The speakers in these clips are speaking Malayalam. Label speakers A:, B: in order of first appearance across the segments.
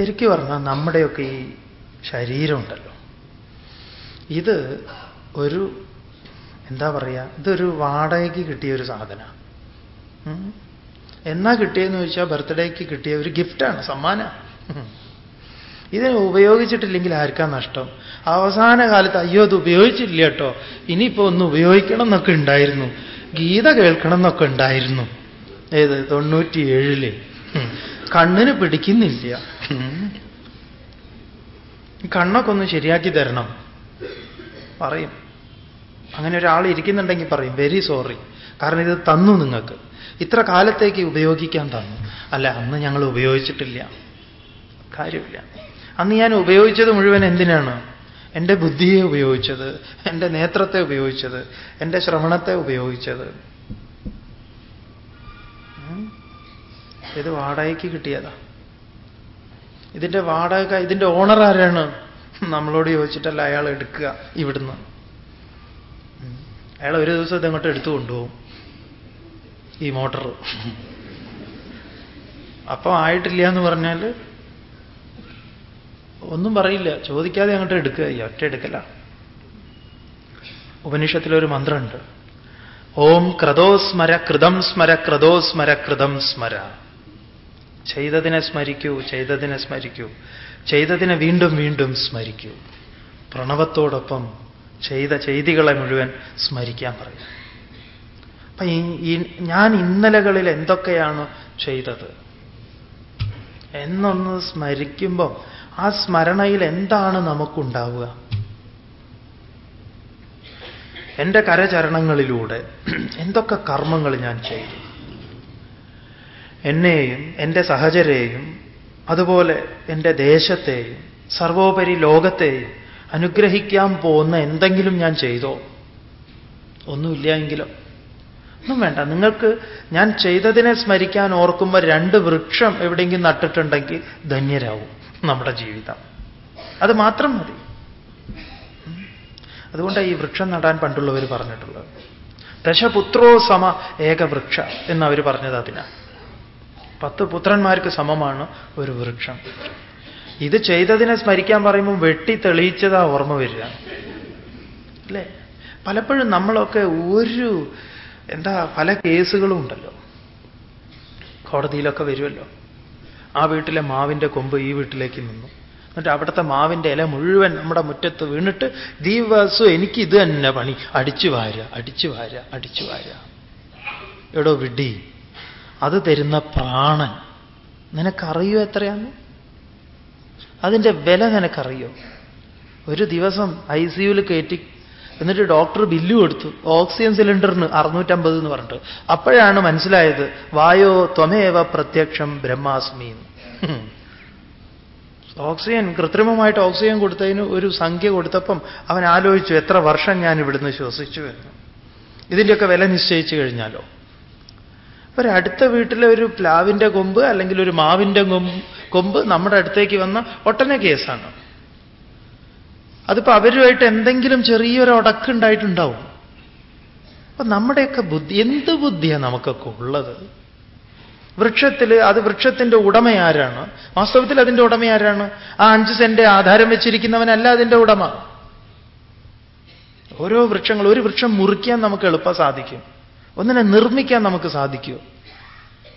A: ശരിക്കും പറഞ്ഞാൽ നമ്മുടെയൊക്കെ ഈ ശരീരമുണ്ടല്ലോ. ഇത് ഒരു എന്താ പറയുക ഇതൊരു വാടകയ്ക്ക് കിട്ടിയ ഒരു സാധനമാണ്. എന്നാ കിട്ടിയെന്ന് ചോദിച്ചാൽ ബർത്ത്ഡേക്ക് കിട്ടിയ ഒരു ഗിഫ്റ്റാണ് സമ്മാന. ഇത് ഉപയോഗിച്ചിട്ടില്ലെങ്കിൽ ആർക്കാ നഷ്ടം? അവസാന കാലത്ത് അയ്യോ അത് ഉപയോഗിച്ചില്ല കേട്ടോ. ഇനിയിപ്പോ ഒന്ന് ഉപയോഗിക്കണം എന്നൊക്കെ ഉണ്ടായിരുന്നു. ഗീത കേൾക്കണം എന്നൊക്കെ ഉണ്ടായിരുന്നു. ഏത്? തൊണ്ണൂറ്റിയേഴിൽ. കണ്ണിന് പിടിക്കുന്നില്ല. കണ്ണൊക്കെ ഒന്ന് ശരിയാക്കി തരണം. പറയും. അങ്ങനെ ഒരാൾ ഇരിക്കുന്നുണ്ടെങ്കിൽ പറയും വെരി സോറി കാരണം ഇത് തന്നു നിങ്ങൾക്ക്. ഇത്ര കാലത്തേക്ക് ഉപയോഗിക്കാൻ തന്നു. അല്ല അന്ന് ഞങ്ങൾ ഉപയോഗിച്ചിട്ടില്ല. കാര്യമില്ല. അന്ന് ഞാൻ ഉപയോഗിച്ചത് മുഴുവൻ എന്തിനാണ്? എന്റെ ബുദ്ധിയെ ഉപയോഗിച്ചത് എന്റെ നേത്രത്തെ ഉപയോഗിച്ചത് എന്റെ ശ്രവണത്തെ ഉപയോഗിച്ചത്. ഇത് വാടകയ്ക്ക് കിട്ടിയതാ. ഇതിന്റെ വാടക ഇതിന്റെ ഓണർ ആരാണ്? നമ്മളോട് ചോദിച്ചിട്ടല്ല അയാൾ എടുക്കുക ഇവിടുന്ന്. അയാൾ ഒരു ദിവസം ഇതങ്ങോട്ട് എടുത്തു കൊണ്ടുപോകും. ഈ മോട്ടർ അപ്പം ആയിട്ടില്ല എന്ന് പറഞ്ഞാൽ ഒന്നും പറയില്ല. ചോദിക്കാതെ അങ്ങോട്ട് എടുക്കുക. ഈ ഒറ്റ എടുക്കല. ഉപനിഷത്തിലൊരു മന്ത്രമുണ്ട്. ഓം ക്രതോസ്മര കൃതം സ്മര ക്രതോസ്മര കൃതം സ്മര. ചെയ്തതിനെ സ്മരിക്കൂ ചെയ്തതിനെ സ്മരിക്കൂ. ചെയ്തതിനെ വീണ്ടും വീണ്ടും സ്മരിക്കൂ. പ്രണവത്തോടൊപ്പം ചെയ്ത ചെയ്തികളെ മുഴുവൻ സ്മരിക്കാൻ പറയും. അപ്പൊ ഞാൻ ഇന്നലകളിൽ എന്തൊക്കെയാണ് ചെയ്തത്? എന്നൊന്ന് സ്മരിക്കുമ്പം ആ സ്മരണയിൽ എന്താണ് നമുക്കുണ്ടാവുക? എന്റെ കരചരണങ്ങളിലൂടെ എന്തൊക്കെ കർമ്മങ്ങൾ ഞാൻ ചെയ്തു? എന്നെയും എന്റെ സഹചരെയും അതുപോലെ എന്റെ ദേശത്തെയും സർവോപരി ലോകത്തെയും അനുഗ്രഹിക്കാൻ പോകുന്ന എന്തെങ്കിലും ഞാൻ ചെയ്തോ? ഒന്നുമില്ല എങ്കിലോ ഒന്നും വേണ്ട. നിങ്ങൾക്ക് ഞാൻ ചെയ്തതിനെ സ്മരിക്കാൻ ഓർക്കുമ്പോൾ രണ്ട് വൃക്ഷം എവിടെയെങ്കിലും നട്ടിട്ടുണ്ടെങ്കിൽ ധന്യരാവും നമ്മുടെ ജീവിതം. അത് മാത്രം മതി. അതുകൊണ്ടാണ് ഈ വൃക്ഷം നടാൻ പണ്ടുള്ളവർ പറഞ്ഞിട്ടുള്ളത്. ദശപുത്രോ സമ ഏകവൃക്ഷ എന്നവർ പറഞ്ഞത് അതിനാ. പത്ത് പുത്രന്മാർക്ക് സമമാണ് ഒരു വൃക്ഷം. ഇത് ചെയ്തതിനെ സ്മരിക്കാൻ പറയുമ്പോൾ വെട്ടി തെളിയിച്ചതാ ഓർമ്മ വരിക. അല്ലേ? പലപ്പോഴും നമ്മളൊക്കെ ഒരു എന്താ പല കേസുകളും ഉണ്ടല്ലോ. കോടതിയിലൊക്കെ വരുമല്ലോ. ആ വീട്ടിലെ മാവിന്റെ കൊമ്പ് ഈ വീട്ടിലേക്ക് നിന്നു. എന്നിട്ട് അവിടുത്തെ മാവിന്റെ ഇല മുഴുവൻ നമ്മുടെ മുറ്റത്ത് വീണിട്ട് ദിവസവും എനിക്ക് ഇത് തന്നെ പണി. അടിച്ചു വാര അടിച്ചു വാര അടിച്ചു വാര എടോ വിഡി അത് തരുന്ന പ്രാണൻ. നിനക്കറിയോ എത്രയാണ് അതിന്റെ വില നിനക്കറിയോ? ഒരു ദിവസം ഐ സിയുവിൽ കയറ്റി എന്നിട്ട് ഡോക്ടർ ബില്ല് കൊടുത്തു. ഓക്സിജൻ സിലിണ്ടറിന് അറുന്നൂറ്റമ്പത് എന്ന് പറഞ്ഞിട്ട്. അപ്പോഴാണ് മനസ്സിലായത് വായോ ത്വമേവ പ്രത്യക്ഷം ബ്രഹ്മാസ്മി ഓക്സിജൻ കൃത്രിമമായിട്ട് ഓക്സിജൻ കൊടുത്തതിന് ഒരു സംഖ്യ കൊടുത്തപ്പം അവൻ ആലോചിച്ചു എത്ര വർഷം ഞാൻ ഇവിടുന്ന് ശ്വസിച്ചു എന്ന്. ഇതിന്റെയൊക്കെ വില നിശ്ചയിച്ചു കഴിഞ്ഞാലോ? ഒരടുത്ത വീട്ടിലെ ഒരു പ്ലാവിന്റെ കൊമ്പ് അല്ലെങ്കിൽ ഒരു മാവിന്റെ കൊമ്പ് നമ്മുടെ അടുത്തേക്ക് വന്ന ഒട്ടന കേസാണ്. അതിപ്പോ അവരുമായിട്ട് എന്തെങ്കിലും ചെറിയൊരു ഉടക്കുണ്ടായിട്ടുണ്ടാവും അപ്പൊ നമ്മുടെയൊക്കെ ബുദ്ധി എന്ത് ബുദ്ധിയാണ് നമുക്കൊക്കെ ഉള്ളത്? വൃക്ഷത്തിൽ അത് വൃക്ഷത്തിന്റെ ഉടമ ആരാണ്? വാസ്തവത്തിൽ അതിന്റെ ഉടമ ആരാണ്? ആ അഞ്ച് സെന്റ് ആധാരം വെച്ചിരിക്കുന്നവനല്ല അതിന്റെ ഉടമ. ഓരോ വൃക്ഷങ്ങൾ ഒരു വൃക്ഷം മുറിക്കാൻ നമുക്ക് എളുപ്പം സാധിക്കും. ഒന്നിനെ നിർമ്മിക്കാൻ നമുക്ക് സാധിക്കുമോ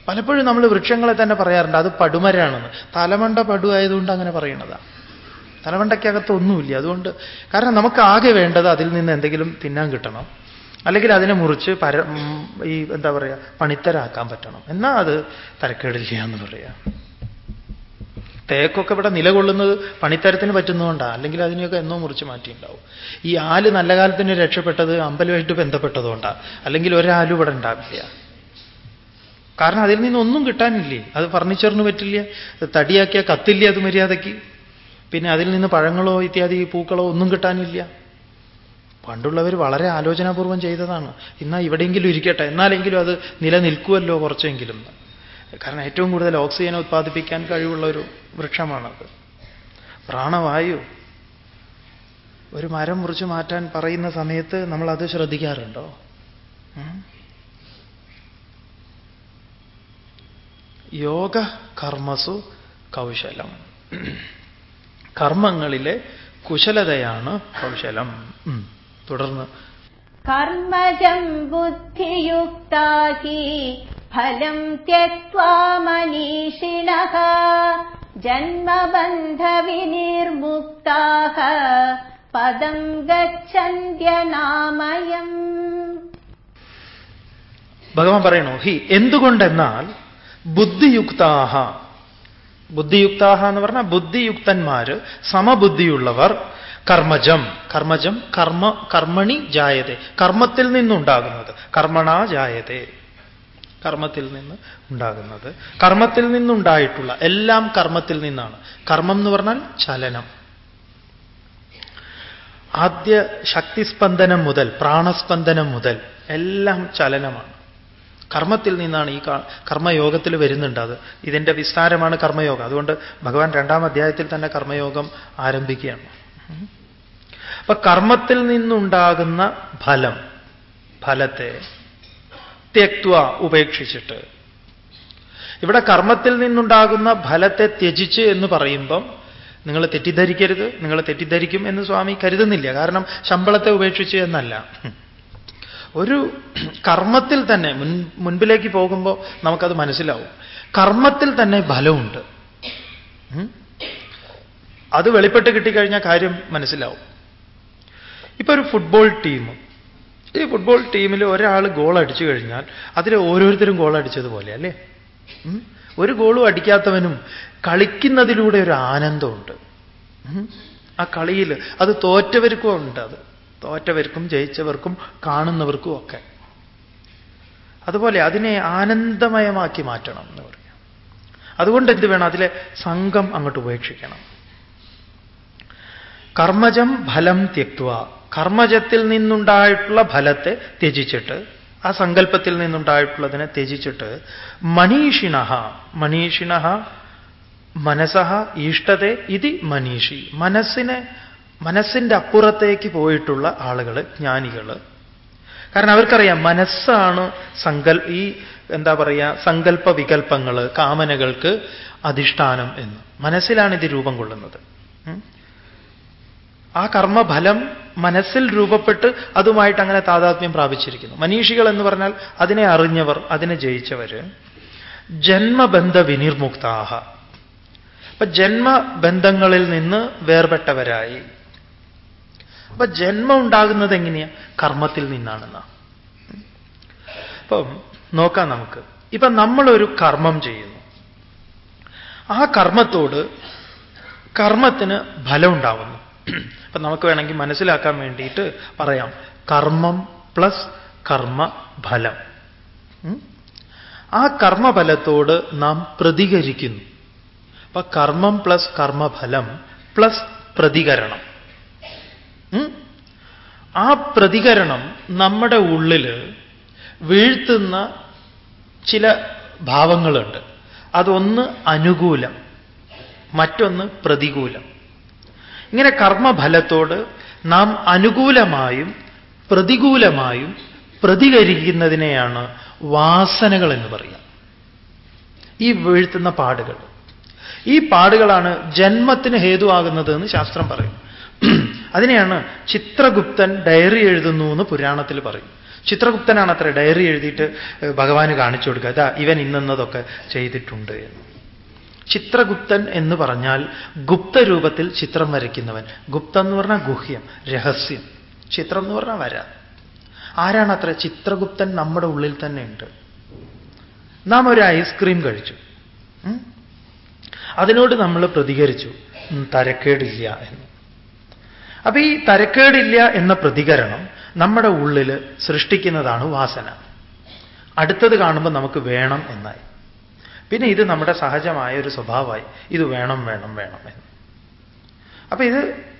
A: പലപ്പോഴും നമ്മൾ വൃക്ഷങ്ങളെ തന്നെ പറയാറുണ്ട് അത് പടുമരാണെന്ന്. തലമണ്ട പടു ആയതുകൊണ്ട് അങ്ങനെ പറയണതാണ് തലവണ്ടയ്ക്കകത്ത് ഒന്നുമില്ല. അതുകൊണ്ട് കാരണം നമുക്ക് ആകെ വേണ്ടത് അതിൽ നിന്ന് എന്തെങ്കിലും തിന്നാൻ കിട്ടണം. അല്ലെങ്കിൽ അതിനെ മുറിച്ച് പര ഈ എന്താ പറയുക പണിത്തരാക്കാൻ പറ്റണം. എന്നാൽ അത് തരക്കേടില്ല എന്ന് പറയാം. തേക്കൊക്കെ ഇവിടെ നിലകൊള്ളുന്നത് പണിത്തരത്തിന് പറ്റുന്നതുകൊണ്ടാണ് അല്ലെങ്കിൽ അതിനെയൊക്കെ എന്നോ മുറിച്ച് മാറ്റിയിട്ടുണ്ടാവും. ഈ ആൽ നല്ല കാലത്തിന് രക്ഷപ്പെട്ടത് അമ്പലമായിട്ട് ബന്ധപ്പെട്ടതുകൊണ്ടാണ് അല്ലെങ്കിൽ ഒരാലും ഇവിടെ ഉണ്ടാവില്ല. കാരണം അതിൽ നിന്നൊന്നും കിട്ടാനില്ലേ? അത് ഫർണിച്ചറിന് പറ്റില്ല തടിയാക്കിയാൽ കത്തില്ല അത് മര്യാദയ്ക്ക്? പിന്നെ അതിൽ നിന്ന് പഴങ്ങളോ ഇത്യാദി പൂക്കളോ ഒന്നും കിട്ടാനില്ല. പണ്ടുള്ളവർ വളരെ ആലോചനാപൂർവം ചെയ്തതാണ്. ഇന്നാ ഇവിടെയെങ്കിലും ഇരിക്കട്ടെ. എന്നാലെങ്കിലും അത് നിലനിൽക്കുമല്ലോ കുറച്ചെങ്കിലും. കാരണം ഏറ്റവും കൂടുതൽ ഓക്സിജൻ ഉത്പാദിപ്പിക്കാൻ കഴിവുള്ള ഒരു വൃക്ഷമാണത്. പ്രാണവായു. ഒരു മരം മുറിച്ചു മാറ്റാൻ പറയുന്ന സമയത്ത് നമ്മൾ അത് ശ്രദ്ധിക്കാറുണ്ടോ? യോഗ കർമ്മസു കൗശലം. കർമ്മങ്ങളിലെ കുശലതയാണ് കൗശലം. തുടർന്ന്.
B: കർമ്മജം ബുദ്ധിയുക്താ ഫലം ത്യക്വാ ജന്മബന്ധവിനിർമുക്ത. പദം ഗച്ഛന്ത്യനാമയം
A: ഭഗവാൻ പറയണോ ഹി എന്തുകൊണ്ടെന്നാൽ ബുദ്ധിയുക്താഹ ബുദ്ധിയുക്താഹ എന്ന് പറഞ്ഞാൽ ബുദ്ധിയുക്തന്മാര് സമബുദ്ധിയുള്ളവർ കർമ്മജം. കർമ്മജം കർമ്മ കർമ്മണി ജായതേ. കർമ്മത്തിൽ നിന്നുണ്ടാകുന്നത് കർമ്മണാ ജായതേ. കർമ്മത്തിൽ നിന്ന് ഉണ്ടാകുന്നത്. കർമ്മത്തിൽ നിന്നുണ്ടായിട്ടുള്ള എല്ലാം കർമ്മത്തിൽ നിന്നാണ്. കർമ്മം എന്ന് പറഞ്ഞാൽ ചലനം. ആദ്യ ശക്തിസ്പന്ദനം മുതൽ പ്രാണസ്പന്ദനം മുതൽ എല്ലാം ചലനമാണ്. കർമ്മത്തിൽ നിന്നാണ് ഈ കർമ്മയോഗത്തിൽ വരുന്നുണ്ട് അത്. ഇതിന്റെ വിസ്താരമാണ് കർമ്മയോഗം. അതുകൊണ്ട് ഭഗവാൻ രണ്ടാം അധ്യായത്തിൽ തന്നെ കർമ്മയോഗം ആരംഭിക്കുകയാണ്. അപ്പൊ കർമ്മത്തിൽ നിന്നുണ്ടാകുന്ന ഫലം ഫലത്തെ ത്യക്വ ഉപേക്ഷിച്ചിട്ട്. ഇവിടെ കർമ്മത്തിൽ നിന്നുണ്ടാകുന്ന ഫലത്തെ ത്യജിച്ച് എന്ന് പറയുമ്പം നിങ്ങൾ തെറ്റിദ്ധരിക്കരുത് നിങ്ങൾ തെറ്റിദ്ധരിക്കും എന്ന് സ്വാമി കരുതുന്നില്ല. കാരണം ശമ്പളത്തെ ഉപേക്ഷിച്ച് എന്നല്ല. ഒരു കർമ്മത്തിൽ തന്നെ മുൻ മുൻപിലേക്ക് പോകുമ്പോൾ നമുക്കത് മനസ്സിലാവും. കർമ്മത്തിൽ തന്നെ ഫലമുണ്ട്. അത് വെളിപ്പെട്ട് കിട്ടിക്കഴിഞ്ഞാൽ കാര്യം മനസ്സിലാവും. ഇപ്പൊ ഒരു ഫുട്ബോൾ ടീം ഈ ഫുട്ബോൾ ടീമിൽ ഒരാൾ ഗോൾ അടിച്ചു കഴിഞ്ഞാൽ അതിൽ ഓരോരുത്തരും ഗോൾ അടിച്ചതുപോലെ അല്ലേ? ഒരു ഗോളും അടിക്കാത്തവനും കളിക്കുന്നതിലൂടെ ഒരു ആനന്ദമുണ്ട്. ആ കളിയിൽ അത് തോറ്റവർക്കും ഉണ്ട്. അത് തോറ്റവർക്കും ജയിച്ചവർക്കും കാണുന്നവർക്കും ഒക്കെ. അതുപോലെ അതിനെ ആനന്ദമയമാക്കി മാറ്റണം എന്ന് പറയാം. അതുകൊണ്ട് എന്ത് വേണം? അതിലെ സംഘം അങ്ങോട്ട് ഉപേക്ഷിക്കണം. കർമ്മജം ഫലം ത്യക്വ കർമ്മജത്തിൽ നിന്നുണ്ടായിട്ടുള്ള ഫലത്തെ ത്യജിച്ചിട്ട് ആ സങ്കല്പത്തിൽ നിന്നുണ്ടായിട്ടുള്ളതിനെ ത്യജിച്ചിട്ട് മനീഷിണ മനീഷിണ മനസ്സഹ ഈഷ്ടതെ ഇതി മനീഷി. മനസ്സിനെ മനസ്സിന്റെ അപ്പുറത്തേക്ക് പോയിട്ടുള്ള ആളുകൾ ജ്ഞാനികൾ കാരണം അവർക്കറിയാം മനസ്സാണ് സങ്കൽ ഈ എന്താ പറയുക സങ്കല്പ വികല്പങ്ങൾ കാമനകൾക്ക് അധിഷ്ഠാനം എന്ന്. മനസ്സിലാണ് ഇത് രൂപം കൊള്ളുന്നത്. ആ കർമ്മഫലം മനസ്സിൽ രൂപപ്പെട്ട് അതുമായിട്ട് അങ്ങനെ താതാത്മ്യം പ്രാപിച്ചിരിക്കുന്നു. മനീഷികൾ എന്ന് പറഞ്ഞാൽ അതിനെ അറിഞ്ഞവർ അതിനെ ജയിച്ചവർ. ജന്മബന്ധ വിനിർമുക്താഹ അപ്പൊ ജന്മബന്ധങ്ങളിൽ നിന്ന് വേർപെട്ടവരായി. അപ്പൊ ജന്മം ഉണ്ടാകുന്നത് എങ്ങനെയാ? കർമ്മത്തിൽ നിന്നാണെന്ന. അപ്പം നോക്കാം നമുക്ക്. ഇപ്പൊ നമ്മളൊരു കർമ്മം ചെയ്യുന്നു. ആ കർമ്മത്തോട് കർമ്മത്തിന് ഫലം ഉണ്ടാവുന്നു. അപ്പൊ നമുക്ക് വേണമെങ്കിൽ മനസ്സിലാക്കാൻ വേണ്ടിയിട്ട് പറയാം. കർമ്മം പ്ലസ് കർമ്മഫലം. ആ കർമ്മഫലത്തോട് നാം പ്രതികരിക്കുന്നു. അപ്പൊ കർമ്മം പ്ലസ് കർമ്മഫലം പ്ലസ് പ്രതികരണം. ആ പ്രതികരണം നമ്മുടെ ഉള്ളിൽ വീഴ്ത്തുന്ന ചില ഭാവങ്ങളുണ്ട്. അതൊന്ന് അനുകൂലം മറ്റൊന്ന് പ്രതികൂലം. ഇങ്ങനെ കർമ്മഫലത്തോട് നാം അനുകൂലമായും പ്രതികൂലമായും പ്രതികരിക്കുന്നതിനെയാണ് വാസനകൾ എന്ന് പറയുക. ഈ വീഴ്ത്തുന്ന പാടുകൾ. ഈ പാടുകളാണ് ജന്മത്തിന് ഹേതുവാകുന്നത് എന്ന് ശാസ്ത്രം പറയും. അതിനെയാണ് ചിത്രഗുപ്തൻ ഡയറി എഴുതുന്നു എന്ന് പുരാണത്തിൽ പറയും. ചിത്രഗുപ്തനാണ് അത്ര ഡയറി എഴുതിയിട്ട് ഭഗവാന് കാണിച്ചു കൊടുക്കുക. അതാ ഇവൻ ഇന്നതൊക്കെ ചെയ്തിട്ടുണ്ട് എന്ന്. ചിത്രഗുപ്തൻ എന്ന് പറഞ്ഞാൽ ഗുപ്തരൂപത്തിൽ ചിത്രം വരയ്ക്കുന്നവൻ. ഗുപ്തം എന്ന് പറഞ്ഞാൽ ഗുഹ്യം രഹസ്യം. ചിത്രം എന്ന് പറഞ്ഞാൽ വര. ആരാണ് അത്ര ചിത്രഗുപ്തൻ നമ്മുടെ ഉള്ളിൽ തന്നെ ഉണ്ട്. നാം ഒരു ഐസ്ക്രീം കഴിച്ചു. അതിനോട് നമ്മൾ പ്രതികരിച്ചു. തരക്കേടില്ല എന്ന്. അപ്പൊ ഈ തരക്കേടില്ല എന്ന പ്രതികരണം നമ്മുടെ ഉള്ളിൽ സൃഷ്ടിക്കുന്നതാണ് വാസന. അടുത്തത് കാണുമ്പോൾ നമുക്ക് വേണം എന്നായി. പിന്നെ ഇത് നമ്മുടെ സഹജമായ ഒരു സ്വഭാവമായി. ഇത് വേണം വേണം വേണം എന്ന്. അപ്പൊ ഇത്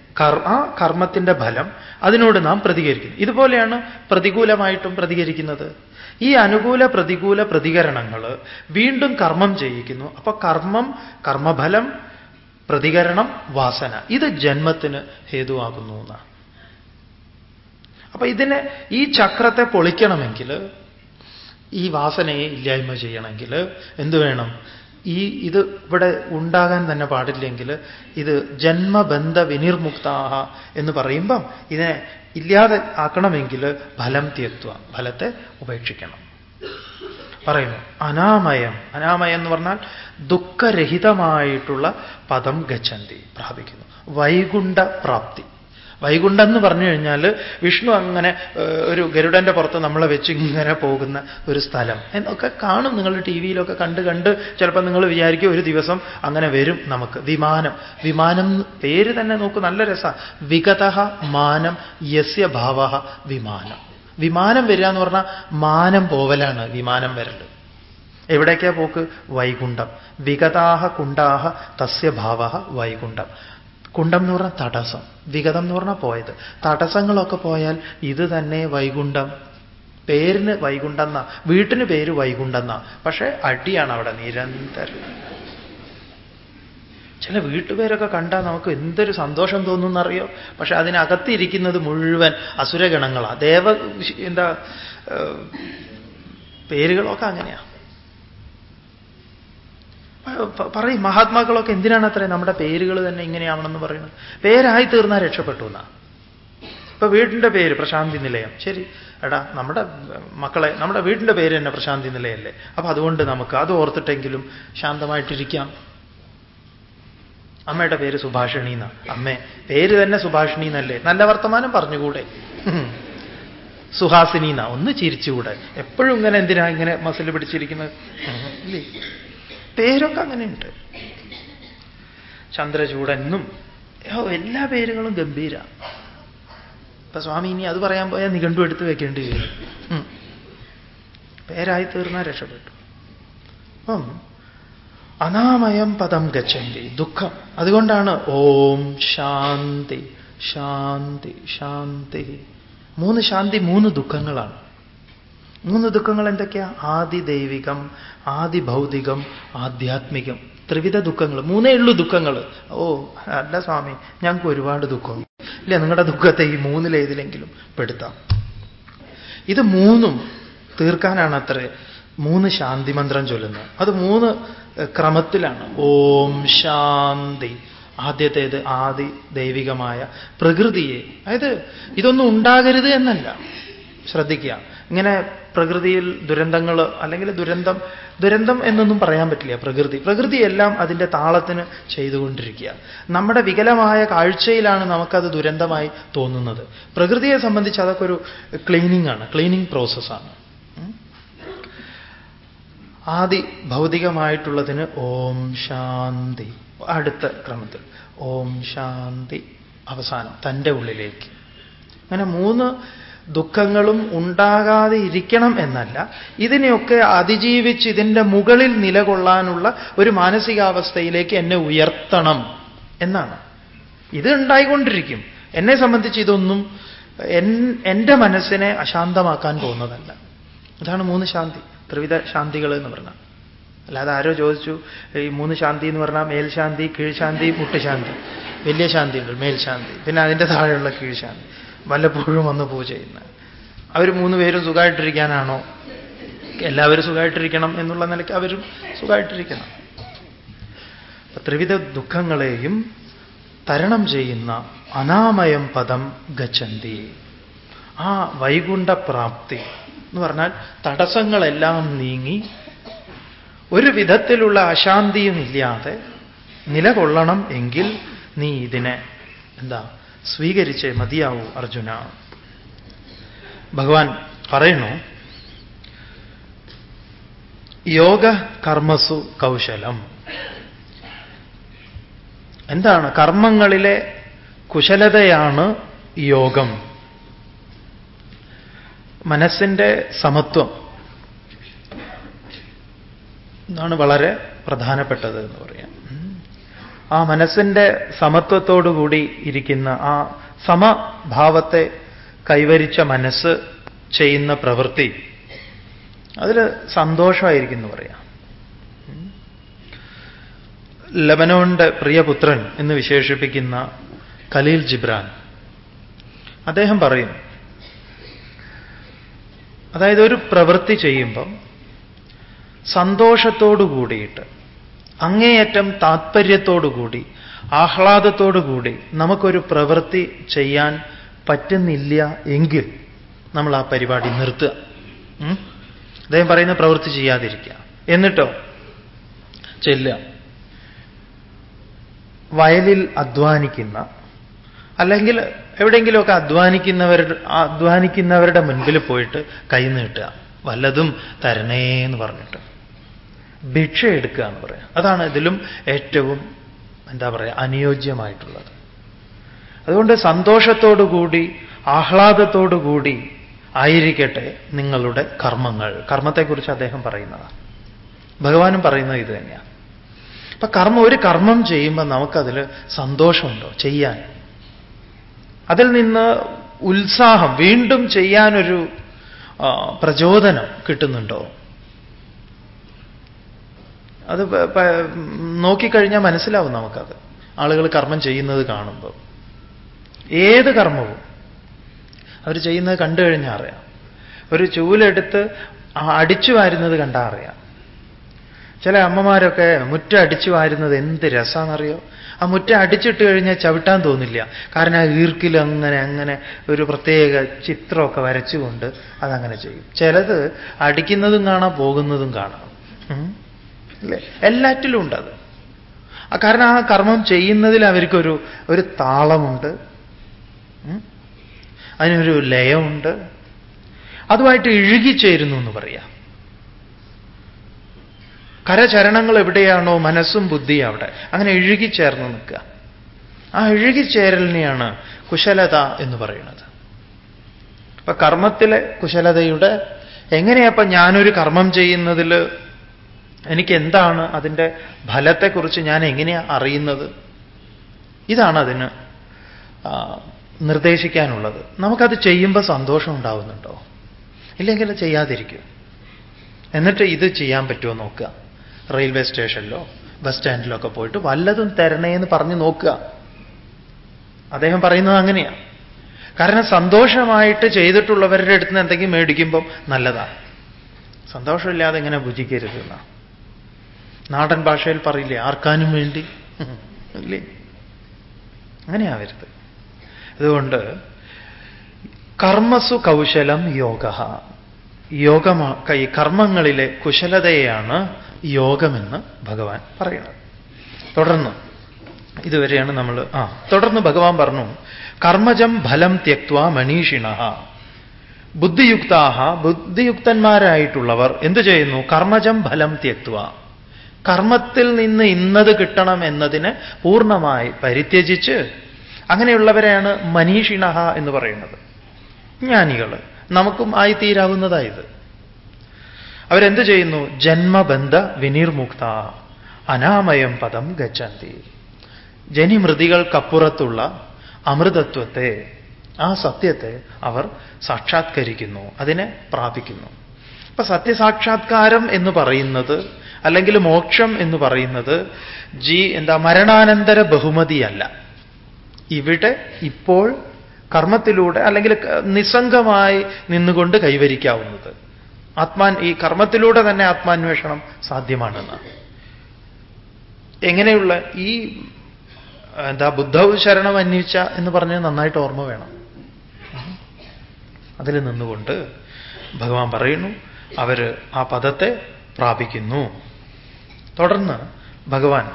A: ആ കർമ്മത്തിന്റെ ഫലം അതിനോട് നാം പ്രതികരിക്കുന്നു. ഇതുപോലെയാണ് പ്രതികൂലമായിട്ടും പ്രതികരിക്കുന്നത്. ഈ അനുകൂല പ്രതികൂല പ്രതികരണങ്ങൾ വീണ്ടും കർമ്മം ചെയ്യിക്കുന്നു. അപ്പൊ കർമ്മം കർമ്മഫലം പ്രതികരണം വാസന ഇത് ജന്മത്തിന് ഹേതുവാകുന്നു എന്നാണ്. അപ്പൊ ഇതിനെ ഈ ചക്രത്തെ പൊളിക്കണമെങ്കിൽ ഈ വാസനയെ ഇല്ലായ്മ ചെയ്യണമെങ്കിൽ എന്തു വേണം? ഈ ഇത് ഇവിടെ ഉണ്ടാകാൻ തന്നെ പാടില്ലെങ്കിൽ ഇത് ജന്മബന്ധ വിനിർമുക്താഹ എന്ന് പറയുമ്പം ഇതിനെ ഇല്ലാതെ ആക്കണമെങ്കിൽ ഫലം തീർത്തുക ഫലത്തെ ഉപേക്ഷിക്കണം. പറയുന്നു അനാമയം. അനാമയം എന്ന് പറഞ്ഞാൽ ദുഃഖരഹിതമായിട്ടുള്ള പദം ഗച്ഛന്തി പ്രാപിക്കുന്നു. വൈകുണ്ഠ പ്രാപ്തി വൈകുണ്ഠം എന്ന് പറഞ്ഞു കഴിഞ്ഞാൽ വിഷ്ണു അങ്ങനെ ഒരു ഗരുഡന്റെ പുറത്ത് നമ്മളെ വെച്ച് ഇങ്ങനെ പോകുന്ന ഒരു സ്ഥലം. എന്നൊക്കെ കാണും നിങ്ങൾ ടി വിയിലൊക്കെ കണ്ട് കണ്ട് ചിലപ്പോൾ നിങ്ങൾ വിചാരിക്കും ഒരു ദിവസം അങ്ങനെ വരും നമുക്ക്. വിമാനം. വിമാനം പേര് തന്നെ നോക്കൂ നല്ല രസ. വിഗത മാനം യസ്യ ഭാവ വിമാനം. വിമാനം വരിക എന്ന് പറഞ്ഞാൽ മാനം പോവലാണ് വിമാനം വരൽ എവിടേക്കാ പോക്ക്? വൈകുണ്ഠം. വിഗതാഹ കുണ്ടാഹ തസ്യ ഭാവ വൈകുണ്ഠം. കുണ്ടം എന്ന് പറഞ്ഞാൽ തടസ്സം. വിഗതം എന്ന് പറഞ്ഞാൽ പോയത്. തടസ്സങ്ങളൊക്കെ പോയാൽ ഇത് തന്നെ വൈകുണ്ഠം. പേരിന് വൈകുണ്ഠന്ന. എന്നാ വീട്ടിന് പേര് വൈകുണ്ഠന്ന. എന്നാ പക്ഷേ അടിയാണ് അവിടെ നിരന്തരം. ചില വീട്ടുപേരൊക്കെ കണ്ടാൽ നമുക്ക് എന്തൊരു സന്തോഷം തോന്നുന്നറിയോ? പക്ഷെ അതിനകത്തിരിക്കുന്നത് മുഴുവൻ അസുരഗണങ്ങളാണ് ദേവ എന്താ പേരുകളൊക്കെ അങ്ങനെയാ. പറയും മഹാത്മാക്കളൊക്കെ എന്തിനാണ് അത്ര നമ്മുടെ പേരുകൾ തന്നെ ഇങ്ങനെയാവണമെന്ന് പറയുന്നത്? പേരായി തീർന്നാൽ രക്ഷപ്പെട്ടു എന്നാ. ഇപ്പൊ വീടിന്റെ പേര് പ്രശാന്തി നിലയം. ശരി. എടാ നമ്മുടെ മക്കളെ നമ്മുടെ വീടിന്റെ പേര് തന്നെ പ്രശാന്തി നിലയല്ലേ? അപ്പൊ അതുകൊണ്ട് നമുക്ക് അത് ഓർത്തിട്ടെങ്കിലും ശാന്തമായിട്ടിരിക്കാം. അമ്മയുടെ പേര് സുഭാഷിണി എന്നാ. അമ്മേ പേര് തന്നെ സുഭാഷിണി എന്നല്ലേ? നല്ല വർത്തമാനം പറഞ്ഞുകൂടെ? സുഹാസിനി എന്നാ. ഒന്ന് ചിരിച്ചുകൂടെ. എപ്പോഴും ഇങ്ങനെ എന്തിനാ ഇങ്ങനെ മസിൽ പിടിച്ചിരിക്കുന്നത്? ഇല്ലേ? പേരൊക്കെ അങ്ങനെയുണ്ട്. ചന്ദ്രചൂടനും എല്ലാ പേരുകളും ഗംഭീര. ഇപ്പൊ സ്വാമി ഇനി അത് പറയാൻ പോയാൽ നിഘണ്ടു എടുത്ത് വെക്കേണ്ടി വരും. പേരായി തീർന്നാൽ രക്ഷപ്പെട്ടു. അപ്പം അനാമയം പദം ഗച്ഛന്തി ദുഃഖം. അതുകൊണ്ടാണ് ഓം ശാന്തി ശാന്തി ശാന്തി. മൂന്ന് ശാന്തി മൂന്ന് ദുഃഖങ്ങളാണ്. മൂന്ന് ദുഃഖങ്ങൾ എന്തൊക്കെയാ? ആദി ദൈവികം ആദി ഭൗതികം ആധ്യാത്മികം. ത്രിവിധ ദുഃഖങ്ങൾ. മൂന്നേ ഉള്ളൂ ദുഃഖങ്ങൾ. ഓ അല്ല സ്വാമി ഞങ്ങൾക്ക് ഒരുപാട് ദുഃഖം ഇല്ല നിങ്ങളുടെ ദുഃഖത്തെ ഈ മൂന്നിലേതിലെങ്കിലും പെടുത്താം. ഇത് മൂന്നും തീർക്കാനാണ് അത്ര മൂന്ന് ശാന്തി മന്ത്രം ചൊല്ലുന്നത്. അത് മൂന്ന് ക്രമത്തിലാണ്. ഓം ശാന്തി. ആദ്യത്തേത് ആദി ദൈവികമായ പ്രകൃതിയെ. അതായത് ഇതൊന്നും ഉണ്ടാകരുത് എന്നല്ല. ശ്രദ്ധിക്കുക. ഇങ്ങനെ പ്രകൃതിയിൽ ദുരന്തങ്ങൾ അല്ലെങ്കിൽ ദുരന്തം ദുരന്തം എന്നൊന്നും പറയാൻ പറ്റില്ല പ്രകൃതി. പ്രകൃതിയെല്ലാം അതിന്റെ താളത്തിന് ചെയ്തുകൊണ്ടിരിക്കുക. നമ്മുടെ വികലമായ കാഴ്ചയിലാണ് നമുക്കത് ദുരന്തമായി തോന്നുന്നത്. പ്രകൃതിയെ സംബന്ധിച്ച് അതൊക്കെ ഒരു ക്ലീനിങ് ആണ് ക്ലീനിങ് പ്രോസസ്സാണ് ആദി ഭൗതികമായിട്ടുള്ളതിന് ഓം ശാന്തി. അടുത്ത ക്രമത്തിൽ. ഓം ശാന്തി. അവസാനം തന്റെ ഉള്ളിലേക്ക്. അങ്ങനെ മൂന്ന് ദുഃഖങ്ങളും ഉണ്ടാകാതെ ഇരിക്കണം എന്നല്ല. ഇതിനെയൊക്കെ അതിജീവിച്ച് ഇതിന്റെ മുകളിൽ നിലകൊള്ളാനുള്ള ഒരു മാനസികാവസ്ഥയിലേക്ക് എന്നെ ഉയർത്തണം എന്നാണ്. ഇത് ഉണ്ടായിക്കൊണ്ടിരിക്കും. എന്നെ സംബന്ധിച്ച് ഇതൊന്നും എന്റെ മനസ്സിനെ അശാന്തമാക്കാൻ പോകുന്നതല്ല. അതാണ് മൂന്ന് ശാന്തി ത്രിവിധ ശാന്തികൾ എന്ന് പറഞ്ഞാൽ. അല്ലാതെ ആരോ ചോദിച്ചു ഈ മൂന്ന് ശാന്തി എന്ന് പറഞ്ഞാൽ മേൽശാന്തി കീഴ്ശാന്തി മുട്ടുശാന്തി വലിയ ശാന്തിയുണ്ട് മേൽശാന്തി പിന്നെ അതിന്റെ താഴെയുള്ള കീഴ്ശാന്തി വല്ലപ്പോഴും വന്ന് പൂജ ചെയ്യുന്ന. അവർ മൂന്ന് പേരും സുഖമായിട്ടിരിക്കാനാണോ എല്ലാവരും സുഖമായിട്ടിരിക്കണം എന്നുള്ള നിലയ്ക്ക് അവരും സുഖമായിട്ടിരിക്കണം ത്രിവിധ ദുഃഖങ്ങളെയും തരണം ചെയ്യുന്ന അനാമയം പദം ഗച്ഛന്തി. ആ വൈകുണ്ഠപ്രാപ്തി എന്ന് പറഞ്ഞാൽ തടസ്സങ്ങളെല്ലാം നീങ്ങി ഒരു വിധത്തിലുള്ള അശാന്തിയും ഇല്ലാതെ നിലകൊള്ളണം എങ്കിൽ നീ ഇതിനെ എന്താ സ്വീകരിച്ചേ മതിയാവൂ അർജുന. ഭഗവാൻ പറയുന്നു യോഗ കർമ്മസു കൗശലം. എന്താണ്? കർമ്മങ്ങളിലെ കുശലതയാണ് യോഗം. മനസ്സിന്റെ സമത്വം. ഇതാണ് വളരെ പ്രധാനപ്പെട്ടത് എന്ന് പറയാം. ആ മനസ്സിന്റെ സമത്വത്തോടുകൂടി ഇരിക്കുന്ന ആ സമഭാവത്തെ കൈവരിച്ച മനസ്സ് ചെയ്യുന്ന പ്രവൃത്തി. അതിൽ സന്തോഷമായിരിക്കും എന്ന് പറയാം. ലബനോന്റെ പ്രിയപുത്രൻ എന്ന് വിശേഷിപ്പിക്കുന്ന ഖലീൽ ജിബ്രാൻ. അദ്ദേഹം പറയും അതായത് ഒരു പ്രവൃത്തി ചെയ്യുമ്പം സന്തോഷത്തോടു കൂടിയിട്ട് അങ്ങേയറ്റം താത്പര്യത്തോടുകൂടി ആഹ്ലാദത്തോടുകൂടി നമുക്കൊരു പ്രവൃത്തി ചെയ്യാൻ പറ്റുന്നില്ല എങ്കിൽ നമ്മൾ ആ പരിപാടി നിർത്തുക? അദ്ദേഹം പറയുന്ന പ്രവൃത്തി ചെയ്യാതിരിക്കുക. എന്നിട്ടോ? ചെല്ലുക. വയലിൽ അധ്വാനിക്കുന്ന അല്ലെങ്കിൽ എവിടെയെങ്കിലുമൊക്കെ അധ്വാനിക്കുന്നവരുടെ അധ്വാനിക്കുന്നവരുടെ മുൻപിൽ പോയിട്ട് കൈ നീട്ടുക. വല്ലതും തരണേ എന്ന് പറഞ്ഞിട്ട്. ഭിക്ഷ എടുക്കുക എന്ന് പറയാം അതാണ് ഇതിലും ഏറ്റവും എന്താ പറയുക അനുയോജ്യമായിട്ടുള്ളത്. അതുകൊണ്ട് സന്തോഷത്തോടുകൂടി ആഹ്ലാദത്തോടുകൂടി ആയിരിക്കട്ടെ നിങ്ങളുടെ കർമ്മങ്ങൾ. കർമ്മത്തെക്കുറിച്ച് അദ്ദേഹം പറയുന്നതാണ് ഭഗവാനും പറയുന്നത് ഇത് തന്നെയാണ്. അപ്പൊ കർമ്മം ഒരു കർമ്മം ചെയ്യുമ്പോൾ നമുക്കതിൽ സന്തോഷമുണ്ടോ? ചെയ്യാൻ. അതിൽ നിന്ന് ഉത്സാഹം വീണ്ടും ചെയ്യാനൊരു പ്രചോദനം കിട്ടുന്നുണ്ടോ? അത് നോക്കിക്കഴിഞ്ഞാൽ മനസ്സിലാവും നമുക്കത്. ആളുകൾ കർമ്മം ചെയ്യുന്നത് കാണുമ്പോൾ ഏത് കർമ്മവും അവർ ചെയ്യുന്നത് കണ്ടു കഴിഞ്ഞാൽ അറിയാം. ഒരു ചൂലെടുത്ത് അടിച്ചു വാരുന്നത് കണ്ടാൽ അറിയാം. ചില അമ്മമാരൊക്കെ മുറ്റ അടിച്ചു വാരുന്നത് എന്ത് രസമാണെന്നറിയോ ആ മുറ്റ അടിച്ചിട്ട് കഴിഞ്ഞാൽ ചവിട്ടാൻ തോന്നില്ല. കാരണം ആ ഈർക്കിൽ അങ്ങനെ അങ്ങനെ ഒരു പ്രത്യേക ചിത്രമൊക്കെ വരച്ചുകൊണ്ട് അതങ്ങനെ ചെയ്യും. ചിലത് അടിക്കുന്നതും കാണാം പോകുന്നതും കാണാം. അല്ലേ? എല്ലാറ്റിലും ആ കാരണം ആ കർമ്മം ചെയ്യുന്നതിൽ അവർക്കൊരു ഒരു താളമുണ്ട്. അതിനൊരു ലയമുണ്ട്. അതുമായിട്ട് ഇഴുകിച്ചേരുന്നു എന്ന് പറയാം. കരചരണങ്ങൾ എവിടെയാണോ മനസ്സും ബുദ്ധിയും അവിടെ. അങ്ങനെ ഇഴുകിച്ചേർന്ന് നിൽക്കുക. ആ ഇഴുകിച്ചേരലിനെയാണ് കുശലത എന്ന് പറയുന്നത്. അപ്പൊ കർമ്മത്തിലെ കുശലതയുടെ എങ്ങനെയപ്പം ഞാനൊരു കർമ്മം ചെയ്യുന്നതിൽ എനിക്ക് എന്താണ് അതിന്റെ ഫലത്തെക്കുറിച്ച് ഞാൻ എങ്ങനെയാണ് അറിയുന്നത്? ഇതാണ് അതിന് നിർദ്ദേശിക്കാനുള്ളത്. നമുക്കത് ചെയ്യുമ്പോൾ സന്തോഷം ഉണ്ടാവുന്നുണ്ടോ? ഇല്ലെങ്കിൽ ചെയ്യാതിരിക്കും. എന്നിട്ട് ഇത് ചെയ്യാൻ പറ്റുമോ നോക്കുക. റെയിൽവേ സ്റ്റേഷനിലോ ബസ് സ്റ്റാൻഡിലോ ഒക്കെ പോയിട്ട് വല്ലതും തരണേ എന്ന് പറഞ്ഞ് നോക്കുക. അദ്ദേഹം പറയുന്നത് അങ്ങനെയാണ് കാരണം സന്തോഷമായിട്ട് ചെയ്തിട്ടുള്ളവരുടെ അടുത്ത് നിന്ന് എന്തെങ്കിലും മേടിക്കുമ്പം നല്ലതാണ് സന്തോഷമില്ലാതെ ഇങ്ങനെ ഭുജിക്കരുത് എന്നാ. നാടൻ ഭാഷയിൽ പറയില്ലേ? ആർക്കാനും വേണ്ടി. ഇല്ലേ അങ്ങനെയാവരുത്. അതുകൊണ്ട് കർമ്മസു കൗശലം യോഗ. യോഗമാ ഈ കർമ്മങ്ങളിലെ കുശലതയാണ് യോഗമെന്ന് ഭഗവാൻ പറയുന്നത്. തുടർന്ന് ഇതുവരെയാണ് നമ്മൾ ആ തുടർന്ന് ഭഗവാൻ പറഞ്ഞു കർമ്മജം ഫലം ത്യക്വ മനീഷിണ. ബുദ്ധിയുക്താഹ ബുദ്ധിയുക്തന്മാരായിട്ടുള്ളവർ എന്തു ചെയ്യുന്നു? കർമ്മജം ഫലം ത്യക്വ കർമ്മത്തിൽ നിന്ന് ഇന്നത് കിട്ടണം എന്നതിനെ പൂർണമായി പരിത്യജിച്ച് അങ്ങനെയുള്ളവരെയാണ് മനീഷിണ എന്ന് പറയുന്നത്. ജ്ഞാനികൾ. നമുക്കും ആയിത്തീരാവുന്നതായത് അവരെന്ത് ചെയ്യുന്നു? ജന്മബന്ധ വിനിർമുക്ത. അനാമയം പദം ഗച്ഛന്തി. ജനിമൃതികൾക്കപ്പുറത്തുള്ള അമൃതത്വത്തെ ആ സത്യത്തെ അവർ സാക്ഷാത്കരിക്കുന്നു. അതിനെ പ്രാപിക്കുന്നു. അപ്പൊ സത്യസാക്ഷാത്കാരം എന്ന് പറയുന്നത് അല്ലെങ്കിൽ മോക്ഷം എന്ന് പറയുന്നത് ജീ എന്താ മരണാനന്തര ബഹുമതിയല്ല. ഇവിടെ ഇപ്പോൾ കർമ്മത്തിലൂടെ അല്ലെങ്കിൽ നിസ്സംഗമായി നിന്നുകൊണ്ട് കൈവരിക്കാവുന്നത്. ആത്മാൻ ഈ കർമ്മത്തിലൂടെ തന്നെ ആത്മാന്വേഷണം സാധ്യമാണെന്ന്. എങ്ങനെയുള്ള ഈ എന്താ ബുദ്ധ ശരണം അന്വേഷിച്ച എന്ന് പറഞ്ഞ് നന്നായിട്ട് ഓർമ്മ വേണം. അതിൽ നിന്നുകൊണ്ട് ഭഗവാൻ പറയുന്നു അവർ ആ പദത്തെ പ്രാപിക്കുന്നു. തുടർന്ന് ഭഗവാൻ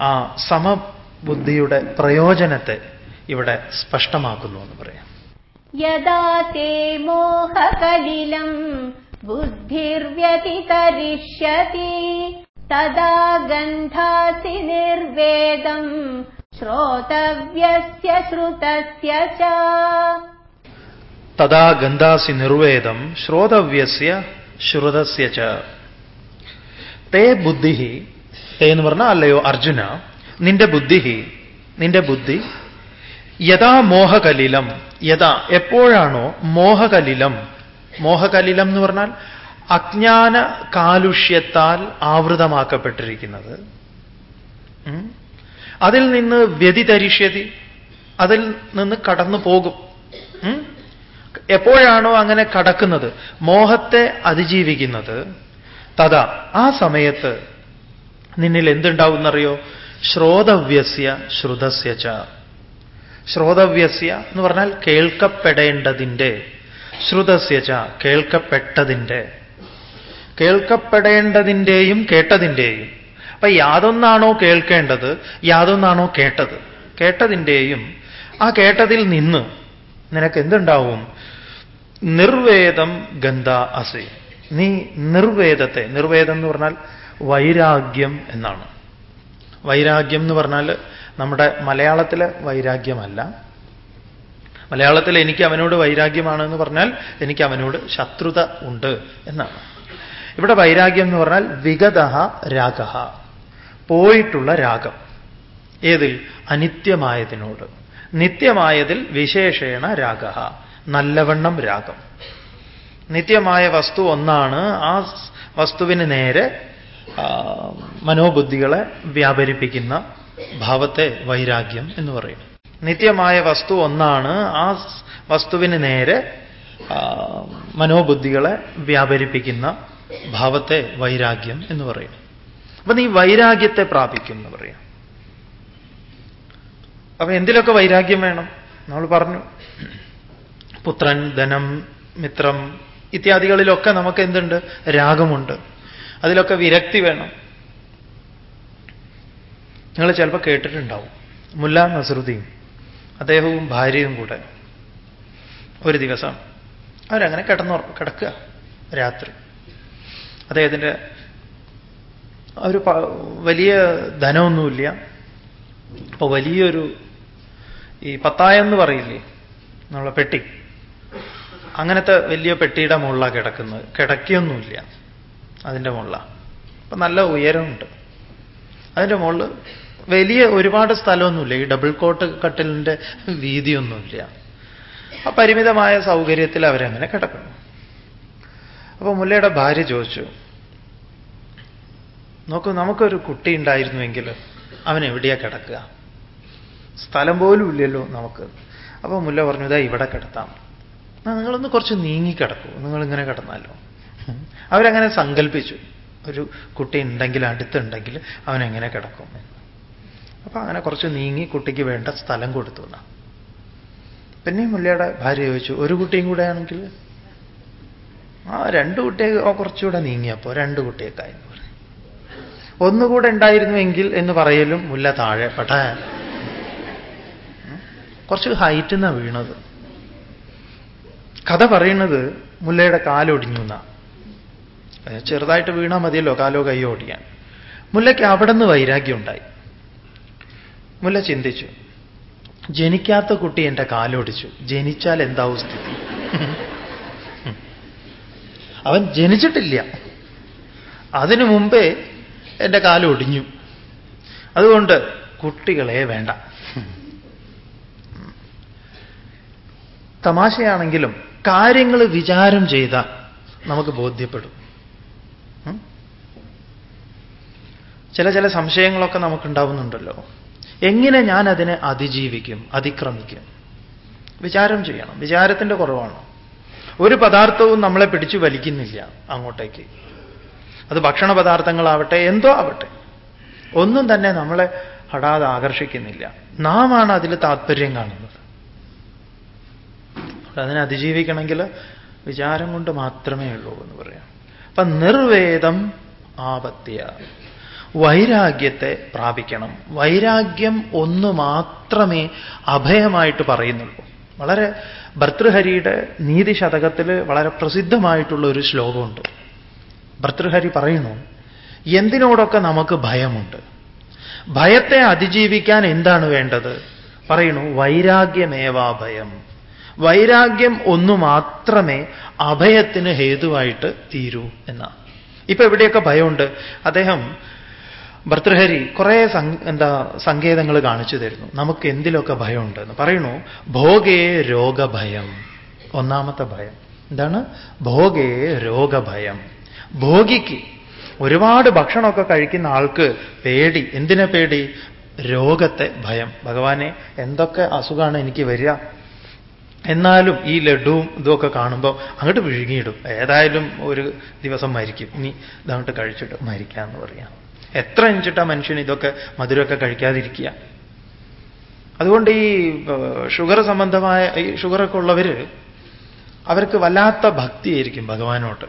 A: ആ സമബുദ്ധിയുടെ പ്രയോജനത്തെ ഇവിടെ സ്പഷ്ടമാക്കുന്നു എന്ന് പറയാം.
B: യഥാ തേ ബുദ്ധിർവ്യതിതരിഷ്യതി തദാ ഗന്ധാസി നിർവേദം ശ്രോതവ്യസ്യ ശ്രുതസ്യ ച.
A: തഥാ ഗന്ധാസി നിർവേദം ശ്രോതവ്യസ്യ ശ്രുതസ്യ ച. തേ ബുദ്ധിഹി തേ എന്ന് പറഞ്ഞാൽ അല്ലയോ അർജുന നിന്റെ ബുദ്ധിഹി നിന്റെ ബുദ്ധി യഥാ മോഹകലിലം യഥാ എപ്പോഴാണോ മോഹകലിലം മോഹകലിലം എന്ന് പറഞ്ഞാൽ അജ്ഞാന കാലുഷ്യത്താൽ ആവൃതമാക്കപ്പെട്ടിരിക്കുന്നത്. അതിൽ നിന്ന് വ്യതിതരിഷ്യതി അതിൽ നിന്ന് കടന്നു പോകും. എപ്പോഴാണോ അങ്ങനെ കടക്കുന്നത് മോഹത്തെ അതിജീവിക്കുന്നത്. തഥാ ആ സമയത്ത് നിന്നിൽ എന്തുണ്ടാവുമെന്നറിയോ ശ്രോതവ്യസ്യ ശ്രുതസ്യ ച. ശ്രോതവ്യസ്യ എന്ന് പറഞ്ഞാൽ കേൾക്കപ്പെടേണ്ടതിന്റെ. ശ്രുതസ്യ ച കേൾക്കപ്പെട്ടതിന്റെ. കേൾക്കപ്പെടേണ്ടതിന്റെയും കേട്ടതിന്റെയും. അപ്പൊ യാതൊന്നാണോ കേൾക്കേണ്ടത് യാതൊന്നാണോ കേട്ടത്? കേട്ടതിന്റെയും. ആ കേട്ടതിൽ നിന്ന് നിനക്ക് എന്തുണ്ടാവും? നിർവേദം ഗന്ധ അസി. നീ നിർവേദത്തെ നിർവേദം എന്ന് പറഞ്ഞാൽ വൈരാഗ്യം എന്നാണ്. വൈരാഗ്യം എന്ന് പറഞ്ഞാൽ നമ്മുടെ മലയാളത്തിലെ വൈരാഗ്യമല്ല. മലയാളത്തിൽ എനിക്ക് അവനോട് വൈരാഗ്യമാണ് എന്ന് പറഞ്ഞാൽ എനിക്ക് അവനോട് ശത്രുത ഉണ്ട് എന്നാണ്. ഇവിടെ വൈരാഗ്യം എന്ന് പറഞ്ഞാൽ വിഗത രാഗ പോയിട്ടുള്ള രാഗം. ഏതിൽ? അനിത്യമായതിനോട്. നിത്യമായതിൽ വിശേഷേണ രാഗ നല്ലവണ്ണം രാഗം. നിത്യമായ വസ്തു ഒന്നാണ് ആ വസ്തുവിന് നേരെ മനോബുദ്ധികളെ വ്യാപരിപ്പിക്കുന്ന ഭാവത്തെ വൈരാഗ്യം എന്ന് പറയും നിത്യമായ വസ്തു ഒന്നാണ് ആ വസ്തുവിന് നേരെ മനോബുദ്ധികളെ വ്യാപരിപ്പിക്കുന്ന ഭാവത്തെ വൈരാഗ്യം എന്ന് പറയും അപ്പൊ നീ വൈരാഗ്യത്തെ പ്രാപിക്കും എന്ന് പറയാം. അപ്പൊ എന്തിലൊക്കെ വൈരാഗ്യം വേണം? നമ്മൾ പറഞ്ഞു. പുത്രൻ ധനം മിത്രം ഇത്യാദികളിലൊക്കെ നമുക്ക് എന്തുണ്ട് രാഗമുണ്ട്. അതിലൊക്കെ വിരക്തി വേണം. നിങ്ങൾ ചിലപ്പോൾ കേട്ടിട്ടുണ്ടാവും. മുല്ല നസറുദ്ദീൻ അദ്ദേഹവും ഭാര്യയും കൂടെ ഒരു ദിവസം അവരങ്ങനെ കിടന്നു കിടക്കുക രാത്രി. അദ്ദേഹത്തിന്റെ ഒരു വലിയ ധനമൊന്നുമില്ല. അപ്പൊ വലിയൊരു ഈ പത്തായെന്ന് പറയില്ലേ? എന്നുള്ള പെട്ടി. അങ്ങനത്തെ വലിയ പെട്ടിയുടെ മുകളിലാണ് കിടക്കുന്നത്. കിടക്കിയൊന്നുമില്ല. അതിന്റെ മുകളിലാണ് അപ്പൊ നല്ല ഉയരമുണ്ട്. അതിന്റെ മുകളിൽ വലിയ ഒരുപാട് സ്ഥലമൊന്നുമില്ല. ഈ ഡബിൾ കോട്ട് കട്ടിലിന്റെ വീതിയൊന്നുമില്ല. ആ പരിമിതമായ സൗകര്യത്തിൽ അവരങ്ങനെ കിടക്കുന്നു. അപ്പോൾ മുല്ലയുടെ ഭാര്യ ചോദിച്ചു നോക്കൂ നമുക്കൊരു കുട്ടി ഉണ്ടായിരുന്നുവെങ്കിൽ അവൻ എവിടെയാ കിടക്കുക? സ്ഥലം പോലും ഇല്ലല്ലോ നമുക്ക്. അപ്പോൾ മുല്ല പറഞ്ഞു ഇതാ ഇവിടെ കിടത്താം. നിങ്ങളൊന്ന് കുറച്ച് നീങ്ങിക്കിടക്കൂ. നിങ്ങളിങ്ങനെ കിടന്നാലോ? അവരങ്ങനെ സങ്കല്പിച്ചു. ഒരു കുട്ടി ഉണ്ടെങ്കിൽ അടുത്തുണ്ടെങ്കിൽ അവനെങ്ങനെ കിടക്കും? അപ്പൊ അങ്ങനെ കുറച്ച് നീങ്ങി കുട്ടിക്ക് വേണ്ട സ്ഥലം കൊടുത്തു എന്നാ. പിന്നെ മുല്ലയുടെ ഭാര്യ ചോദിച്ചു ഒരു കുട്ടിയും കൂടെ ആണെങ്കിൽ? ആ രണ്ട് കുട്ടിയെ കുറച്ചുകൂടെ നീങ്ങിയപ്പോ രണ്ട് കുട്ടിയൊക്കെ പറഞ്ഞു ഒന്നുകൂടെ ഉണ്ടായിരുന്നുവെങ്കിൽ എന്ന് പറയലും മുല്ല താഴെ പട കുറച്ച് ഹൈറ്റ് എന്നാ വീണത്. കഥ പറയുന്നത് മുല്ലയുടെ കാലൊടിഞ്ഞു എന്നാ ചെറുതായിട്ട് വീണാൽ മതിയല്ലോ കാലോ കയ്യോ ഓടിക്കാൻ. മുല്ലയ്ക്ക് അവിടെ നിന്ന് വൈരാഗ്യം ഉണ്ടായി. മുല്ല ചിന്തിച്ചു ജനിക്കാത്ത കുട്ടി എന്റെ കാലോടിച്ചു ജനിച്ചാൽ എന്താവും സ്ഥിതി? അവൻ ജനിച്ചിട്ടില്ല. അതിനു മുമ്പേ എന്റെ കാലൊടിഞ്ഞു. അതുകൊണ്ട് കുട്ടികളെ വേണ്ട. തമാശയാണെങ്കിലും കാര്യങ്ങൾ വിചാരം ചെയ്താൽ നമുക്ക് ബോധ്യപ്പെടും. ചില ചില സംശയങ്ങളൊക്കെ നമുക്കുണ്ടാവുന്നുണ്ടല്ലോ. എങ്ങനെ ഞാൻ അതിനെ അതിജീവിക്കും അതിക്രമിക്കും? വിചാരം ചെയ്യണം. വിചാരത്തിന്റെ കുറവാണ്. ഒരു പദാർത്ഥവും നമ്മളെ പിടിച്ചു വലിക്കുന്നില്ല അങ്ങോട്ടേക്ക്. അത് ഭക്ഷണ പദാർത്ഥങ്ങളാവട്ടെ എന്തോ ആവട്ടെ. ഒന്നും തന്നെ നമ്മളെ ഹടാതെ ആകർഷിക്കുന്നില്ല. നാമാണ് അതിൽ താല്പര്യം കാണുന്നത്. അതിനെ അതിജീവിക്കണമെങ്കിൽ വിചാരം കൊണ്ട് മാത്രമേ ഉള്ളൂ എന്ന് പറയാം. അപ്പൊ നിർവേദം ആപത്യ. വൈരാഗ്യത്തെ പ്രാപിക്കണം. വൈരാഗ്യം ഒന്ന് മാത്രമേ അഭയമായിട്ട് പറയുന്നുള്ളൂ. വളരെ ഭർതൃഹരിയുടെ നീതി ശതകത്തിൽ വളരെ പ്രസിദ്ധമായിട്ടുള്ള ഒരു ശ്ലോകമുണ്ട്. ഭർതൃഹരി പറയുന്നു എന്തിനോടൊക്കെ നമുക്ക് ഭയമുണ്ട്? ഭയത്തെ അതിജീവിക്കാൻ എന്താണ് വേണ്ടത്? പറയുന്നു വൈരാഗ്യമേവാ ഭയം. വൈരാഗ്യം ഒന്നു മാത്രമേ അഭയത്തിന് ഹേതുവായിട്ട് തീരൂ എന്നാണ് ഇപ്പൊ എവിടെയൊക്കെ ഭയമുണ്ട്? അദ്ദേഹം ഭർത്തൃഹരി കുറേ എന്താ സങ്കേതങ്ങൾ കാണിച്ചു തരുന്നു. നമുക്ക് എന്തിലൊക്കെ ഭയമുണ്ട് എന്ന് പറയുന്നു ഭോഗേ രോഗഭയം. ഒന്നാമത്തെ ഭയം. എന്താണ്? ഭോഗേ രോഗഭയം. ഭോഗിക്ക് ഒരുപാട് ഭക്ഷണമൊക്കെ കഴിക്കുന്ന ആൾക്ക് പേടി. എന്തിനെ പേടി? രോഗത്തെ ഭയം. ഭഗവാനെ എന്തൊക്കെ അസുഖമാണ് എനിക്ക് വരിക? എന്നാലും ഈ ലഡുവും ഇതുമൊക്കെ കാണുമ്പോൾ അങ്ങോട്ട് വിഴുങ്ങിയിടും. ഏതായാലും ഒരു ദിവസം മരിക്കും. ഇനി ഇതങ്ങോട്ട് കഴിച്ചിട്ട് മരിക്കുക എന്ന് പറയാം. എത്ര ഇഞ്ചിട്ടാ മനുഷ്യൻ ഇതൊക്കെ മധുരമൊക്കെ കഴിക്കാതിരിക്കുക? അതുകൊണ്ട് ഈ ഷുഗർ സംബന്ധമായ ഈ ഷുഗറൊക്കെ ഉള്ളവർ അവർക്ക് വല്ലാത്ത ഭക്തിയായിരിക്കും ഭഗവാനോട്ട്.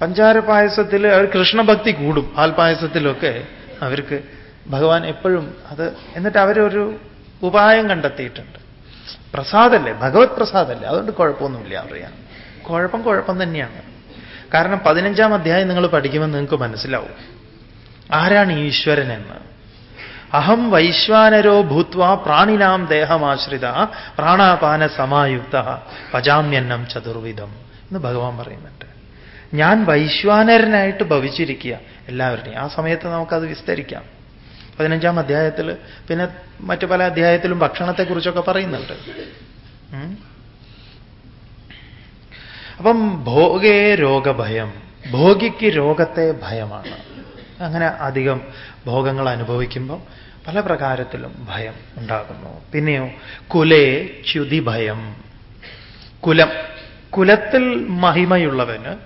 A: പഞ്ചാര പായസത്തിൽ അവർ കൃഷ്ണഭക്തി കൂടും. പാൽപായസത്തിലൊക്കെ അവർക്ക് ഭഗവാൻ എപ്പോഴും അത് എന്നിട്ട് അവരൊരു ഉപായം കണ്ടെത്തിയിട്ടുണ്ട്. പ്രസാദല്ലേ? ഭഗവത് പ്രസാദല്ലേ? അതുകൊണ്ട് കുഴപ്പമൊന്നുമില്ല അറിയാം. കുഴപ്പം കുഴപ്പം തന്നെയാണ്. കാരണം പതിനഞ്ചാം അധ്യായം നിങ്ങൾ പഠിക്കുമ്പോൾ നിങ്ങൾക്ക് മനസ്സിലാവും. ആരാണ് ഈശ്വരൻ എന്ന്? അഹം വൈശ്വാനരോ ഭൂത്വ പ്രാണിനാം ദേഹമാശ്രിത പ്രാണാപാന സമായുക്ത പജാമ്യന്നം ചതുർവിധം എന്ന് ഭഗവാൻ പറയുന്നുണ്ട്. ഞാൻ വൈശ്വാനരനായിട്ട് ഭവിച്ചിരിക്കുക എല്ലാവരുടെയും. ആ സമയത്ത് നമുക്കത് വിസ്തരിക്കാം. പതിനഞ്ചാം അധ്യായത്തിൽ പിന്നെ മറ്റു പല അധ്യായത്തിലും ഭക്ഷണത്തെക്കുറിച്ചൊക്കെ പറയുന്നുണ്ട്. അപ്പം ഭോഗേ രോഗഭയം ഭോഗിക്ക് രോഗത്തെ ഭയമാണ്. അങ്ങനെ അധികം ഭോഗങ്ങൾ അനുഭവിക്കുമ്പോൾ പല പ്രകാരത്തിലും ഭയം ഉണ്ടാകുന്നു. പിന്നെയോ കുലേ ച്യുതി ഭയം. കുലം കുലത്തിൽ മഹിമയുള്ളവന്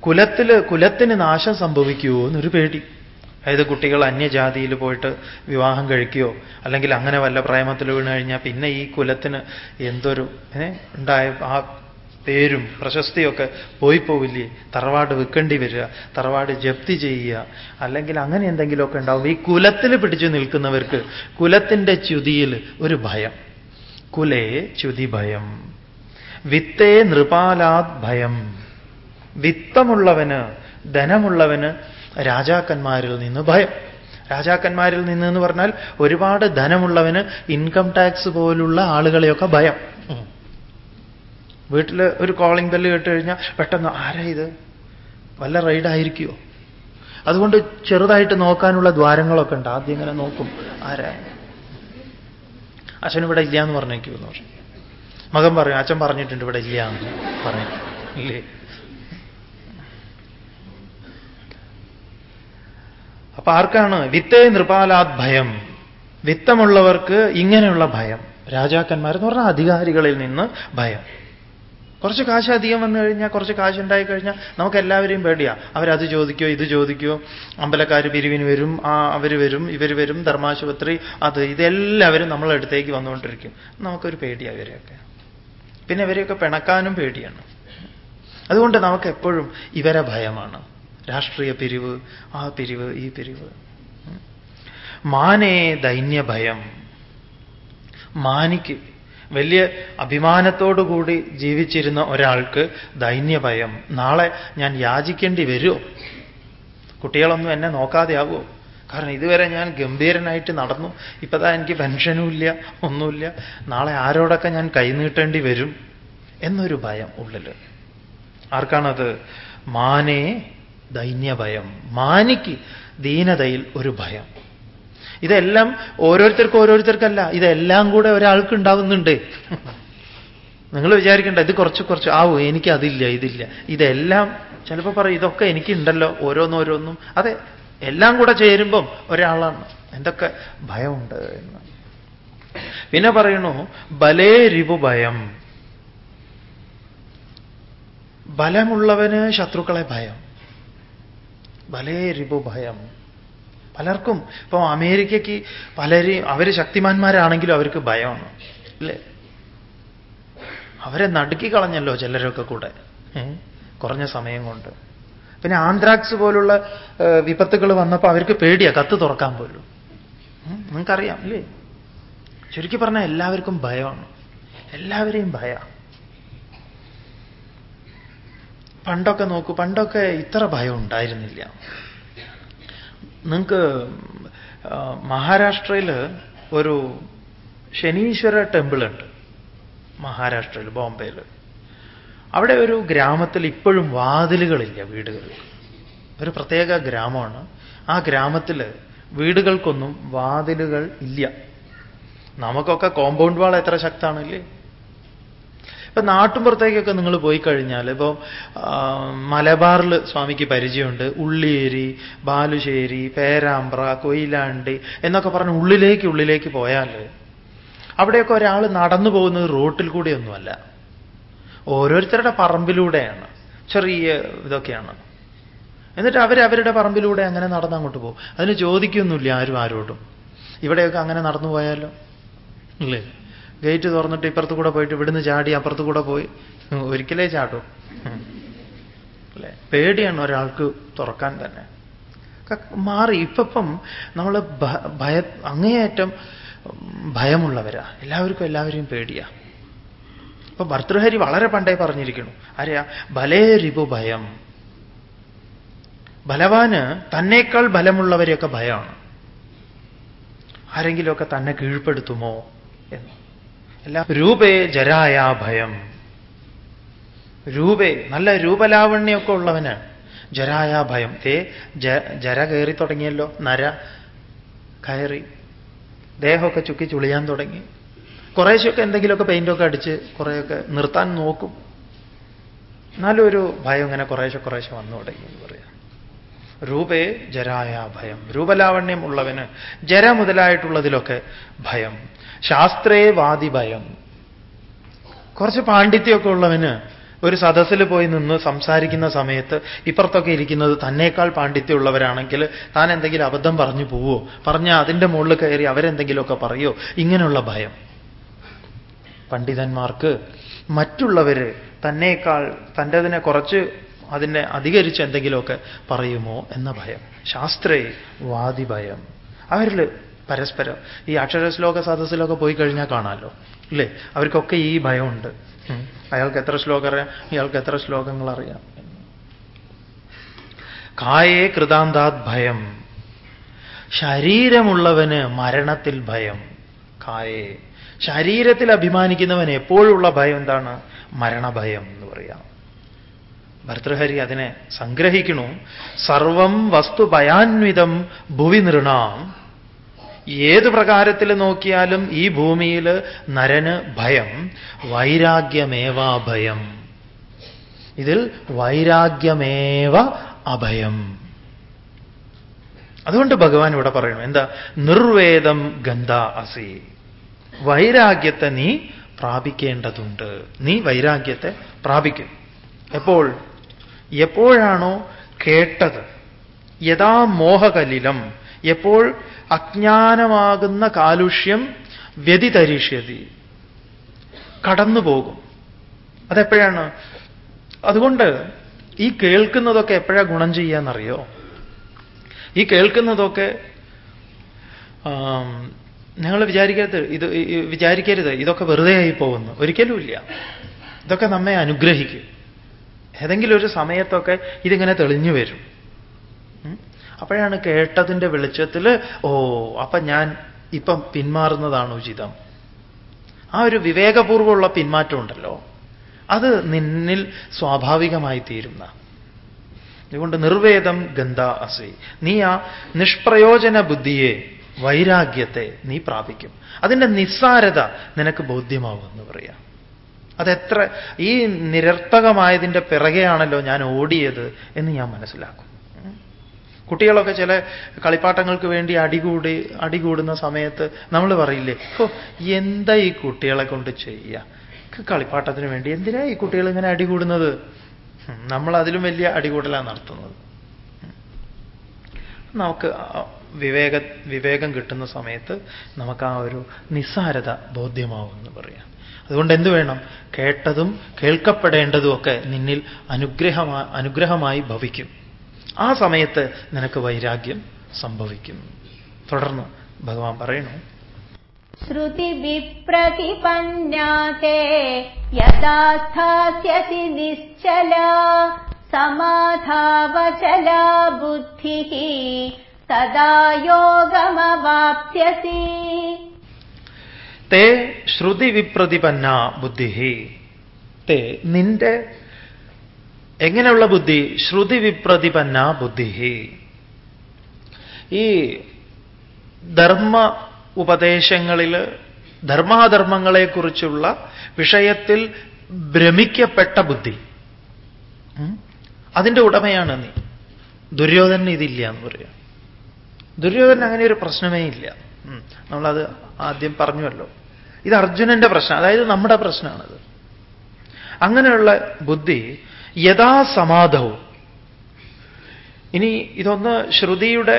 A: കുലത്തിൽ കുലത്തിന് നാശം സംഭവിക്കുമോ എന്നൊരു പേടി. അതായത് കുട്ടികൾ അന്യജാതിയിൽ പോയിട്ട് വിവാഹം കഴിക്കുകയോ അല്ലെങ്കിൽ അങ്ങനെ വല്ല പ്രേമത്തിൽ വീണ് കഴിഞ്ഞാൽ പിന്നെ ഈ കുലത്തിന് എന്തൊരു ഉണ്ടായ ആ പേരും പ്രശസ്തിയൊക്കെ പോയി പോവില്ലേ? തറവാട് വിൽക്കേണ്ടി വരിക തറവാട് ജപ്തി ചെയ്യുക. അല്ലെങ്കിൽ അങ്ങനെ എന്തെങ്കിലുമൊക്കെ ഉണ്ടാവും. ഈ കുലത്തിൽ പിടിച്ചു നിൽക്കുന്നവർക്ക് കുലത്തിന്റെ ച്യുതിയിൽ ഒരു ഭയം. കുലേ ച്യുതി ഭയം. വിത്തേ നൃപാലാത് ഭയം. വിത്തമുള്ളവന് ധനമുള്ളവന് രാജാക്കന്മാരിൽ നിന്ന് ഭയം. രാജാക്കന്മാരിൽ നിന്ന് എന്ന് പറഞ്ഞാൽ ഒരുപാട് ധനമുള്ളവന് ഇൻകം ടാക്സ് പോലുള്ള ആളുകളെയൊക്കെ ഭയം. വീട്ടിൽ ഒരു കോളിംഗ് ബെല്ല് കേട്ട് കഴിഞ്ഞാൽ പെട്ടെന്ന് ആരാ ഇത്? വല്ല റൈഡായിരിക്കുമോ അതുകൊണ്ട് ചെറുതായിട്ട് നോക്കാനുള്ള ദ്വാരങ്ങളൊക്കെ ഉണ്ട്. ആദ്യം ഇങ്ങനെ നോക്കും. ആരാ? അച്ഛൻ ഇവിടെ ഇല്ല എന്ന് പറഞ്ഞേക്കുമെന്ന് പറഞ്ഞു മകൻ പറയും അച്ഛൻ പറഞ്ഞിട്ടുണ്ട് ഇവിടെ ഇല്ല എന്ന് പറഞ്ഞു ഇല്ലേ? അപ്പൊ ആർക്കാണ്? വിത്തേ നൃപാലാത് ഭയം. വിത്തമുള്ളവർക്ക് ഇങ്ങനെയുള്ള ഭയം. രാജാക്കന്മാരെന്ന് പറഞ്ഞാൽ അധികാരികളിൽ നിന്ന് ഭയം. കുറച്ച് കാശ് അധികം വന്നു കഴിഞ്ഞാൽ കുറച്ച് കാശ് ഉണ്ടായി കഴിഞ്ഞാൽ നമുക്ക് എല്ലാവരെയും പേടിയാ. അവരത് ചോദിക്കോ ഇത് ചോദിക്കോ. അമ്പലക്കാർ പിരിവിന് വരും ആ അവർ വരും ഇവർ വരും ധർമാശുപത്രി അത് ഇതെല്ലാവരും നമ്മളടുത്തേക്ക് വന്നുകൊണ്ടിരിക്കും. നമുക്കൊരു പേടിയാ ഇവരെയൊക്കെ. പിന്നെ ഇവരെയൊക്കെ പിണക്കാനും പേടിയാണ്. അതുകൊണ്ട് നമുക്ക് എപ്പോഴും ഇവരെ ഭയമാണ്. രാഷ്ട്രീയ പിരിവ് ആ പിരിവ് ഈ പിരിവ്. മാനേ ദൈന്യഭയം. മാനിക്ക് വലിയ അഭിമാനത്തോടുകൂടി ജീവിച്ചിരുന്ന ഒരാൾക്ക് ദൈന്യഭയം. നാളെ ഞാൻ യാചിക്കേണ്ടി വരുമോ കുട്ടികളൊന്നും എന്നെ നോക്കാതെയാവുമോ കാരണം ഇതുവരെ ഞാൻ ഗംഭീരനായിട്ട് നടന്നു. ഇപ്പതാ എനിക്ക് പെൻഷനുമില്ല ഒന്നുമില്ല. നാളെ ആരോടൊക്കെ ഞാൻ കൈനീട്ടേണ്ടി വരും? എന്നൊരു ഭയം ഉള്ളിൽ ആർക്കാണത്? മാനേ ദൈന്യഭയം. മാനിക്ക് ദീനതയിൽ ഒരു ഭയം. ഇതെല്ലാം ഓരോരുത്തർക്കും ഓരോരുത്തർക്കല്ല. ഇതെല്ലാം കൂടെ ഒരാൾക്ക് ഉണ്ടാവുന്നുണ്ട്. നിങ്ങൾ വിചാരിക്കേണ്ട ഇത് കുറച്ച് കുറച്ച് ആവോ എനിക്ക് അതില്ല ഇതില്ല. ഇതെല്ലാം ചിലപ്പോൾ പറയും ഇതൊക്കെ എനിക്കുണ്ടല്ലോ ഓരോന്നോരോന്നും അതെ എല്ലാം കൂടെ ചേരുമ്പം ഒരാളാണ്. എന്തൊക്കെ ഭയമുണ്ട് എന്ന്. പിന്നെ പറയണു ബലേ രിപു ഭയം. ബലമുള്ളവന് ശത്രുക്കളെ ഭയം. ബലേ രിപു ഭയം പലർക്കും ഇപ്പം അമേരിക്കയ്ക്ക് പലരെയും അവർ ശക്തിമാന്മാരാണെങ്കിലും അവർക്ക് ഭയമാണ് അല്ലേ? അവരെ നടുക്കി കളഞ്ഞല്ലോ ചിലരൊക്കെ കൂടെ. കുറഞ്ഞ സമയം കൊണ്ട്. പിന്നെ ആന്ത്രാക്സ് പോലുള്ള വിപത്തുകൾ വന്നപ്പോൾ അവർക്ക് പേടിയാ കത്ത് തുറക്കാൻ പോലും. നിങ്ങൾക്കറിയാം അല്ലേ? ചുരുക്കി പറഞ്ഞാൽ എല്ലാവർക്കും ഭയമാണ്. എല്ലാവരെയും ഭയ. പണ്ടൊക്കെ നോക്കൂ പണ്ടൊക്കെ ഇത്ര ഭയം ഉണ്ടായിരുന്നില്ല. നിങ്ങൾക്ക് മഹാരാഷ്ട്രയിൽ ഒരു ശനീശ്വര ടെമ്പിൾ ഉണ്ട്. മഹാരാഷ്ട്രയിൽ ബോംബെയിൽ അവിടെ ഒരു ഗ്രാമത്തിൽ ഇപ്പോഴും വാതിലുകളില്ല വീടുകൾ ഒരു പ്രത്യേക ഗ്രാമമാണ്. ആ ഗ്രാമത്തിൽ വീടുകൾക്കൊന്നും വാതിലുകൾ ഇല്ല. നമുക്കൊക്കെ കോമ്പൗണ്ട് വാൾ എത്ര ശക്താണല്ലേ ഇപ്പൊ നാട്ടുമ്പുറത്തേക്കൊക്കെ നിങ്ങൾ പോയി കഴിഞ്ഞാൽ ഇപ്പോൾ മലബാറിൽ സ്വാമിക്ക് പരിചയമുണ്ട്. ഉള്ളിയേരി ബാലുശ്ശേരി പേരാമ്പ്ര കൊയിലാണ്ടി എന്നൊക്കെ പറഞ്ഞ് ഉള്ളിലേക്ക് ഉള്ളിലേക്ക് പോയാൽ അവിടെയൊക്കെ ഒരാൾ നടന്നു പോകുന്നത് റോട്ടിൽ കൂടിയൊന്നുമല്ല. ഓരോരുത്തരുടെ പറമ്പിലൂടെയാണ്. ചെറിയ ഇതൊക്കെയാണ്. എന്നിട്ട് അവർ അവരുടെ പറമ്പിലൂടെ അങ്ങനെ നടന്ന് അങ്ങോട്ട് പോകും. അതിന് ചോദിക്കൊന്നുമില്ല ആരും ആരോടും. ഇവിടെയൊക്കെ അങ്ങനെ നടന്നു പോയാലോ? അല്ലേ ഗേറ്റ് തുറന്നിട്ട് ഇപ്പുറത്ത് കൂടെ പോയിട്ട് ഇവിടുന്ന് ചാടി അപ്പുറത്ത് കൂടെ പോയി. ഒരിക്കലേ ചാട്ടു അല്ലേ? പേടിയാണ് ഒരാൾക്ക് തുറക്കാൻ തന്നെ. മാറി. ഇപ്പം നമ്മൾ ഭയ അങ്ങേയറ്റം ഭയമുള്ളവരാ. എല്ലാവർക്കും എല്ലാവരെയും പേടിയാ. ഇപ്പൊ ഭർത്തൃഹരി വളരെ പണ്ടേ പറഞ്ഞിരിക്കുന്നു. ആരെയാ? ഭലേ റിപു ഭയം. ബലവാന് തന്നേക്കാൾ ബലമുള്ളവരെയൊക്കെ ഭയമാണ് ആരെങ്കിലുമൊക്കെ തന്നെ കീഴ്പ്പെടുത്തുമോ എന്ന്. എല്ലാം രൂപേ ജരായാഭയം. രൂപേ നല്ല രൂപലാവണ്യമൊക്കെ ഉള്ളവന് ജരായാഭയം. തേ ജര കയറി തുടങ്ങിയല്ലോ നര കയറി. ദേഹമൊക്കെ ചുക്കി ചുളിയാൻ തുടങ്ങി. കുറേശ്ശൊക്കെ എന്തെങ്കിലുമൊക്കെ പെയിന്റൊക്കെ അടിച്ച് കുറേയൊക്കെ നിർത്താൻ നോക്കും. എന്നാലും ഒരു ഭയം ഇങ്ങനെ കുറേശ്ശെ കുറേശ്ശെ വന്നു തുടങ്ങി എന്ന് പറയാം. രൂപേ ജരായ ഭയം രൂപലാവണ്യം ഉള്ളവന് ജര മുതലായിട്ടുള്ളതിലൊക്കെ ഭയം. ശാസ്ത്രേ വാദിഭയം കുറച്ച് പാണ്ഡിത്യമൊക്കെ ഉള്ളവന് ഒരു സദസ്സിൽ പോയി നിന്ന് സംസാരിക്കുന്ന സമയത്ത് ഇപ്പുറത്തൊക്കെ ഇരിക്കുന്നത് തന്നേക്കാൾ പാണ്ഡിത്യമുള്ളവരാണെങ്കിൽ താൻ എന്തെങ്കിലും അബദ്ധം പറഞ്ഞു പോവോ? പറഞ്ഞാൽ അതിന്റെ മുകളിൽ കയറി അവരെന്തെങ്കിലുമൊക്കെ പറയോ? ഇങ്ങനെയുള്ള ഭയം. പണ്ഡിതന്മാർക്ക് മറ്റുള്ളവർ തന്നേക്കാൾ തന്റെതിനെ കുറച്ച് അതിനെ അധികരിച്ച് എന്തെങ്കിലുമൊക്കെ പറയുമോ എന്ന ഭയം. ശാസ്ത്രേ വാദി ഭയം അവരിൽ പരസ്പരം. ഈ അക്ഷരശ്ലോക സദസ്സിലൊക്കെ പോയി കഴിഞ്ഞാൽ കാണാമല്ലോ ഇല്ലേ? അവർക്കൊക്കെ ഈ ഭയമുണ്ട്. അയാൾക്ക് എത്ര ശ്ലോകം അറിയാം? ഇയാൾക്ക് എത്ര ശ്ലോകങ്ങൾ അറിയാം? കായേ കൃതാന്താത് ഭയം. ശരീരമുള്ളവന് മരണത്തിൽ ഭയം. കായേ. ശരീരത്തിൽ അഭിമാനിക്കുന്നവൻ എപ്പോഴുള്ള ഭയം എന്താണ്? മരണഭയം എന്ന് പറയാം. ഭർത്തൃഹരി അതിനെ സംഗ്രഹിക്കണു സർവം വസ്തു ഭയാന്വിതം ഭുവി നൃണാം. ഏത് പ്രകാരത്തിൽ നോക്കിയാലും ഈ ഭൂമിയിൽ നരന് ഭയം വൈരാഗ്യമേവാ ഭയം. ഇതിൽ വൈരാഗ്യമേവ അഭയം. അതുകൊണ്ട് ഭഗവാൻ ഇവിടെ പറയുന്നു എന്താ? നിർവേദം ഗന്ധ അസി. വൈരാഗ്യത്തെ നീ പ്രാപിക്കേണ്ടതുണ്ട്. നീ വൈരാഗ്യത്തെ പ്രാപിക്കും. എപ്പോൾ? എപ്പോഴാണോ കേട്ടത്. യഥാ മോഹകലിലം. എപ്പോൾ അജ്ഞാനമാകുന്ന കാലുഷ്യം വ്യതിതരിഷ്യതി. കടന്നുപോകും. അതെപ്പോഴാണ്? അതുകൊണ്ട് ഈ കേൾക്കുന്നതൊക്കെ എപ്പോഴാ ഗുണം ചെയ്യാന്നറിയോ? ഈ കേൾക്കുന്നതൊക്കെ നിങ്ങൾ വിചാരിക്കരുത് ഇത് വിചാരിക്കരുത്. ഇതൊക്കെ വെറുതെ ആയി പോകുന്നു ഒരിക്കലുമില്ല ഇതൊക്കെ നമ്മെ അനുഗ്രഹിക്കും. ഏതെങ്കിലും ഒരു സമയത്തൊക്കെ ഇതിങ്ങനെ തെളിഞ്ഞു വരും. അപ്പോഴാണ് കേട്ടതിന്റെ വെളിച്ചത്തിൽ ഓ അപ്പൊ ഞാൻ ഇപ്പം പിന്മാറുന്നതാണ് ഉചിതം. ആ ഒരു വിവേകപൂർവമുള്ള പിന്മാറ്റം ഉണ്ടല്ലോ അത് നിന്നിൽ സ്വാഭാവികമായി തീരുന്ന. അതുകൊണ്ട് നിർവേദം ഗന്ധ അസി. നീ ആ നിഷ്പ്രയോജന ബുദ്ധിയെ വൈരാഗ്യത്തെ നീ പ്രാപിക്കും. അതിന്റെ നിസ്സാരത നിനക്ക് ബോധ്യമാവുമെന്ന് പറയാം. അതെത്ര ഈ നിരർത്ഥകമായതിന്റെ പിറകെയാണല്ലോ ഞാൻ ഓടിയത് എന്ന് ഞാൻ മനസ്സിലാക്കും. കുട്ടികളൊക്കെ ചില കളിപ്പാട്ടങ്ങൾക്ക് വേണ്ടി അടികൂടി അടികൂടുന്ന സമയത്ത് നമ്മൾ പറയില്ലേ ഓ എന്താ ഈ കുട്ടികളെ കൊണ്ട് ചെയ്യുക കളിപ്പാട്ടത്തിന് വേണ്ടി എന്തിനാ ഈ കുട്ടികൾ ഇങ്ങനെ അടികൂടുന്നത്? നമ്മൾ അതിലും വലിയ അടികൂടലാണ് നടത്തുന്നത്. നമുക്ക് വിവേക വിവേകം കിട്ടുന്ന സമയത്ത് നമുക്ക് ആ ഒരു നിസ്സാരത ബോധ്യമാവുമെന്ന് പറയാം. അതുകൊണ്ട് എന്ത് വേണം? കേട്ടതും കേൾക്കപ്പെടേണ്ടതും ഒക്കെ നിന്നിൽ അനുഗ്രഹമാ അനുഗ്രഹമായി ഭവിക്കും. ആ സമയത്ത് നിനക്ക് വൈരാഗ്യം സംഭവിക്കും. തുടർന്ന് ഭഗവാൻ പറയുന്നു
B: ശ്രുതി വിപ്രതിപന്നാതേ യഥാ സ്ഥാസ്യസി നിശ്ചല സമാധാവചല ബുദ്ധി തദാ യോഗമവാപ്സ്യസി.
A: തേ ശ്രുതി വിപ്രതിപന്ന ബുദ്ധി തേ നിന്റെ എങ്ങനെയുള്ള ബുദ്ധി? ശ്രുതി വിപ്രതിപന്ന ബുദ്ധി. ഈ ധർമ്മ ഉപദേശങ്ങളിൽ ധർമാധർമ്മങ്ങളെക്കുറിച്ചുള്ള വിഷയത്തിൽ ഭ്രമിക്കപ്പെട്ട ബുദ്ധി. അതിന്റെ ഉടമയാണ് നീ. ദുര്യോധന ഇതില്ല എന്ന് പറയാം. ദുര്യോധന അങ്ങനെ ഒരു പ്രശ്നമേ ഇല്ല. നമ്മളത് ആദ്യം പറഞ്ഞുവല്ലോ. ഇത് അർജുനന്റെ പ്രശ്നം. അതായത് നമ്മുടെ പ്രശ്നമാണത്. അങ്ങനെയുള്ള ബുദ്ധി യഥാ സമാധവും ഇനി ഇതൊന്ന് ശ്രുതിയുടെ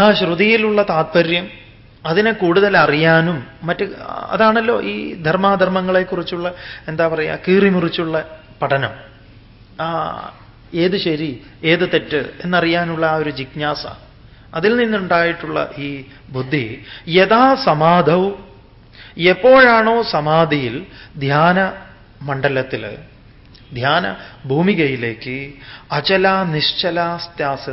A: ആ ശ്രുതിയിലുള്ള താത്പര്യം അതിനെ കൂടുതൽ അറിയാനും മറ്റ് അതാണല്ലോ ഈ ധർമാധർമ്മങ്ങളെക്കുറിച്ചുള്ള എന്താ പറയുക കീറിമുറിച്ചുള്ള പഠനം. ഏത് ശരി ഏത് തെറ്റ് എന്നറിയാനുള്ള ആ ഒരു ജിജ്ഞാസ. അതിൽ നിന്നുണ്ടായിട്ടുള്ള ഈ ബുദ്ധി യഥാ സമാധൗ എപ്പോഴാണോ സമാധിയിൽ ധ്യാന മണ്ഡലത്തിൽ ധ്യാന ഭൂമികയിലേക്ക് അചല നിശ്ചല സ്ത്യാസ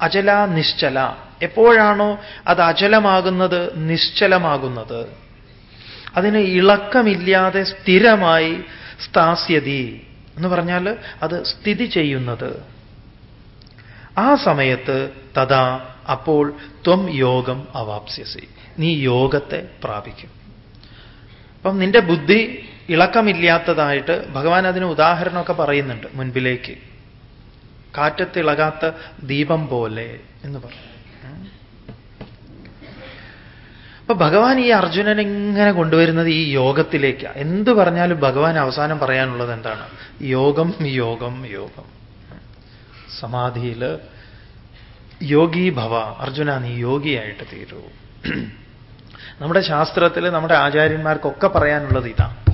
A: അചല നിശ്ചല. എപ്പോഴാണോ അത് അചലമാകുന്നത് നിശ്ചലമാകുന്നത്. അതിന് ഇളക്കമില്ലാതെ സ്ഥിരമായി സ്ഥാസ്യതി എന്ന് പറഞ്ഞാൽ അത് സ്ഥിതി ചെയ്യുന്നത്. ആ സമയത്ത് തഥാ അപ്പോൾ ത്വം യോഗം അവാപ്സ്യസി. നീ യോഗത്തെ പ്രാപിക്കും. അപ്പം നിന്റെ ബുദ്ധി ഇളക്കമില്ലാത്തതായിട്ട് ഭഗവാൻ അതിന് ഉദാഹരണമൊക്കെ പറയുന്നുണ്ട് മുൻപിലേക്ക്. കാറ്റത്തിളകാത്ത ദീപം പോലെ എന്ന് പറഞ്ഞു. അപ്പൊ ഭഗവാൻ ഈ അർജുനൻ ഇങ്ങനെ കൊണ്ടുവരുന്നത് ഈ യോഗത്തിലേക്ക്. എന്ത് പറഞ്ഞാലും ഭഗവാൻ അവസാനം പറയാനുള്ളത് എന്താണ്? യോഗം യോഗം യോഗം. സമാധിയിൽ യോഗീ ഭവ. അർജുന നീ യോഗിയായിട്ട് തീരൂ. നമ്മുടെ ശാസ്ത്രത്തിൽ നമ്മുടെ ആചാര്യന്മാർക്കൊക്കെ പറയാനുള്ളത് ഇതാണ്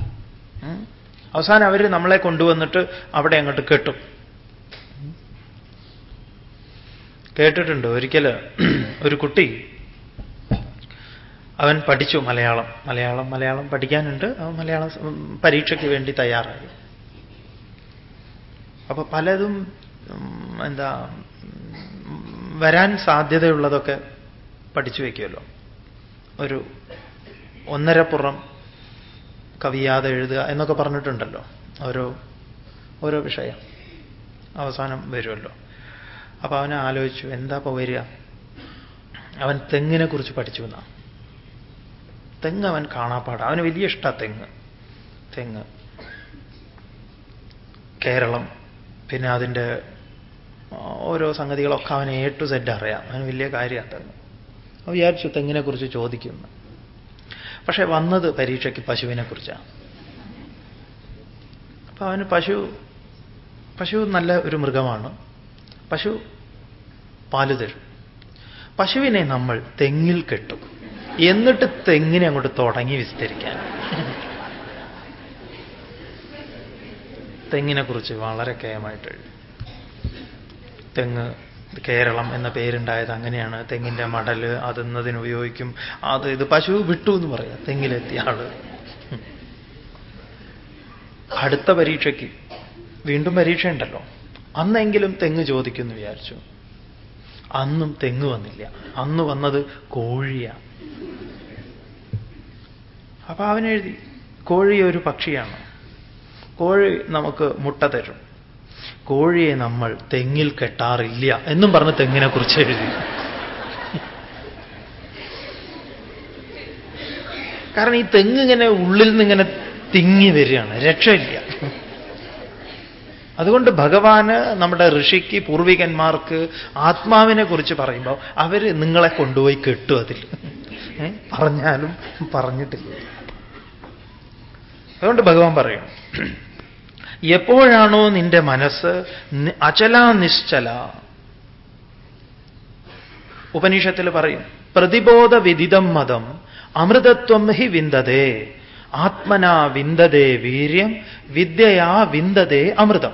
A: അവസാനം അവർ നമ്മളെ കൊണ്ടുവന്നിട്ട് അവിടെ അങ്ങോട്ട് കെട്ടും. കേട്ടിട്ടുണ്ട്? ഒരിക്കൽ ഒരു കുട്ടി അവൻ പഠിച്ചു മലയാളം. മലയാളം മലയാളം പഠിക്കാനുണ്ട്. അവൻ മലയാളം പരീക്ഷയ്ക്ക് വേണ്ടി തയ്യാറായി. അപ്പൊ പലതും എന്താ വരാൻ സാധ്യതയുള്ളതൊക്കെ പഠിച്ചു വയ്ക്കുമല്ലോ ഒരു ഒന്നരപ്പുറം കവിയാതെ എഴുതുക എന്നൊക്കെ പറഞ്ഞിട്ടുണ്ടല്ലോ. ഓരോ ഓരോ വിഷയം അവസാനം വരുമല്ലോ. അപ്പൊ അവനെ ആലോചിച്ചു എന്താ ഇപ്പൊ വരിക? അവൻ തെങ്ങിനെ കുറിച്ച് പഠിച്ചു എന്നാ. തെങ്ങ് അവൻ കാണാപ്പാട. അവന് വലിയ ഇഷ്ട തെങ്ങ്. തെങ്ങ്. കേരളം. പിന്നെ അതിന്റെ ഓരോ സംഗതികളൊക്കെ അവൻ എ ടു സെഡ് അറിയാം. അവന് വലിയ കാര്യമാണ് തെങ്ങ്. വിചാരിച്ചു തെങ്ങിനെ കുറിച്ച് ചോദിക്കുന്നു പക്ഷെ വന്നത് പരീക്ഷയ്ക്ക് പശുവിനെ കുറിച്ചാണ്. അപ്പൊ അവന് പശു പശു നല്ല ഒരു മൃഗമാണ്. പശു പാൽ തരും. പശുവിനെ നമ്മൾ തെങ്ങിൽ കെട്ടും. എന്നിട്ട് തെങ്ങിനെ അങ്ങോട്ട് തുടങ്ങി വിസ്തരിക്കാൻ. തെങ്ങിനെ കുറിച്ച് വളരെ കേമായിട്ട് തെങ്ങ് കേരളം എന്ന പേരുണ്ടായത് അങ്ങനെയാണ്. തെങ്ങിന്റെ മടൽ അതെന്നതിന് ഉപയോഗിക്കും അത് ഇത് പശു വിട്ടു എന്ന് പറയാം. തെങ്ങിലെത്തിയ ആൾ. അടുത്ത പരീക്ഷയ്ക്ക് വീണ്ടും പരീക്ഷ ഉണ്ടല്ലോ അന്നെങ്കിലും തെങ്ങ് ചോദിക്കുമെന്ന് വിചാരിച്ചു. അന്നും തെങ്ങ് വന്നില്ല. അന്ന് വന്നത് കോഴിയാണ് അപ്പൊ അവനെഴുതി കോഴി ഒരു പക്ഷിയാണ്. കോഴി നമുക്ക് മുട്ട തരും. കോഴിയെ നമ്മൾ തെങ്ങിൽ കെട്ടാറില്ല എന്നും പറഞ്ഞ് തെങ്ങിനെ കുറിച്ച് എഴുതി. കാരണം ഈ തെങ്ങ് ഇങ്ങനെ ഉള്ളിൽ നിന്ന് ഇങ്ങനെ തിങ്ങി വരികയാണ്. രക്ഷയില്ല. അതുകൊണ്ട് ഭഗവാന് നമ്മുടെ ഋഷിക്ക് പൂർവികന്മാർക്ക് ആത്മാവിനെ കുറിച്ച് പറയുമ്പോൾ അവർ നിങ്ങളെ കൊണ്ടുപോയി കെട്ടു അതിൽ. പറഞ്ഞാലും പറഞ്ഞിട്ടില്ല. അതുകൊണ്ട് ഭഗവാൻ പറയും എപ്പോഴാണോ നിന്റെ മനസ്സ് അചല നിശ്ചല. ഉപനിഷത്തിൽ പറയും പ്രതിബോധ വിദിതം മതം അമൃതത്വം ഹി വിന്ദതേ ആത്മനാ വിന്ദതേ വീര്യം വിദ്യയാ വിന്ദതേ അമൃതം.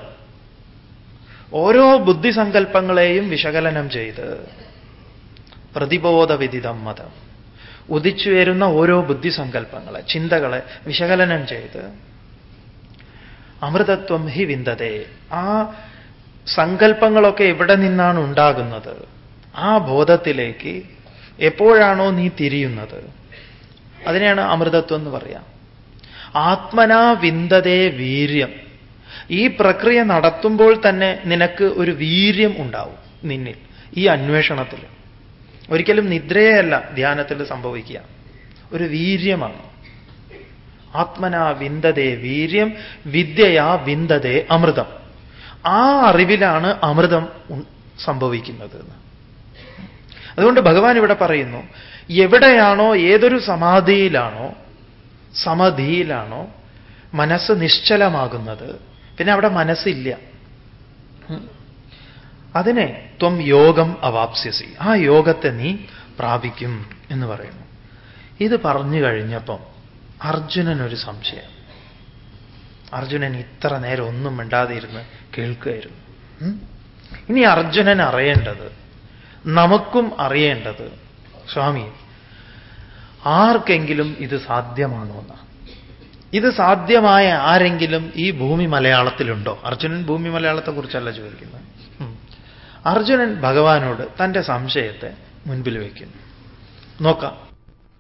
A: ഓരോ ബുദ്ധിസങ്കല്പങ്ങളെയും വിശകലനം ചെയ്ത് പ്രതിബോധ വിദിതം മതം ഉദിച്ചു വരുന്ന ഓരോ ബുദ്ധിസങ്കല്പങ്ങളെ ചിന്തകളെ വിശകലനം ചെയ്ത് അമൃതത്വം ഹി വിന്ദതേ. ആ സങ്കല്പങ്ങളൊക്കെ എവിടെ നിന്നാണ് ഉണ്ടാകുന്നത്? ആ ബോധത്തിലേക്ക് എപ്പോഴാണോ നീ തിരിയുന്നത്? അതിനെയാണ് അമൃതത്വം എന്ന് പറയാം. ആത്മനാ വിന്ദതേ വീര്യം. ഈ പ്രക്രിയ നടത്തുമ്പോൾ തന്നെ നിനക്ക് ഒരു വീര്യം ഉണ്ടാവും നിന്നിൽ ഈ അന്വേഷണത്തിൽ. ഒരിക്കലും നിദ്രയല്ല ധ്യാനത്തിൽ സംഭവിക്കുക. ഒരു വീര്യമാണ്. ആത്മനാ വിന്ദതേ വീര്യം വിദ്യയാ വിന്ദതേ അമൃതം. ആ അറിവിലാണ് അമൃതം സംഭവിക്കുന്നത്. അതുകൊണ്ട് ഭഗവാൻ ഇവിടെ പറയുന്നു എവിടെയാണോ ഏതൊരു സമാധിയിലാണോ സമധിയിലാണോ മനസ്സ് നിശ്ചലമാകുന്നത് പിന്നെ അവിടെ മനസ്സില്ല. അതിനെ ത്വം യോഗം അവാപ്സ്യസി. ആ യോഗത്തെ നീ പ്രാപിക്കും എന്ന് പറയുന്നു. ഇത് പറഞ്ഞു കഴിഞ്ഞപ്പം അർജുനനൊരു സംശയം. അർജുനൻ ഇത്ര നേരം ഒന്നും മിണ്ടാതിരുന്ന് കേൾക്കുകയായിരുന്നു? ഇനി അർജുനൻ അറിയേണ്ടത് നമുക്കും അറിയേണ്ടത് സ്വാമി ആർക്കെങ്കിലും ഇത് സാധ്യമാണോ എന്നാണ് ഇത് സാധ്യമായ ആരെങ്കിലും ഈ ഭൂമി മലയാളത്തിലുണ്ടോ? അർജുനൻ ഭൂമി മലയാളത്തെക്കുറിച്ചല്ല ചോദിക്കുന്നത്. അർജുനൻ ഭഗവാനോട് തന്റെ സംശയത്തെ മുൻപിൽ വയ്ക്കുന്നു. നോക്കാം.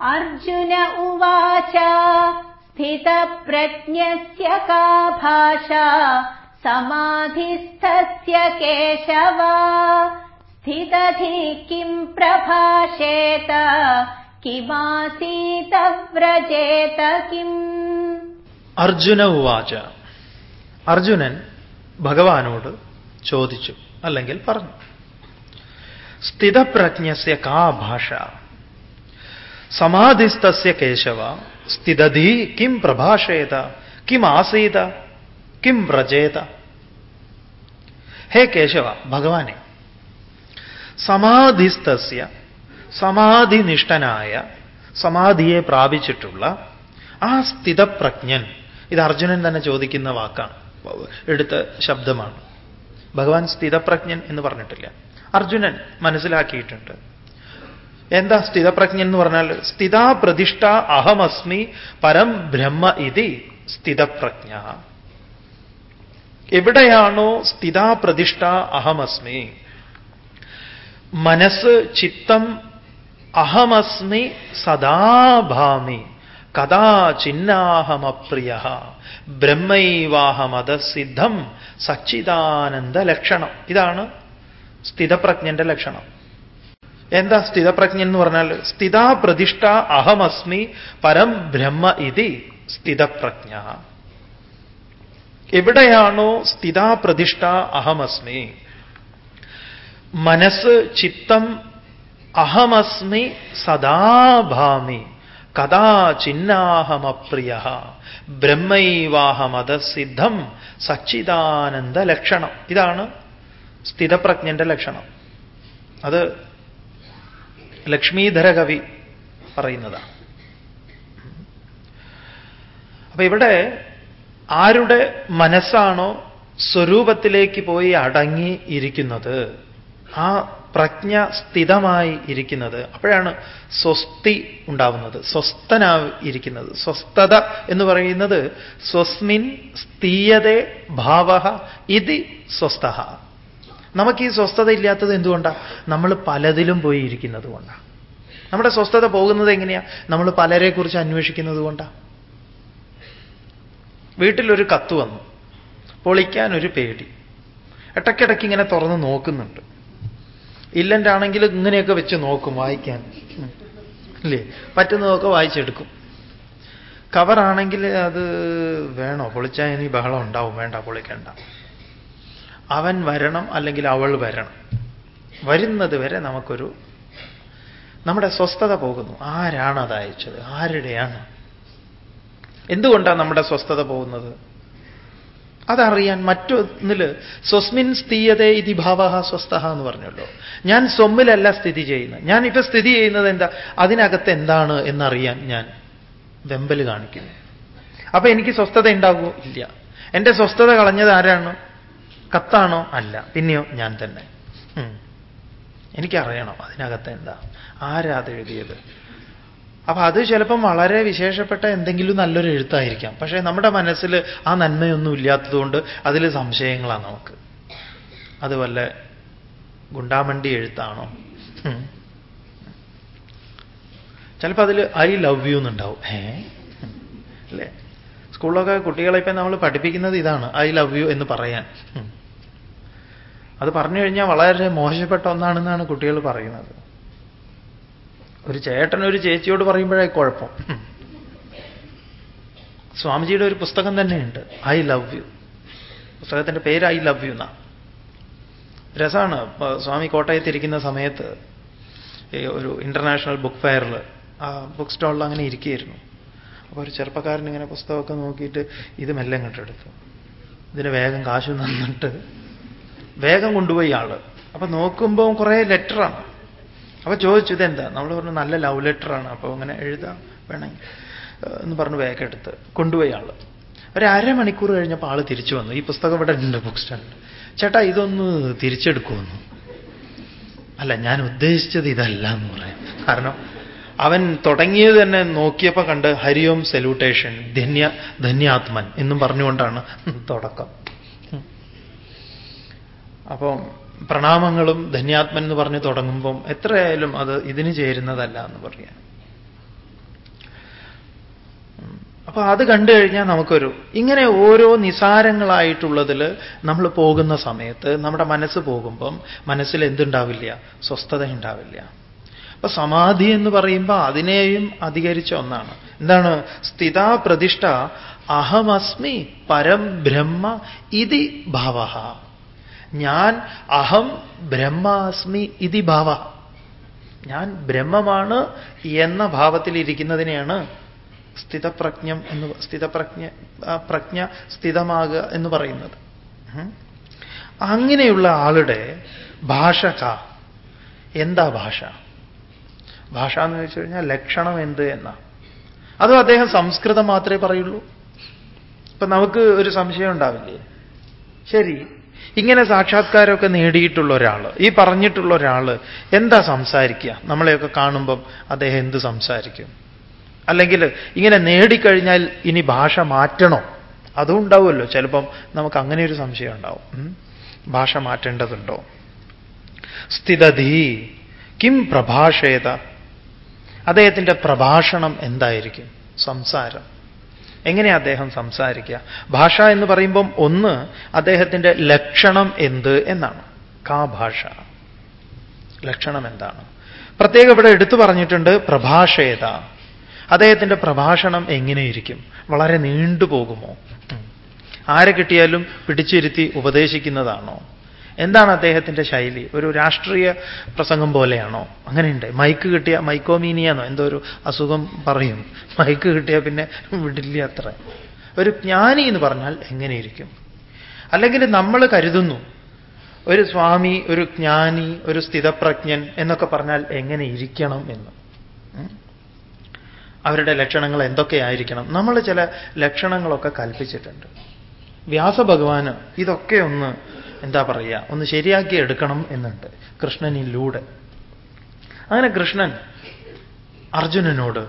B: अर्जुन उवाच स्थितप्रज्ञस्य का भाषा समाधिस्थस्य केशव स्थितधि किम् प्रभाषेत किमासीत व्रजेत किम्
A: അർജുന ഉവാച അർജുനൻ ഭഗവാനോട് ചോദിച്ചു അല്ലെങ്കിൽ പറഞ്ഞു സ്ഥിതപ്രജ്ഞസ്യ കാ ഭാഷ സമാധിസ്ഥസ്യ കേശവ. സ്ഥിതധി കിം പ്രഭാഷേത? കിം ആസീത? കിം വ്രജേത? ഹേ കേശവ ഭഗവാനെ സമാധിസ്ഥസ്യ സമാധിനിഷ്ഠനായ സമാധിയെ പ്രാപിച്ചിട്ടുള്ള ആ സ്ഥിതപ്രജ്ഞൻ ഇത് അർജുനൻ തന്നെ ചോദിക്കുന്ന വാക്കാണ്. എടുത്ത ശബ്ദമാണ്. ഭഗവാൻ സ്ഥിതപ്രജ്ഞൻ എന്ന് പറഞ്ഞിട്ടില്ല. അർജുനൻ മനസ്സിലാക്കിയിട്ടുണ്ട്. എന്താ സ്ഥിതപ്രജ്ഞൻ എന്ന് പറഞ്ഞാൽ സ്ഥിതാ പ്രതിഷ്ഠ അഹമസ്മി പരം ബ്രഹ്മ ഇതി സ്ഥിതപ്രജ്ഞ. എവിടെയാണോ സ്ഥിതാ പ്രതിഷ്ഠ അഹമസ്മി? മനസ്സ് ചിത്തം അഹമസ്മി സദാഭാമി. കഥാ ചിന്നാഹമപ്രിയ. ബ്രഹ്മൈവാഹമതസിദ്ധം സച്ചിദാനന്ദ ലക്ഷണം. ഇതാണ് സ്ഥിതപ്രജ്ഞന്റെ ലക്ഷണം. എന്താ സ്ഥിതപ്രജ്ഞൻ എന്ന് പറഞ്ഞാൽ സ്ഥിതാ പ്രതിഷ്ഠ അഹമസ്മി പരം ബ്രഹ്മ ഇതി സ്ഥിതപ്രജ്ഞ. എവിടെയാണോ സ്ഥിതാ പ്രതിഷ്ഠ അഹമസ്മി? മനസ്സ് ചിത്തം അഹമസ്മി സദാഭാമി. കഥാ ചിന്നാഹമപ്രിയ. ബ്രഹ്മൈവാഹമതസിദ്ധം സച്ചിദാനന്ദ ലക്ഷണം. ഇതാണ് സ്ഥിതപ്രജ്ഞന്റെ ലക്ഷണം. അത് ലക്ഷ്മീധര കവി പറയുന്നതാണ്. അപ്പൊ ഇവിടെ ആരുടെ മനസ്സാണോ സ്വരൂപത്തിലേക്ക് പോയി അടങ്ങി ഇരിക്കുന്നത്? ആ പ്രജ്ഞ സ്ഥിതമായി ഇരിക്കുന്നത്. അപ്പോഴാണ് സ്വസ്തി ഉണ്ടാവുന്നത്. സ്വസ്ഥനായി ഇരിക്കുന്നത്. സ്വസ്ഥത എന്ന് പറയുന്നത് സ്വസ്മിൻ സ്ഥീയതേ ഭാവ ഇതി സ്വസ്ഥ. നമുക്ക് ഈ സ്വസ്ഥത ഇല്ലാത്തത് എന്തുകൊണ്ടാണ് നമ്മൾ പലതിലും പോയി ഇരിക്കുന്നത് കൊണ്ടാണ് നമ്മുടെ സ്വസ്ഥത പോകുന്നത് എങ്ങനെയാ? നമ്മൾ പലരെക്കുറിച്ച് അന്വേഷിക്കുന്നത് കൊണ്ടാണ് വീട്ടിലൊരു കത്ത് വന്നു. പൊളിക്കാൻ ഒരു പേടി. ഇടയ്ക്കിടയ്ക്ക് ഇങ്ങനെ തുറന്ന് നോക്കുന്നുണ്ട്. ഇല്ലന്റാണെങ്കിൽ ഇങ്ങനെയൊക്കെ വെച്ച് നോക്കും വായിക്കാൻ. ഇല്ലേ? പറ്റുന്നതൊക്കെ വായിച്ചെടുക്കും. കവറാണെങ്കിൽ അത് വേണോ? പൊളിച്ചാൽ ഇനി ബഹളം ഉണ്ടാവും. വേണ്ട പൊളിക്കണ്ട. അവൻ വരണം അല്ലെങ്കിൽ അവൾ വരണം. വരുന്നത് വരെ നമുക്കൊരു നമ്മുടെ സ്വസ്ഥത പോകുന്നു. ആരാണ് അത് അയച്ചത്? ആരുടെയാണ്? എന്തുകൊണ്ടാണ് നമ്മുടെ സ്വസ്ഥത പോകുന്നത്? അതറിയാൻ മറ്റൊന്നിൽ സ്വസ്മിൻ സ്ഥീയതേ ഇതി ഭാവ സ്വസ്ഥ എന്ന് പറഞ്ഞല്ലോ. ഞാൻ സ്വമ്മിലല്ല സ്ഥിതി ചെയ്യുന്നത്. ഞാൻ ഇപ്പൊ സ്ഥിതി ചെയ്യുന്നത് എന്താ? അതിനകത്ത് എന്താണ് എന്നറിയാൻ ഞാൻ വെമ്പൽ കാണിക്കുന്നു. അപ്പൊ എനിക്ക് സ്വസ്ഥത ഉണ്ടാകുമോ? ഇല്ല. എന്റെ സ്വസ്ഥത കളഞ്ഞത് ആരാണ്? കത്താണോ? അല്ല. പിന്നെയോ ഞാൻ തന്നെ. എനിക്കറിയണം അതിനകത്ത് എന്താ. ആരാ അത് എഴുതിയത്? അപ്പൊ അത് ചിലപ്പം വളരെ വിശേഷപ്പെട്ട എന്തെങ്കിലും നല്ലൊരു എഴുത്തായിരിക്കാം. പക്ഷേ നമ്മുടെ മനസ്സിൽ ആ നന്മയൊന്നും ഇല്ലാത്തതുകൊണ്ട് അതിൽ സംശയങ്ങളാണ് നമുക്ക്. അത് വല്ല ഗുണ്ടാമണ്ടി എഴുത്താണോ? ചിലപ്പോൾ അതിൽ ഐ ലവ് യു എന്നുണ്ടാവും. ഏ? അല്ലേ? സ്കൂളിലൊക്കെ കുട്ടികളെ ഇപ്പം നമ്മൾ പഠിപ്പിക്കുന്നത് ഇതാണ്. ഐ ലവ് യു എന്ന് പറയാൻ. അത് പറഞ്ഞു കഴിഞ്ഞാൽ വളരെ മോശപ്പെട്ട ഒന്നാണെന്നാണ് കുട്ടികൾ പറയുന്നത്. ഒരു ചേട്ടൻ ഒരു ചേച്ചിയോട് പറയുമ്പോഴേ കുഴപ്പം. സ്വാമിജിയുടെ ഒരു പുസ്തകം തന്നെയുണ്ട്. ഐ ലവ് യു പുസ്തകത്തിന്റെ പേര് ഐ ലവ് യു എന്നാ. രസമാണ് സ്വാമി കോട്ടയത്തിരിക്കുന്ന സമയത്ത് ഒരു ഇന്റർനാഷണൽ ബുക്ക് ഫെയറിൽ ആ ബുക്ക് സ്റ്റാളിൽ അങ്ങനെ ഇരിക്കുകയായിരുന്നു. അപ്പോൾ ഒരു ചെറുപ്പക്കാരൻ ഇങ്ങനെ പുസ്തകമൊക്കെ നോക്കിയിട്ട് ഇത് മെല്ലെ ഇങ്ങോട്ട് എടുത്തു ഇതിന് വേഗം കാശ് നന്നിട്ട് വേഗം കൊണ്ടുപോയി ആൾ. അപ്പൊ നോക്കുമ്പോൾ കുറേ ലെറ്ററാണ്. അപ്പൊ ചോദിച്ചു ഇതെന്താ? നമ്മൾ പറഞ്ഞു നല്ല ലവ് ലെറ്ററാണ്. അപ്പോൾ അങ്ങനെ എഴുതാം വേണമെങ്കിൽ എന്ന് പറഞ്ഞു വേഗം എടുത്ത് കൊണ്ടുപോയി ആൾ. ഒരു അരമണിക്കൂർ കഴിഞ്ഞപ്പോൾ ആൾ തിരിച്ചു വന്നു. ഈ പുസ്തകം ഇവിടെ ഉണ്ട് ബുക്ക് സ്റ്റാൻഡ് ചേട്ടാ ഇതൊന്ന് തിരിച്ചെടുക്കുമെന്നു അല്ല ഞാൻ ഉദ്ദേശിച്ചത് ഇതല്ല എന്ന് പറയാം കാരണം അവൻ തുടങ്ങിയത് തന്നെ നോക്കിയപ്പോൾ കണ്ട് ഹരിയോം സെല്യൂട്ടേഷൻ ധന്യ ധന്യാത്മൻ എന്നും പറഞ്ഞുകൊണ്ടാണ് തുടക്കം. അപ്പം പ്രണാമങ്ങളും ധന്യാത്മൻ എന്ന് പറഞ്ഞ് തുടങ്ങുമ്പം എത്രയായാലും അത് ഇതിന് ചേരുന്നതല്ല എന്ന് പറയാം അപ്പൊ അത് കണ്ടു കഴിഞ്ഞാൽ നമുക്കൊരു ഇങ്ങനെ ഓരോ നിസാരങ്ങളായിട്ടുള്ളതിൽ നമ്മൾ പോകുന്ന സമയത്ത് നമ്മുടെ മനസ്സ് പോകുമ്പം മനസ്സിൽ എന്തുണ്ടാവില്ല? സ്വസ്ഥത ഉണ്ടാവില്ല. അപ്പൊ സമാധി എന്ന് പറയുമ്പോൾ അതിനെയും അധികരിച്ച ഒന്നാണ്. എന്താണ്? സ്ഥിതാ പ്രതിഷ്ഠ അഹമസ്മി പരം ബ്രഹ്മ ഇതി ഭാവ. ഞാൻ അഹം ബ്രഹ്മാസ്മി ഇതി ഭാവ. ഞാൻ ബ്രഹ്മമാണ് എന്ന ഭാവത്തിലിരിക്കുന്നതിനെയാണ് സ്ഥിതപ്രജ്ഞം എന്ന് സ്ഥിതപ്രജ്ഞ പ്രജ്ഞ സ്ഥിതമാകുക എന്ന് പറയുന്നത്. അങ്ങനെയുള്ള ആളുടെ ഭാഷക എന്താ ഭാഷ? ഭാഷ എന്ന് വെച്ച് കഴിഞ്ഞാൽ ലക്ഷണം എന്ത് എന്നാ. അതും അദ്ദേഹം സംസ്കൃതം മാത്രമേ പറയുള്ളൂ? ഇപ്പൊ നമുക്ക് ഒരു സംശയം ഉണ്ടാവില്ലേ? ശരി. ഇങ്ങനെ സാക്ഷാത്കാരമൊക്കെ നേടിയിട്ടുള്ള ഒരാൾ ഈ പറഞ്ഞിട്ടുള്ള ഒരാൾ എന്താ സംസാരിക്കുക? നമ്മളെയൊക്കെ കാണുമ്പം അദ്ദേഹം എന്ത് സംസാരിക്കും? അല്ലെങ്കിൽ ഇങ്ങനെ നേടിക്കഴിഞ്ഞാൽ ഇനി ഭാഷ മാറ്റണോ? അതും ഉണ്ടാവുമല്ലോ. ചിലപ്പം നമുക്ക് അങ്ങനെ ഒരു സംശയം ഉണ്ടാവും. ഭാഷ മാറ്റേണ്ടതുണ്ടോ? സ്ഥിതധി കിം പ്രഭാഷേത അദ്ദേഹത്തിന്റെ പ്രഭാഷണം എന്തായിരിക്കും? സംസാരം. എങ്ങനെയാണ് അദ്ദേഹം സംസാരിക്കുക? ഭാഷ എന്ന് പറയുമ്പം ഒന്ന് അദ്ദേഹത്തിന്റെ ലക്ഷണം എന്ത് എന്നാണ്. കാ ഭാഷ. ലക്ഷണം എന്താണ്? പ്രത്യേകം ഇവിടെ എടുത്തു പറഞ്ഞിട്ടുണ്ട് പ്രഭാഷേത അദ്ദേഹത്തിന്റെ പ്രഭാഷണം എങ്ങനെയിരിക്കും? വളരെ നീണ്ടുപോകുമോ. ആരെ കിട്ടിയാലും പിടിച്ചിരുത്തി ഉപദേശിക്കുന്നതാണോ? എന്താണ് അദ്ദേഹത്തിന്റെ ശൈലി? ഒരു രാഷ്ട്രീയ പ്രസംഗം പോലെയാണോ? അങ്ങനെയുണ്ട്. മൈക്ക് കിട്ടിയ മൈക്കോമീനിയാന്നോ എന്തോ ഒരു അസുഖം പറയും. മൈക്ക് കിട്ടിയാൽ പിന്നെ വിടില്ല അത്ര. ഒരു ജ്ഞാനി എന്ന് പറഞ്ഞാൽ എങ്ങനെയിരിക്കും? അല്ലെങ്കിൽ നമ്മൾ കരുതുന്നു ഒരു സ്വാമി ഒരു ജ്ഞാനി ഒരു സ്ഥിതപ്രജ്ഞൻ എന്നൊക്കെ പറഞ്ഞാൽ എങ്ങനെ ഇരിക്കണം എന്ന്? അവരുടെ ലക്ഷണങ്ങൾ എന്തൊക്കെയായിരിക്കണം? നമ്മൾ ചില ലക്ഷണങ്ങളൊക്കെ കൽപ്പിച്ചിട്ടുണ്ട്. വ്യാസഭഗവാന് ഇതൊക്കെ ഒന്ന് എന്താ പറയുക ഒന്ന് ശരിയാക്കി എടുക്കണം എന്നുണ്ട്. കൃഷ്ണനിലൂടെ അങ്ങനെ കൃഷ്ണൻ അർജുനനോട്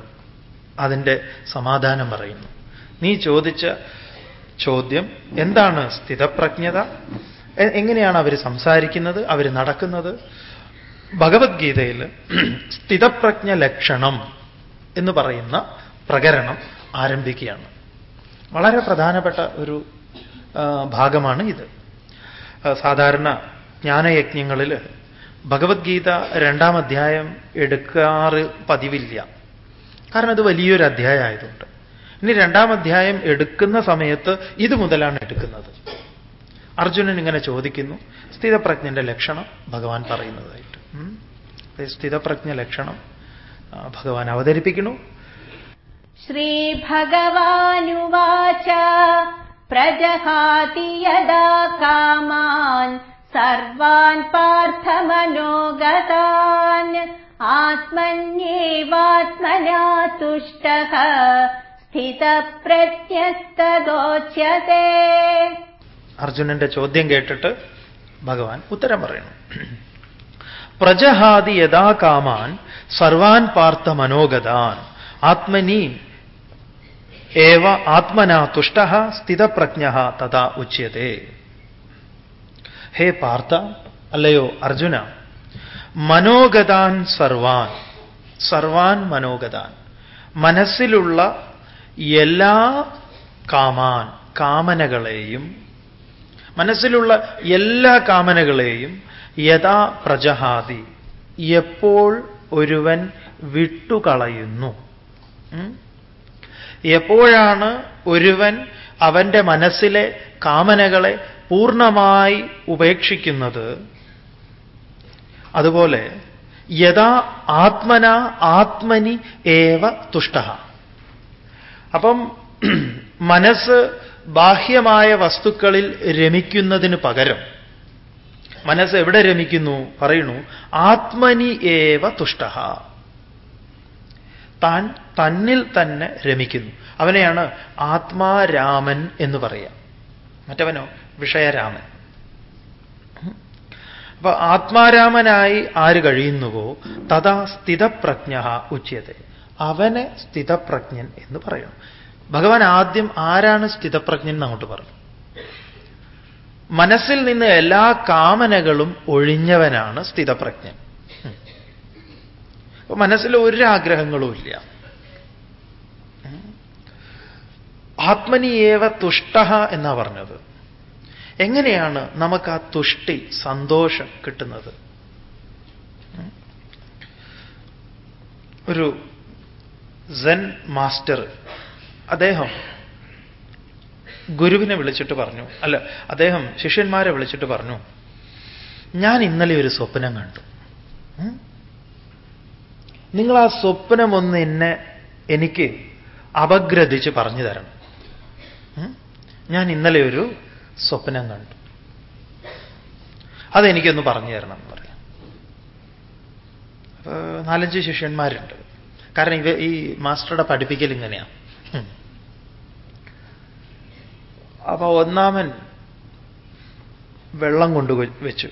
A: അതിന്റെ സമാധാനം പറയുന്നു. നീ ചോദിച്ച ചോദ്യം എന്താണ് സ്ഥിതപ്രജ്ഞത? എങ്ങനെയാണ് അവർ സംസാരിക്കുന്നത് അവർ നടക്കുന്നത്? ഭഗവത്ഗീതയിൽ സ്ഥിതപ്രജ്ഞ ലക്ഷണം എന്ന് പറയുന്ന പ്രകരണം ആരംഭിക്കുകയാണ്. വളരെ പ്രധാനപ്പെട്ട ഒരു ഭാഗമാണ് ഇത്. സാധാരണ ജ്ഞാനയജ്ഞങ്ങളിൽ ഭഗവത്ഗീത രണ്ടാം അധ്യായം എടുക്കാറ് പതിവില്ല. കാരണം അത് വലിയൊരു അധ്യായമായതുകൊണ്ട് ഇനി രണ്ടാം അധ്യായം എടുക്കുന്ന സമയത്ത് ഇത് മുതലാണ് എടുക്കുന്നത്. അർജുനൻ ഇങ്ങനെ ചോദിക്കുന്നു സ്ഥിതപ്രജ്ഞന്റെ ലക്ഷണം? ഭഗവാൻ പറയുന്നതായിട്ട്. സ്ഥിതപ്രജ്ഞ ലക്ഷണം ഭഗവാൻ അവതരിപ്പിക്കുന്നു.
B: ശ്രീ ഭഗവാനുവാച प्रजहाति यदा कामान् सर्वान् पार्थमनोगतान् आत्मन्येवात्मना तुष्टः स्थितप्रत्यस्तदोच्यते
A: അർജുനന്റെ ചോദ്യം കേട്ടിട്ട് ഭഗവാൻ ഉത്തരം പറയുന്നു പ്രജഹാതി യഥാ കാമാൻ സർവാൻ പാർത്ഥ മനോഗതാൻ ആത്മനി ഏവ ആത്മനാ തുഷ്ട സ്ഥിതപ്രജ്ഞ തഥാ ഉച്യത്തെ ഹേ പാർത്ഥ അല്ലയോ അർജുന മനോഗതാൻ സർവാൻ സർവാൻ മനോഗതാൻ മനസ്സിലുള്ള എല്ലാ കാമാൻ കാമനകളെയും മനസ്സിലുള്ള എല്ലാ കാമനകളെയും യഥാ പ്രജഹാതി എപ്പോൾ ഒരുവൻ വിട്ടുകളയുന്നു? എപ്പോഴാണ് ഒരുവൻ അവന്റെ മനസ്സിലെ കാമനകളെ പൂർണമായി ഉപേക്ഷിക്കുന്നത്? അതുപോലെ യഥാ ആത്മന ആത്മനി ഏവ തുഷ്ട. അപ്പം മനസ്സ് ബാഹ്യമായ വസ്തുക്കളിൽ രമിക്കുന്നതിന് പകരം മനസ്സ് എവിടെ രമിക്കുന്നു? പറയുന്നു ആത്മനി ഏവ തുഷ്ട. താൻ തന്നിൽ തന്നെ രമിക്കുന്നു. അവനെയാണ് ആത്മാരാമൻ എന്ന് പറയുക മറ്റവനോ വിഷയരാമൻ. അപ്പൊ ആത്മാരാമനായി ആര് കഴിയുന്നുവോ തഥാ സ്ഥിതപ്രജ്ഞ ഉച്യത്തെ അവനെ സ്ഥിതപ്രജ്ഞൻ എന്ന് പറയണം. ഭഗവാൻ ആദ്യം ആരാണ് സ്ഥിതപ്രജ്ഞൻ അങ്ങോട്ട് പറഞ്ഞു മനസ്സിൽ നിന്ന് എല്ലാ കാമനകളും ഒഴിഞ്ഞവനാണ് സ്ഥിതപ്രജ്ഞൻ. അപ്പൊ മനസ്സിൽ ഒരു ആഗ്രഹങ്ങളും ഇല്ല. ആത്മനിയേവ തുഷ്ട എന്നാ പറഞ്ഞത്. എങ്ങനെയാണ് നമുക്ക് ആ തുഷ്ടി സന്തോഷം കിട്ടുന്നത്? ഒരു സെൻ മാസ്റ്റർ അദ്ദേഹം ഗുരുവിനെ വിളിച്ചിട്ട് പറഞ്ഞു. അല്ല അദ്ദേഹം ശിഷ്യന്മാരെ വിളിച്ചിട്ട് പറഞ്ഞു ഞാൻ ഇന്നലെ ഒരു സ്വപ്നം കണ്ടു. നിങ്ങൾ ആ സ്വപ്നം ഒന്ന് എന്നെ എനിക്ക് അപഗ്രഥിച്ച് പറഞ്ഞു തരണം. ഞാൻ ഇന്നലെ ഒരു സ്വപ്നം കണ്ടു. അതെനിക്കൊന്ന് പറഞ്ഞു തരണം എന്ന് പറയാം. നാലഞ്ച് ശിഷ്യന്മാരുണ്ട്. കാരണം ഇവ ഈ മാസ്റ്ററുടെ പഠിപ്പിക്കൽ ഇങ്ങനെയാണ് അപ്പൊ ഒന്നാമൻ വെള്ളം കൊണ്ടു വെച്ചു.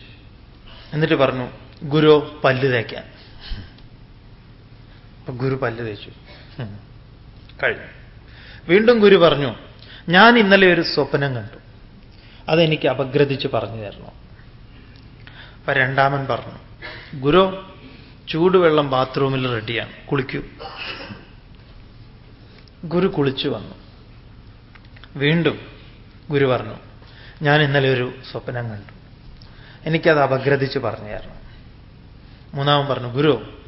A: എന്നിട്ട് പറഞ്ഞു ഗുരു പല്ല് തേക്കാൻ. അപ്പൊ ഗുരു പല്ല് തേച്ചു. കഴിഞ്ഞു. വീണ്ടും ഗുരു പറഞ്ഞു ഞാൻ ഇന്നലെ ഒരു സ്വപ്നം കണ്ടു. അതെനിക്ക് അപഗ്രഥിച്ച് പറഞ്ഞു തരണം. അപ്പൊ രണ്ടാമൻ പറഞ്ഞു ഗുരു ചൂടുവെള്ളം ബാത്റൂമിൽ റെഡിയാണ് കുളിക്കൂ. ഗുരു കുളിച്ചു വന്നു. വീണ്ടും ഗുരു പറഞ്ഞു ഞാൻ ഇന്നലെ ഒരു സ്വപ്നം കണ്ടു. എനിക്കത് അപഗ്രഥിച്ച് പറഞ്ഞു തരണം. മൂന്നാമൻ പറഞ്ഞു ഗുരു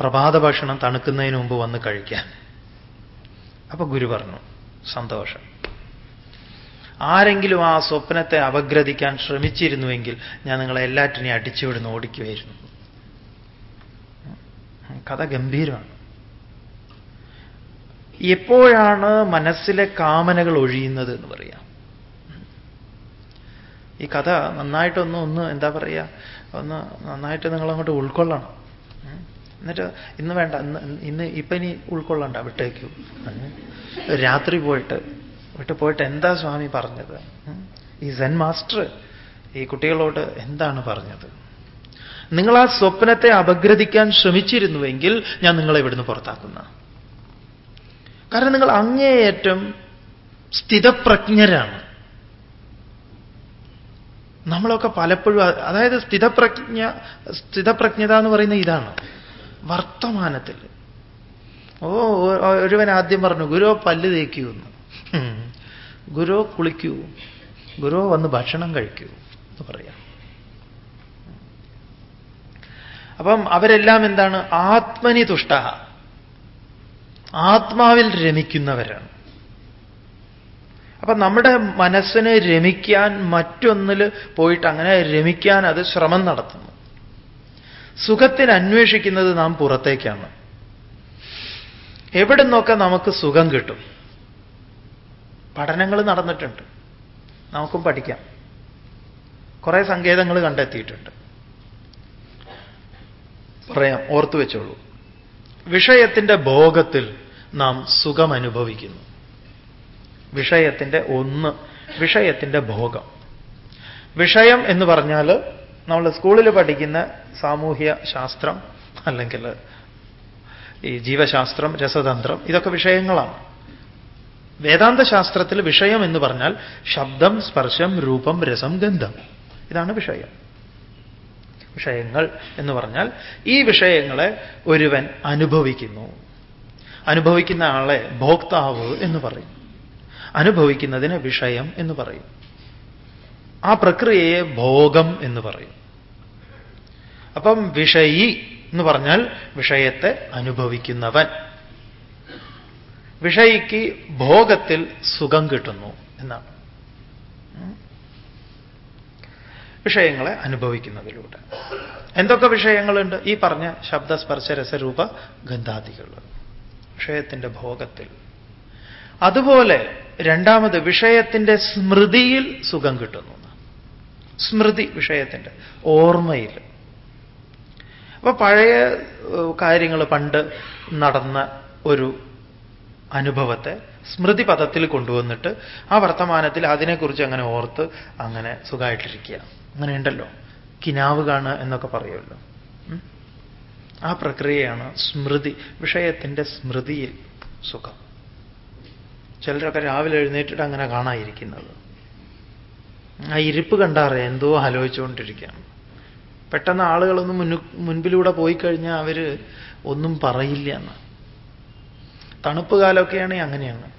A: പ്രഭാത ഭക്ഷണം തണുക്കുന്നതിന് മുമ്പ് വന്ന് കഴിക്കാൻ. അപ്പൊ ഗുരു പറഞ്ഞു സന്തോഷം. ആരെങ്കിലും ആ സ്വപ്നത്തെ അപഗ്രഥിക്കാൻ ശ്രമിച്ചിരുന്നുവെങ്കിൽ ഞാൻ നിങ്ങളെ എല്ലാറ്റിനെയും അടിച്ചുവിടുന്ന് ഓടിക്കുമായിരുന്നു കഥ ഗംഭീരമാണ്. എപ്പോഴാണ് മനസ്സിലെ കാമനകൾ ഒഴിയുന്നത് എന്ന് പറയാം. ഈ കഥ നന്നായിട്ടൊന്ന് ഒന്ന് എന്താ പറയുക ഒന്ന് നന്നായിട്ട് നിങ്ങളങ്ങോട്ട് ഉൾക്കൊള്ളണം. എന്നിട്ട് ഇന്ന് വേണ്ട ഇന്ന് ഇന്ന് ഇപ്പൊ ഇനി ഉൾക്കൊള്ളണ്ട വിട്ടേക്കൂ. രാത്രി പോയിട്ട് വിട്ട് പോയിട്ട് എന്താ സ്വാമി പറഞ്ഞത്? ഈ സെൻ മാസ്റ്റർ ഈ കുട്ടികളോട് എന്താണ് പറഞ്ഞത്? നിങ്ങൾ ആ സ്വപ്നത്തെ അപഗ്രഥിക്കാൻ ശ്രമിച്ചിരുന്നുവെങ്കിൽ ഞാൻ നിങ്ങളെ ഇവിടുന്ന് പുറത്താക്കുന്ന. കാരണം നിങ്ങൾ അങ്ങേയറ്റം സ്ഥിതപ്രജ്ഞരാണ്. നമ്മളൊക്കെ പലപ്പോഴും അതായത് സ്ഥിതപ്രജ്ഞ സ്ഥിതപ്രജ്ഞത എന്ന് പറയുന്ന ഇതാണ്. വർത്തമാനത്തിൽ. ഓ ഒരുവൻ ആദ്യം പറഞ്ഞു ഗുരു പല്ല് തേക്കൂ എന്ന് ഗുരു കുളിക്കൂ. ഗുരു വന്ന് ഭക്ഷണം കഴിക്കൂ എന്ന് പറയാം. അപ്പം അവരെല്ലാം എന്താണ്? ആത്മനി തുഷ്ട ആത്മാവിൽ രമിക്കുന്നവരാണ്. അപ്പൊ നമ്മുടെ മനസ്സിനെ രമിക്കാൻ മറ്റൊന്നിൽ പോയിട്ട് അങ്ങനെ രമിക്കാൻ അത് ശ്രമം നടത്തുന്നു. സുഖത്തിന് അന്വേഷിക്കുന്നത് നാം പുറത്തേക്കാണ്. എവിടെ നിന്നൊക്കെ നമുക്ക് സുഖം കിട്ടും? പഠനങ്ങൾ നടന്നിട്ടുണ്ട്. നമുക്കും പഠിക്കാം. കുറേ സങ്കേതങ്ങൾ കണ്ടെത്തിയിട്ടുണ്ട്. പറയാം ഓർത്തു വെച്ചോളൂ. വിഷയത്തിന്റെ ഭോഗത്തിൽ നാം സുഖം അനുഭവിക്കുന്നു. വിഷയത്തിന്റെ ഒന്ന് വിഷയത്തിന്റെ ഭോഗം. വിഷയം എന്ന് പറഞ്ഞാൽ നമ്മൾ സ്കൂളിൽ പഠിക്കുന്ന സാമൂഹ്യ ശാസ്ത്രം അല്ലെങ്കിൽ ഈ ജീവശാസ്ത്രം രസതന്ത്രം ഇതൊക്കെ വിഷയങ്ങളാണ്. വേദാന്ത ശാസ്ത്രത്തിൽ വിഷയം എന്ന് പറഞ്ഞാൽ ശബ്ദം സ്പർശം രൂപം രസം ഗന്ധം. ഇതാണ് വിഷയം. വിഷയങ്ങൾ എന്ന് പറഞ്ഞാൽ ഈ വിഷയങ്ങളെ ഒരുവൻ അനുഭവിക്കുന്നു. അനുഭവിക്കുന്ന ആളെ ഭോക്താവ് എന്ന് പറയും. അനുഭവിക്കുന്നതിന് വിഷയം എന്ന് പറയും. ആ പ്രക്രിയയെ ഭോഗം എന്ന് പറയും. അപ്പം വിഷയി എന്ന് പറഞ്ഞാൽ വിഷയത്തെ അനുഭവിക്കുന്നവൻ. വിഷയിക്ക് ഭോഗത്തിൽ സുഖം കിട്ടുന്നു എന്നാണ്. വിഷയങ്ങളെ അനുഭവിക്കുന്നതിലൂടെ. എന്തൊക്കെ വിഷയങ്ങളുണ്ട്? ഈ പറഞ്ഞ ശബ്ദസ്പർശ രസരൂപ ഗന്ധാദികൾ. വിഷയത്തിന്റെ ഭോഗത്തിൽ. അതുപോലെ രണ്ടാമത് വിഷയത്തിന്റെ സ്മൃതിയിൽ സുഖം കിട്ടുന്നു. സ്മൃതി വിഷയത്തിന്റെ ഓർമ്മയിൽ. അപ്പൊ പഴയ കാര്യങ്ങൾ പണ്ട് നടന്ന ഒരു അനുഭവത്തെ സ്മൃതി പദത്തിൽ കൊണ്ടുവന്നിട്ട് ആ വർത്തമാനത്തിൽ അതിനെക്കുറിച്ച് അങ്ങനെ ഓർത്ത് അങ്ങനെ സുഖമായിട്ടിരിക്കുക അങ്ങനെ ഉണ്ടല്ലോ. കിനാവ് കാണുക എന്നൊക്കെ പറയുമല്ലോ. ആ പ്രക്രിയയാണ് സ്മൃതി വിഷയത്തിന്റെ സ്മൃതിയിൽ സുഖം. ചിലരൊക്കെ രാവിലെ എഴുന്നേറ്റിട്ട് അങ്ങനെ കാണാതിരിക്കുന്നത്. ആ ഇരിപ്പ് കണ്ടാറേ എന്തോ ആലോചിച്ചുകൊണ്ടിരിക്കുകയാണ്. പെട്ടെന്ന് ആളുകളൊന്ന് മുന്നു മുൻപിലൂടെ പോയി കഴിഞ്ഞാൽ അവർ ഒന്നും പറയില്ല എന്ന്. തണുപ്പ് കാലമൊക്കെയാണെങ്കിൽ അങ്ങനെയാണ്.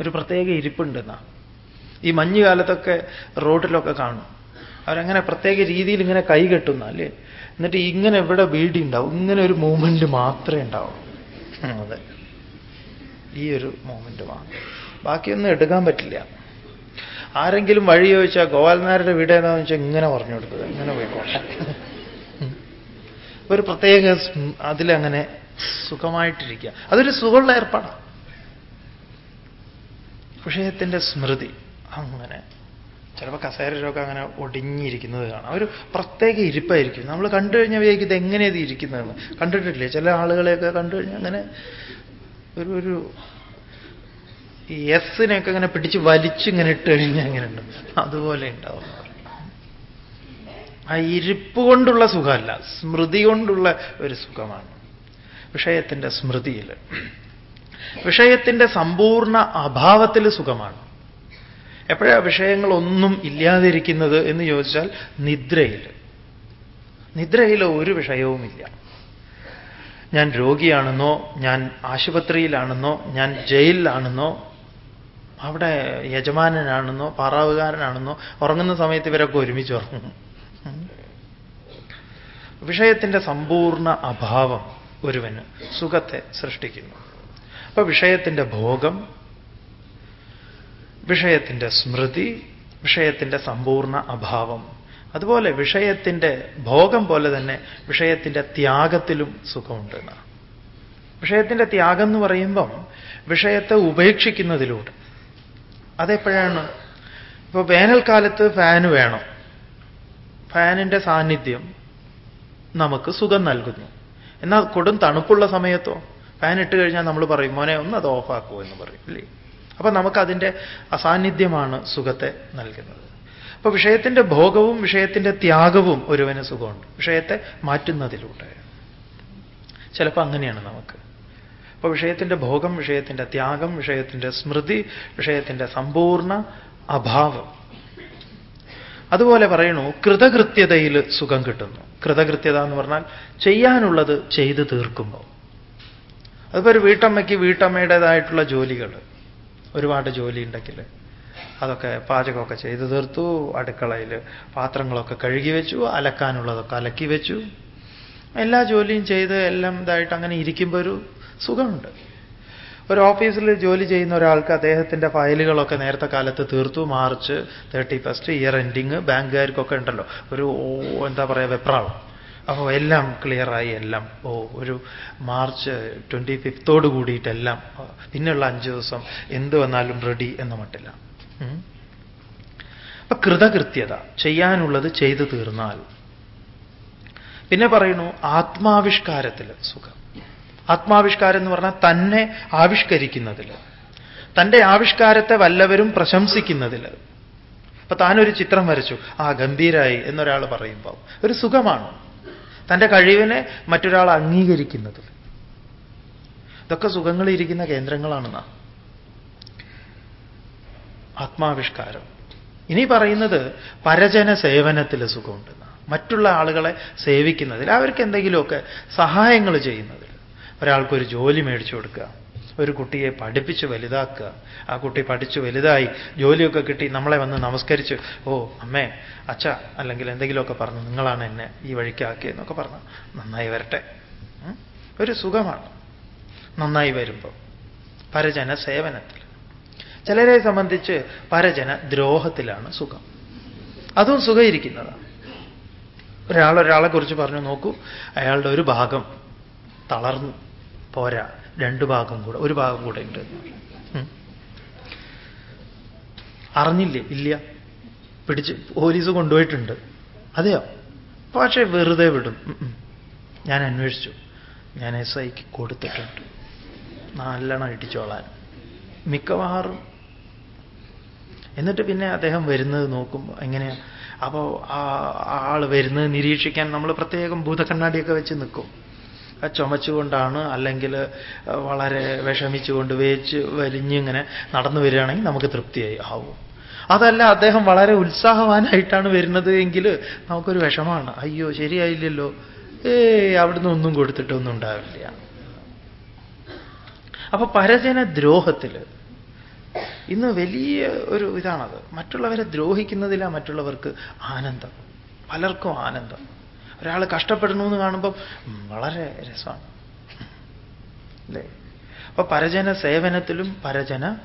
A: ഒരു പ്രത്യേക ഇരിപ്പുണ്ടെന്നാ. ഈ മഞ്ഞ് കാലത്തൊക്കെ റോഡിലൊക്കെ കാണും. അവരങ്ങനെ പ്രത്യേക രീതിയിൽ ഇങ്ങനെ കൈ കെട്ടുന്ന അല്ലേ? എന്നിട്ട് ഇങ്ങനെ എവിടെ ബീഡി ഉണ്ടാവും ഇങ്ങനെ ഒരു മൂവ്മെന്റ് മാത്രമേ ഉണ്ടാവും അതെ. ഈ ഒരു മൂവ്മെന്റ് മാത്രം. ബാക്കിയൊന്നും എടുക്കാൻ പറ്റില്ല. ആരെങ്കിലും വഴി ചോദിച്ചാൽ ഗോപാലനാരുടെ വീട് ഏതാന്ന് വെച്ചാൽ ഇങ്ങനെ പറഞ്ഞു കൊടുത്തത്. ഇങ്ങനെ പോയിക്കോട്ടെ. ഒരു പ്രത്യേക അതിലങ്ങനെ സുഖമായിട്ടിരിക്കുക അതൊരു സുഖമുള്ള ഏർപ്പാടാണ് വിഷയത്തിന്റെ സ്മൃതി അങ്ങനെ. ചിലപ്പോൾ കസേരയിലൊക്കെ അങ്ങനെ ഒടിഞ്ഞിരിക്കുന്നത് കാണാം. ഒരു പ്രത്യേക ഇരിപ്പായിരിക്കും. നമ്മൾ കണ്ടു കഴിഞ്ഞാൽ വിചാരിക്കും ഇത് എങ്ങനെയത് ഇരിക്കുന്നതെന്ന്. കണ്ടിട്ടില്ലേ? ചില ആളുകളെയൊക്കെ കണ്ടു കഴിഞ്ഞാൽ അങ്ങനെ ഒരു ഒരു ഈ എസിനെയൊക്കെ ഇങ്ങനെ പിടിച്ച് വലിച്ചിങ്ങനെ ഇട്ട് കഴിഞ്ഞാൽ അങ്ങനെ ഉണ്ട് അതുപോലെ ഉണ്ടാവും. ആ ഇരിപ്പ് കൊണ്ടുള്ള സുഖമല്ല സ്മൃതി കൊണ്ടുള്ള ഒരു സുഖമാണ്. വിഷയത്തിന്റെ സ്മൃതിയിൽ. വിഷയത്തിന്റെ സമ്പൂർണ അഭാവത്തിൽ സുഖമാണ്. എപ്പോഴാ വിഷയങ്ങളൊന്നും ഇല്ലാതിരിക്കുന്നത് എന്ന് ചോദിച്ചാൽ നിദ്രയിൽ. നിദ്രയിൽ ഒരു വിഷയവുമില്ല. ഞാൻ രോഗിയാണെന്നോ ഞാൻ ആശുപത്രിയിലാണെന്നോ ഞാൻ ജയിലിലാണെന്നോ അവിടെ യജമാനനാണെന്നോ പാറാവുകാരനാണെന്നോ ഉറങ്ങുന്ന സമയത്ത് ഇവരൊക്കെ ഒരുമിച്ച് ഉറങ്ങും. വിഷയത്തിന്റെ സമ്പൂർണ അഭാവം ഒരുവന് സുഖത്തെ സൃഷ്ടിക്കുന്നു. അപ്പൊ വിഷയത്തിന്റെ ഭോഗം വിഷയത്തിന്റെ സ്മൃതി വിഷയത്തിന്റെ സമ്പൂർണ അഭാവം. അതുപോലെ വിഷയത്തിന്റെ ഭോഗം പോലെ തന്നെ വിഷയത്തിന്റെ ത്യാഗത്തിലും സുഖമുണ്ട് വിഷയത്തിന്റെ ത്യാഗം എന്ന് പറയുമ്പം വിഷയത്തെ ഉപേക്ഷിക്കുന്നതിലൂടെ അതെപ്പോഴാണ്? ഇപ്പോൾ വേനൽക്കാലത്ത് ഫാന് വേണം. ഫാനിന്റെ സാന്നിധ്യം നമുക്ക് സുഖം നൽകുന്നു. എന്നാൽ കൊടും തണുപ്പുള്ള സമയത്തോ ഫാൻ ഇട്ട് കഴിഞ്ഞാൽ നമ്മൾ പറയും മോനെ ഒന്ന് അത് ഓഫാക്കുമോ എന്ന് പറയും അല്ലേ? അപ്പൊ നമുക്ക് അതിന്റെ അസാന്നിധ്യമാണ് സുഖത്തെ നൽകുന്നത്. അപ്പൊ വിഷയത്തിന്റെ ഭോഗവും വിഷയത്തിന്റെ ത്യാഗവും ഒരുവന് സുഖമുണ്ട്. വിഷയത്തെ മാറ്റുന്നതിലൂടെ. ചിലപ്പോൾ അങ്ങനെയാണ് നമുക്ക് അപ്പൊ വിഷയത്തിന്റെ ഭോഗം വിഷയത്തിന്റെ ത്യാഗം വിഷയത്തിന്റെ സ്മൃതി വിഷയത്തിന്റെ സമ്പൂർണ അഭാവം. അതുപോലെ പറയണു കൃതകൃത്യതയിൽ സുഖം കിട്ടുന്നു. കൃതകൃത്യത എന്ന് പറഞ്ഞാൽ ചെയ്യാനുള്ളത് ചെയ്തു തീർക്കുമ്പോൾ അതിപ്പോ ഒരു വീട്ടമ്മയ്ക്ക് വീട്ടമ്മയുടേതായിട്ടുള്ള ജോലികൾ. ഒരുപാട് ജോലി ഉണ്ടെങ്കിൽ അതൊക്കെ പാചകമൊക്കെ ചെയ്തു തീർത്തു അടുക്കളയിൽ പാത്രങ്ങളൊക്കെ കഴുകി വെച്ചു അലക്കാനുള്ളതൊക്കെ അലക്കി വെച്ചു. എല്ലാ ജോലിയും ചെയ്ത് എല്ലാം ഇതായിട്ട് അങ്ങനെ ഇരിക്കുമ്പോൾ ഒരു സുഖമുണ്ട്. ഒരു ഓഫീസിൽ ജോലി ചെയ്യുന്ന ഒരാൾക്ക് അദ്ദേഹത്തിന്റെ ഫയലുകളൊക്കെ നേരത്തെ കാലത്ത് തീർത്തു. March thirty first year ending ബാങ്കുകാർക്കൊക്കെ ഉണ്ടല്ലോ. ഒരു എന്താ പറയുക വെപ്രാളം. അപ്പോൾ എല്ലാം ക്ലിയറായി എല്ലാം. ഓ ഒരു മാർച്ച് ട്വന്റി ഫിഫ്തോട് കൂടിയിട്ടെല്ലാം. പിന്നെയുള്ള അഞ്ച് ദിവസം എന്ത് വന്നാലും റെഡി എന്ന മട്ടില്ല. അപ്പൊ കൃതകൃത്യത. ചെയ്യാനുള്ളത് ചെയ്തു തീർന്നാൽ. പിന്നെ പറയുന്നു ആത്മാവിഷ്കാരത്തിൽ സുഖം. ആത്മാവിഷ്കാരം എന്ന് പറഞ്ഞാൽ തന്നെ ആവിഷ്കരിക്കുന്നതിൽ. തന്റെ ആവിഷ്കാരത്തെ വല്ലവരും പ്രശംസിക്കുന്നതിൽ. അപ്പൊ താനൊരു ചിത്രം വരച്ചു. ആ ഗംഭീരായി എന്നൊരാൾ പറയുമ്പോൾ ഒരു സുഖമാണ്. തന്റെ കഴിവിനെ മറ്റൊരാൾ അംഗീകരിക്കുന്നതിൽ ഇതൊക്കെ സുഖങ്ങളിരിക്കുന്ന കേന്ദ്രങ്ങളാണെന്ന. ആത്മാവിഷ്കാരം. ഇനി പറയുന്നത് പരജന സേവനത്തിൽ സുഖമുണ്ടെന്ന്. മറ്റുള്ള ആളുകളെ സേവിക്കുന്നതിൽ അവർക്ക് എന്തെങ്കിലുമൊക്കെ സഹായങ്ങൾ ചെയ്യുന്നതിൽ ഒരാൾക്കൊരു ജോലി മേടിച്ചു കൊടുക്കുക. ഒരു കുട്ടിയെ പഠിപ്പിച്ച് വലുതാക്കുക. ആ കുട്ടി പഠിച്ചു വലുതായി ജോലിയൊക്കെ കിട്ടി നമ്മളെ വന്ന് നമസ്കരിച്ച് ഓ അമ്മേ അച്ഛ അല്ലെങ്കിൽ എന്തെങ്കിലുമൊക്കെ പറഞ്ഞു നിങ്ങളാണ് എന്നെ ഈ വഴിക്കാക്കിയെന്നൊക്കെ പറഞ്ഞു നന്നായി വരട്ടെ. ഒരു സുഖമാണ്. നന്നായി വരുമ്പോൾ പരജന സേവനത്തിൽ. ചിലരെ സംബന്ധിച്ച് പരജന ദ്രോഹത്തിലാണ് സുഖം. അതും സുഖയിരിക്കുന്നതാണ്. ഒരാൾ ഒരാളെ പറഞ്ഞു നോക്കൂ അയാളുടെ ഒരു ഭാഗം തളർന്നു പോരാ. രണ്ട് ഭാഗം കൂടെ ഒരു ഭാഗം കൂടെ ഉണ്ട്. അറിഞ്ഞില്ലേ? ഇല്ല. പിടിച്ച് പോലീസ് കൊണ്ടുപോയിട്ടുണ്ട്. അതെയോ? പക്ഷേ വെറുതെ വിടും. ഞാൻ അന്വേഷിച്ചു. ഞാൻ എസ് ഐക്ക് കൊടുത്തിട്ടുണ്ട്. നല്ലോണം ഇടിച്ചോളാൻ. മിക്കവാറും. എന്നിട്ട് പിന്നെ അദ്ദേഹം വരുന്നത് നോക്കും എങ്ങനെയാ? അപ്പോൾ ആ ആൾ വരുന്നത് നിരീക്ഷിക്കാൻ നമ്മൾ പ്രത്യേകം ഭൂതക്കണ്ണാടിയൊക്കെ വെച്ച് നിൽക്കും ചുമച്ചുകൊണ്ടാണ് അല്ലെങ്കിൽ വളരെ വിഷമിച്ചുകൊണ്ട് വേച്ച് വലിഞ്ഞിങ്ങനെ നടന്നു വരികയാണെങ്കിൽ നമുക്ക് തൃപ്തിയായി ആവും. അതല്ല അദ്ദേഹം വളരെ ഉത്സാഹവാനായിട്ടാണ് വരുന്നത് എങ്കിൽ നമുക്കൊരു വിഷമാണ് അയ്യോ ശരിയായില്ലല്ലോ. ഏയ് അവിടുന്ന് ഒന്നും കൊടുത്തിട്ടൊന്നും ഉണ്ടാവില്ല. അപ്പൊ പരജന ദ്രോഹത്തിൽ ഇന്ന് വലിയ ഒരു ഇതാണത്. മറ്റുള്ളവരെ ദ്രോഹിക്കുന്നതിലാണ് മറ്റുള്ളവർക്ക് ആനന്ദം. പലർക്കും ആനന്ദം. ഒരാൾ കഷ്ടപ്പെടുന്നു കാണുമ്പോൾ കാണുമ്പം വളരെ രസമാണ്. അല്ലേ? അപ്പൊ പരജന സേവനത്തിലും പരജന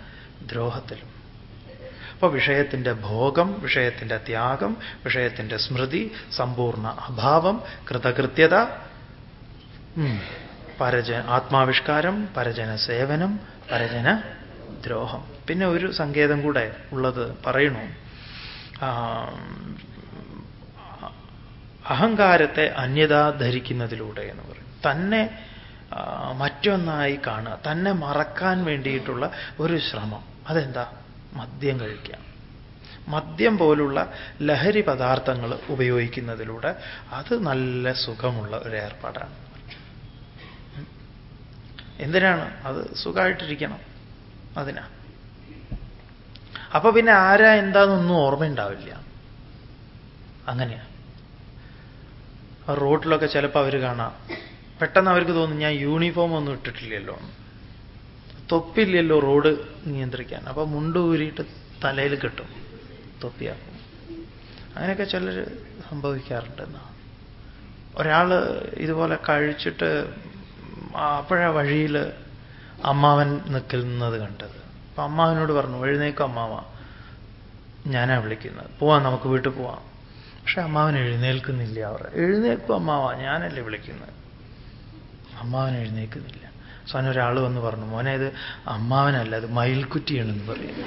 A: ദ്രോഹത്തിലും. അപ്പൊ വിഷയത്തിന്റെ ഭോഗം വിഷയത്തിന്റെ ത്യാഗം വിഷയത്തിന്റെ സ്മൃതി സമ്പൂർണ അഭാവം കൃതകൃത്യത പരജ ആത്മാവിഷ്കാരം പരജന സേവനം പരജന ദ്രോഹം. പിന്നെ ഒരു സങ്കേതം കൂടെ ഉള്ളത് പറയണു. അഹങ്കാരത്തെ അന്യത ധരിക്കുന്നതിലൂടെ എന്ന് പറയും. തന്നെ മറ്റൊന്നായി കാണുക തന്നെ മറക്കാൻ വേണ്ടിയിട്ടുള്ള ഒരു ശ്രമം. അതെന്താ? മദ്യം കഴിക്കുക. മദ്യം പോലുള്ള ലഹരി പദാർത്ഥങ്ങൾ ഉപയോഗിക്കുന്നതിലൂടെ അത് നല്ല സുഖമുള്ള ഒരു ഏർപ്പാടാണ്. എന്തിനാണ്? അത് സുഖമായിട്ടിരിക്കണം. അതിനാ. അപ്പൊ പിന്നെ ആരാ എന്താന്നൊന്നും ഓർമ്മയുണ്ടാവില്ല. അങ്ങനെയാ. റോഡിലൊക്കെ ചിലപ്പോൾ അവർ കാണാം. പെട്ടെന്ന് അവർക്ക് തോന്നും ഞാൻ യൂണിഫോം ഒന്നും ഇട്ടിട്ടില്ലല്ലോ. തൊപ്പില്ലല്ലോ റോഡ് നിയന്ത്രിക്കാൻ. അപ്പൊ മുണ്ട് ഊരിയിട്ട് തലയിൽ കിട്ടും തൊപ്പിയാക്കും. അങ്ങനെയൊക്കെ ചിലർ സംഭവിക്കാറുണ്ട് എന്നാ ഒരാൾ ഇതുപോലെ കഴിച്ചിട്ട് അപ്പോഴാ വഴിയിൽ അമ്മാവൻ നിൽക്കുന്നത് കണ്ടത്. അപ്പൊ അമ്മാവനോട് പറഞ്ഞു എഴുന്നേക്കും അമ്മാവ. ഞാനാ വിളിക്കുന്നത്. പോവാം നമുക്ക് വീട്ടിൽ പോവാം. പക്ഷെ അമ്മാവൻ എഴുന്നേൽക്കുന്നില്ല അവർ. എഴുന്നേൽക്കും അമ്മാവ ഞാനല്ലേ വിളിക്കുന്നത്. അമ്മാവൻ എഴുന്നേൽക്കുന്നില്ല. സോന ഒരാൾ വന്ന് പറഞ്ഞു മോനെ ഇത് അമ്മാവനല്ല അത് മയിൽക്കുറ്റിയാണെന്ന് പറയും.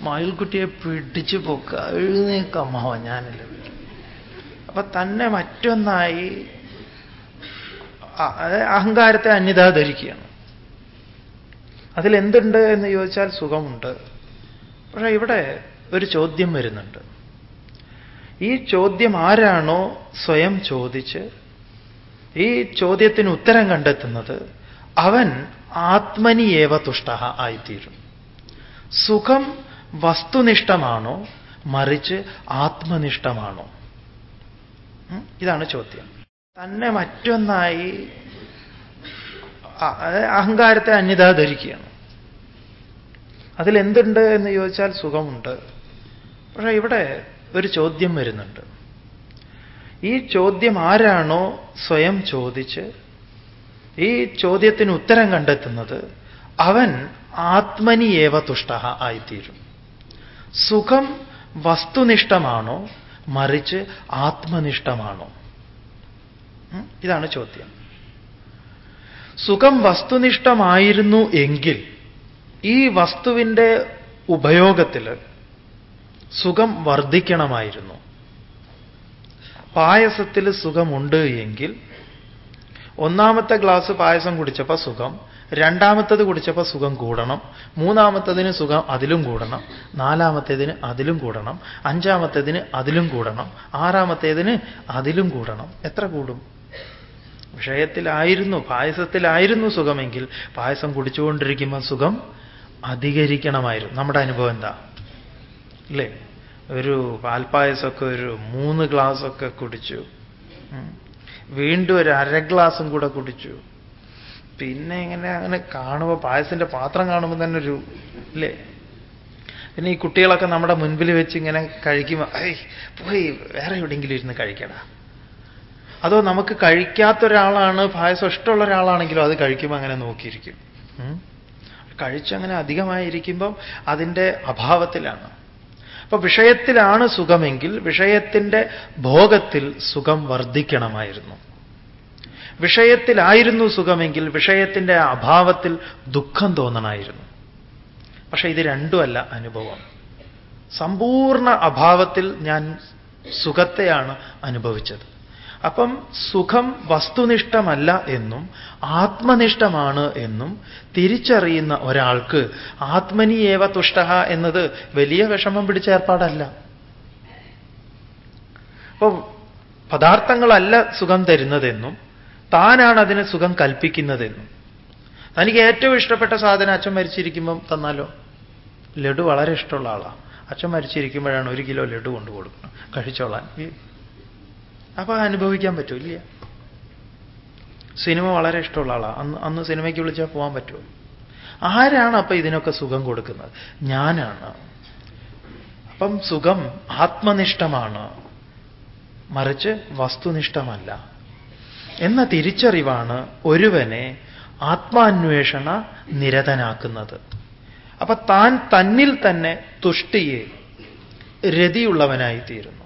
A: മയിൽക്കുട്ടിയെ പിടിച്ചു പൊക്ക എഴുന്നേക്ക അമ്മാവ ഞാനല്ലേ അപ്പൊ തന്നെ മറ്റൊന്നായി അഹങ്കാരത്തെ അന്യതാ ധരിക്കുകയാണ്. അതിലെന്തുണ്ട് എന്ന് ചോദിച്ചാൽ സുഖമുണ്ട്. പക്ഷേ ഇവിടെ ഒരു ചോദ്യം വരുന്നുണ്ട്. ഈ ചോദ്യം ആരാണോ സ്വയം ചോദിച്ച് ഈ ചോദ്യത്തിന് ഉത്തരം കണ്ടെത്തുന്നത് അവൻ ആത്മനിയേവ തുഷ്ട ആയിത്തീരും. സുഖം വസ്തുനിഷ്ഠമാണോ? മറിച്ച് ആത്മനിഷ്ഠമാണോ? ഇതാണ് ചോദ്യം. തന്നെ മറ്റൊന്നായി അഹങ്കാരത്തെ അന്യതാ ധരിക്കുകയാണ് അതിലെന്തുണ്ട് എന്ന് ചോദിച്ചാൽ സുഖമുണ്ട്. പക്ഷേ ഇവിടെ ഒരു ചോദ്യം വരുന്നുണ്ട്. ഈ ചോദ്യം ആരാണോ സ്വയം ചോദിച്ച് ഈ ചോദ്യത്തിന് ഉത്തരം കണ്ടെത്തുന്നത് അവൻ ആത്മനിയേവ തുഷ്ട ആയിത്തീരും. സുഖം വസ്തുനിഷ്ഠമാണോ മറിച്ച് ആത്മനിഷ്ഠമാണോ? ഇതാണ് ചോദ്യം. സുഖം വസ്തുനിഷ്ഠമായിരുന്നു എങ്കിൽ ഈ വസ്തുവിന്റെ ഉപയോഗത്തിൽ സുഖം വർദ്ധിക്കണമായിരുന്നു. പായസത്തിൽ സുഖമുണ്ട് എങ്കിൽ ഒന്നാമത്തെ ഗ്ലാസ് പായസം കുടിച്ചപ്പോൾ സുഖം രണ്ടാമത്തത് കുടിച്ചപ്പോൾ സുഖം കൂടണം മൂന്നാമത്തതിന് സുഖം അതിലും കൂടണം നാലാമത്തേതിന് അതിലും കൂടണം അഞ്ചാമത്തേതിന് അതിലും കൂടണം ആറാമത്തേതിന് അതിലും കൂടണം. എത്ര കൂടും? വിഷയത്തിലായിരുന്നു പായസത്തിലായിരുന്നു സുഖമെങ്കിൽ പായസം കുടിച്ചുകൊണ്ടിരിക്കുമ്പോൾ സുഖം അധികരിക്കണമായിരുന്നു. നമ്മുടെ അനുഭവം എന്താ? അല്ലേ ഒരു പാൽപ്പായസമൊക്കെ ഒരു മൂന്ന് ഗ്ലാസ്സൊക്കെ കുടിച്ചു. വീണ്ടും ഒരു അര ഗ്ലാസും കൂടെ കുടിച്ചു. പിന്നെ ഇങ്ങനെ അങ്ങനെ കാണുമ്പോൾ പായസത്തിന്റെ പാത്രം കാണുമ്പോൾ തന്നെ ഒരു അല്ലേ പിന്നെ ഈ കുട്ടികളൊക്കെ നമ്മുടെ മുൻപിൽ വെച്ച് ഇങ്ങനെ കഴിക്കുമ്പോൾ പോയി വേറെ എവിടെയെങ്കിലും ഇരുന്ന് കഴിക്കടാ. അതോ നമുക്ക് കഴിക്കാത്ത ഒരാളാണ് പായസം ഇഷ്ടമുള്ള ഒരാളാണെങ്കിലോ അത് കഴിക്കുമ്പോൾ അങ്ങനെ നോക്കിയിരിക്കും. കഴിച്ചങ്ങനെ അധികമായിരിക്കുമ്പം അതിന്റെ അഭാവത്തിലാണ്. അപ്പൊ വിഷയത്തിലാണ് സുഖമെങ്കിൽ വിഷയത്തിന്റെ ഭോഗത്തിൽ സുഖം വർദ്ധിക്കണമായിരുന്നു. വിഷയത്തിലായിരുന്നു സുഖമെങ്കിൽ വിഷയത്തിന്റെ അഭാവത്തിൽ ദുഃഖം തോന്നണമായിരുന്നു. പക്ഷേ ഇത് രണ്ടുമല്ല അനുഭവം. സമ്പൂർണ അഭാവത്തിൽ ഞാൻ സുഖത്തെയാണ് അനുഭവിച്ചത്. അപ്പം സുഖം വസ്തുനിഷ്ഠമല്ല എന്നും ആത്മനിഷ്ഠമാണ് എന്നും തിരിച്ചറിയുന്ന ഒരാൾക്ക് ആത്മനിയേവ തുഷ്ട എന്നത് വലിയ വിഷമം പിടിച്ച ഏർപ്പാടല്ല. അപ്പോൾ പദാർത്ഥങ്ങളല്ല സുഖം തരുന്നതെന്നും താനാണ് അതിന് സുഖം കൽപ്പിക്കുന്നതെന്നും. തനിക്ക് ഏറ്റവും ഇഷ്ടപ്പെട്ട സാധനം അച്ഛൻ മരിച്ചിരിക്കുമ്പം തന്നാലോ? ലഡു വളരെ ഇഷ്ടമുള്ള ആളാണ് അച്ഛൻ മരിച്ചിരിക്കുമ്പോഴാണ് ഒരു കിലോ ലഡു കൊണ്ടു കൊടുക്കണം കഴിച്ചോളാൻ. അപ്പൊ അനുഭവിക്കാൻ പറ്റൂല്ല. സിനിമ വളരെ ഇഷ്ടമുള്ള ആളാണ് അന്ന് അന്ന് സിനിമയ്ക്ക് വിളിച്ചാൽ പോകാൻ പറ്റുമോ ആരാണ് അപ്പൊ ഇതിനൊക്കെ സുഖം കൊടുക്കുന്നത്? ഞാനാണ്. അപ്പം സുഖം ആത്മനിഷ്ഠമാണ്. മറിച്ച് വസ്തുനിഷ്ഠമല്ല. എന്ന തിരിച്ചറിവാണ് ഒരുവനെ ആത്മാന്വേഷണ നിരതനാക്കുന്നത്. അപ്പൊ താൻ തന്നിൽ തന്നെ തുഷ്ടിയെ രതിയുള്ളവനായി തീരുന്നു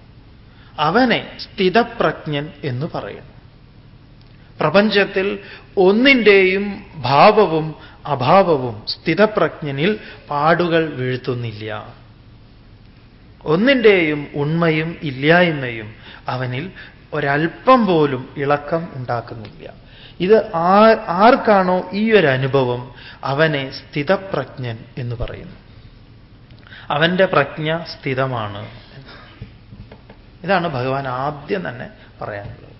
A: അവനെ സ്ഥിതപ്രജ്ഞൻ എന്ന് പറയുന്നു. പ്രപഞ്ചത്തിൽ ഒന്നിന്റെയും ഭാവവും അഭാവവും സ്ഥിതപ്രജ്ഞനിൽ പാടുകൾ വീഴ്ത്തുന്നില്ല. ഒന്നിന്റെയും ഉണ്മയും ഇല്ലായ്മയും അവനിൽ ഒരൽപ്പം പോലും ഇളക്കം ഉണ്ടാക്കുന്നില്ല. ഇത് ആ ആർക്കാണോ ഈ ഒരു അനുഭവം അവനെ സ്ഥിതപ്രജ്ഞൻ എന്ന് പറയുന്നു. അവന്റെ പ്രജ്ഞ സ്ഥിതമാണ്. ഇതാണ് ഭഗവാൻ ആദ്യം തന്നെ പറയാനുള്ളത്.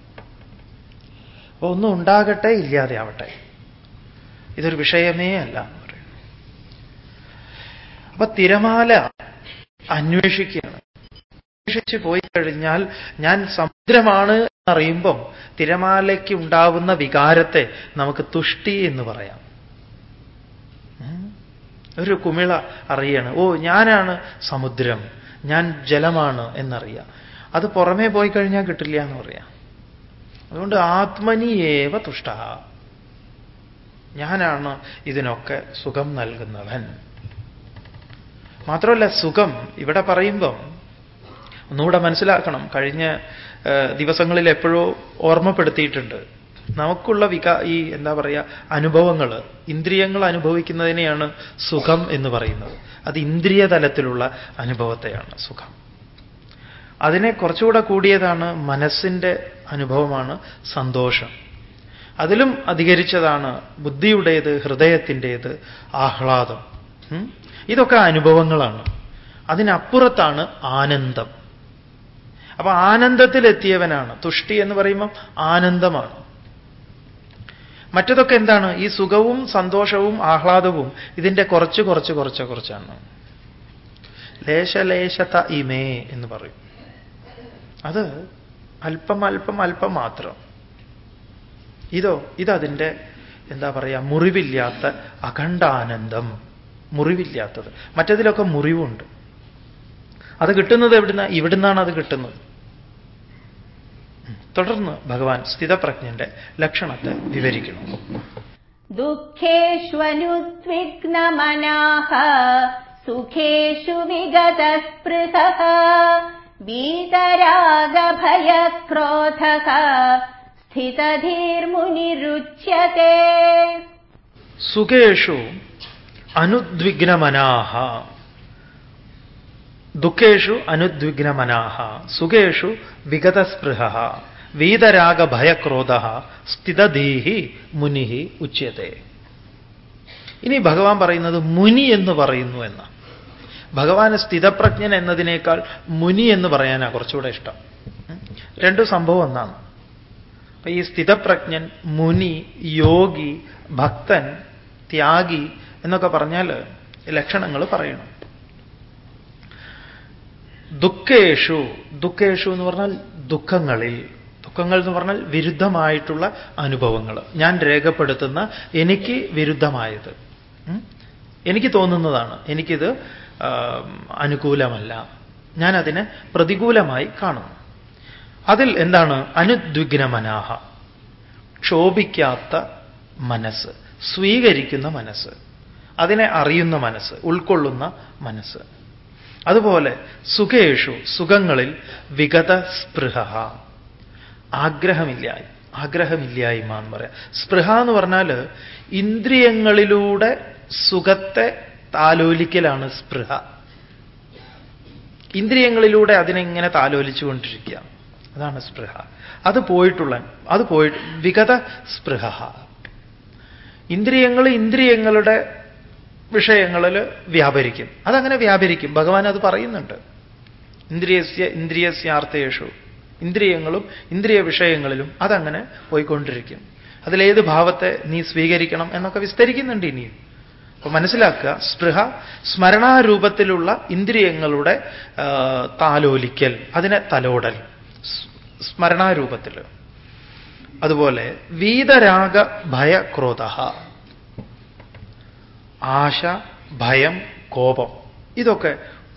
A: അപ്പൊ ഒന്നും ഉണ്ടാകട്ടെ ഇല്ലാതെ ആവട്ടെ ഇതൊരു വിഷയമേ അല്ല എന്ന് പറയുന്നു. അപ്പൊ തിരമാല അന്വേഷിക്കുകയാണ്. അന്വേഷിച്ച് പോയി കഴിഞ്ഞാൽ ഞാൻ സമുദ്രമാണ് എന്നറിയുമ്പം തിരമാലയ്ക്ക് ഉണ്ടാവുന്ന വികാരത്തെ നമുക്ക് തുഷ്ടി എന്ന് പറയാം. ഒരു കുമിള അറിയാണ്. ഓ ഞാനാണ് സമുദ്രം. ഞാൻ ജലമാണ് എന്നറിയാം. അത് പുറമേ പോയി കഴിഞ്ഞാൽ കിട്ടില്ല എന്ന് പറയാം. അതുകൊണ്ട് ആത്മനിയേവ തുഷ്ട. ഞാനാണ് ഇതിനൊക്കെ സുഖം നൽകുന്നവൻ. മാത്രമല്ല സുഖം ഇവിടെ പറയുമ്പം ഒന്നുകൂടെ മനസ്സിലാക്കണം. കഴിഞ്ഞ ദിവസങ്ങളിൽ എപ്പോഴോ ഓർമ്മപ്പെടുത്തിയിട്ടുണ്ട്. നമുക്കുള്ള വികാ ഈ എന്താ പറയുക അനുഭവങ്ങൾ ഇന്ദ്രിയങ്ങൾ അനുഭവിക്കുന്നതിനെയാണ് സുഖം എന്ന് പറയുന്നത്. അത് ഇന്ദ്രിയ തലത്തിലുള്ള അനുഭവത്തെയാണ് സുഖം. അതിനെ കുറച്ചുകൂടെ കൂടിയതാണ് മനസ്സിന്റെ അനുഭവമാണ് സന്തോഷം. അതിലും അധികരിച്ചതാണ് ബുദ്ധിയുടേത് ഹൃദയത്തിന്റേത് ആഹ്ലാദം. ഇതൊക്കെ അനുഭവങ്ങളാണ്. അതിനപ്പുറത്താണ് ആനന്ദം. അപ്പൊ ആനന്ദത്തിലെത്തിയവനാണ്. തുഷ്ടി എന്ന് പറയുമ്പം ആനന്ദമാണ്. മറ്റതൊക്കെ എന്താണ്? ഈ സുഖവും സന്തോഷവും ആഹ്ലാദവും ഇതിന്റെ കുറച്ച് കുറച്ച് കുറച്ച് കുറച്ചാണ്. ലേശലേശത ഇമേ എന്ന് പറയും. അത് അല്പം അല്പം അല്പം മാത്രം. ഇതോ ഇതതിന്റെ എന്താ പറയുക മുറിവില്ലാത്ത അഖണ്ഡാനന്ദം. മുറിവില്ലാത്തത്. മറ്റതിലൊക്കെ മുറിവുണ്ട്. അത് കിട്ടുന്നത് എവിടുന്ന ഇവിടുന്നാണ് അത് കിട്ടുന്നത്. തുടർന്ന് ഭഗവാൻ സ്ഥിതപ്രജ്ഞന്റെ ലക്ഷണത്തെ വിവരിക്കുന്നു.
B: ദുഃഖേഷ്വനുദ്വിഗ്നമനാഹ സുഖേഷു വിഗതസ്പൃഹ വീതരാഗഭയക്രോധ സ്ഥിതധീർമുനിരുച്യത്തെ
A: സുഖേഷു അനുദ്വിഗ്നമനാഹ. ദുഃഖേഷു അനുദ്വിഗ്നമനാഹ. സുഖേഷു വിഗതസ്പൃഹ. വീതരാഗഭയക്രോധ സ്ഥിതധീഹി മുനി ഉച്യത്തെ ഇനി ഭഗവാൻ പറയുന്നത് മുനി എന്ന് പറയുന്നു എന്ന ഭഗവാന് സ്ഥിതപ്രജ്ഞൻ എന്നതിനേക്കാൾ മുനി എന്ന് പറയാനാ കുറച്ചുകൂടെ ഇഷ്ടം. രണ്ടു സംഭവം ഒന്നാണ്. അപ്പൊ ഈ സ്ഥിതപ്രജ്ഞൻ മുനി യോഗി ഭക്തൻ ത്യാഗി എന്നൊക്കെ പറഞ്ഞാൽ ലക്ഷണങ്ങൾ പറയണം. ദുഃഖേഷു ദുഃഖേഷു എന്ന് പറഞ്ഞാൽ ദുഃഖങ്ങളിൽ. ദുഃഖങ്ങൾ എന്ന് പറഞ്ഞാൽ വിരുദ്ധമായിട്ടുള്ള അനുഭവങ്ങൾ. ഞാൻ രേഖപ്പെടുത്തുന്ന എനിക്ക് വിരുദ്ധമായത്. എനിക്ക് തോന്നുന്നതാണ്. എനിക്കിത് അനുകൂലമല്ല. ഞാൻ അതിനെ പ്രതികൂലമായി കാണുന്നു. അതിൽ എന്താണ്? അനുദ്വിഗ്നമനാഹ. ക്ഷോഭിക്കാത്ത മനസ്സ് സ്വീകരിക്കുന്ന മനസ്സ് അതിനെ അറിയുന്ന മനസ്സ് ഉൾക്കൊള്ളുന്ന മനസ്സ്. അതുപോലെ സുഖേഷു സുഖങ്ങളിൽ വിഗത സ്പൃഹ ആഗ്രഹമില്ലായി ആഗ്രഹമില്ലായ്മ എന്ന് പറയാം. സ്പൃഹ എന്ന് പറഞ്ഞാൽ ഇന്ദ്രിയങ്ങളിലൂടെ സുഖത്തെ താലോലിക്കലാണ് സ്പൃഹ. ഇന്ദ്രിയങ്ങളിലൂടെ അതിനെങ്ങനെ താലോലിച്ചുകൊണ്ടിരിക്കുക? അതാണ് സ്പൃഹ. അത് പോയിട്ടുള്ള അത് പോയി വിഗത സ്പൃഹ. ഇന്ദ്രിയങ്ങൾ ഇന്ദ്രിയങ്ങളുടെ വിഷയങ്ങളിൽ വ്യാപരിക്കും. അതങ്ങനെ വ്യാപരിക്കും. ഭഗവാൻ അത് പറയുന്നുണ്ട്. ഇന്ദ്രിയസ്യ ഇന്ദ്രിയസ്യാർത്ഥേഷു. ഇന്ദ്രിയങ്ങളും ഇന്ദ്രിയ വിഷയങ്ങളിലും അതങ്ങനെ പോയിക്കൊണ്ടിരിക്കും. അതിലേത് ഭാവത്തെ നീ സ്വീകരിക്കണം എന്നൊക്കെ വിസ്തരിക്കുന്നുണ്ട് ഇനിയും. അപ്പൊ മനസ്സിലാക്കുക സ്പൃഹ സ്മരണാരൂപത്തിലുള്ള ഇന്ദ്രിയങ്ങളുടെ താലോലിക്കൽ അതിനെ തലോടൽ സ്മരണാരൂപത്തിൽ. അതുപോലെ വീതരാഗ ഭയ ക്രോധ ആശ ഭയം കോപം ഇതൊക്കെ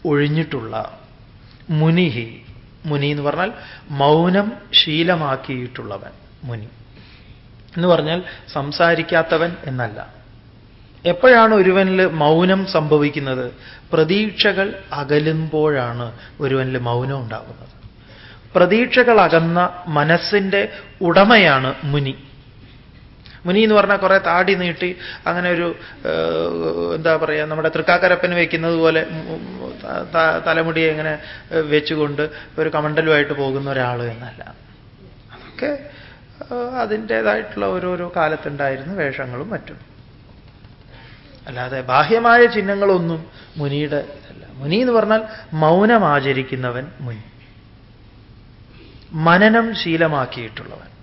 A: ഒഴിഞ്ഞിട്ടുള്ള മുനിഹി മുനി എന്ന് പറഞ്ഞാൽ മൗനം ശീലമാക്കിയിട്ടുള്ളവൻ മുനി. എന്ന് പറഞ്ഞാൽ സംസാരിക്കാത്തവൻ എന്നല്ല. എപ്പോഴാണ് ഒരുവനിൽ മൗനം സംഭവിക്കുന്നത്? പ്രതീക്ഷകൾ അകലുമ്പോഴാണ് ഒരുവനിൽ മൗനം ഉണ്ടാകുന്നത്. പ്രതീക്ഷകൾ അകന്ന മനസ്സിന്റെ ഉടമയാണ് മുനി. മുനി എന്ന് പറഞ്ഞാൽ കുറെ താടി നീട്ടി അങ്ങനെ ഒരു എന്താ പറയുക നമ്മുടെ തൃക്കാക്കരപ്പന് വയ്ക്കുന്നത് പോലെ തലമുടിയെ ഇങ്ങനെ വെച്ചുകൊണ്ട് ഒരു കമണ്ടലുമായിട്ട് പോകുന്ന ഒരാൾ എന്നല്ല. അതൊക്കെ അതിന്റേതായിട്ടുള്ള ഓരോരോ കാലത്തുണ്ടായിരുന്ന വേഷങ്ങളും മറ്റും. അല്ലാതെ ബാഹ്യമായ ചിഹ്നങ്ങളൊന്നും മുനിയുടെ അല്ല. മുനി എന്ന് പറഞ്ഞാൽ മൗനം ആചരിക്കുന്നവൻ മുനി. മനനം ശീലമാക്കിയിട്ടുള്ളവൻ.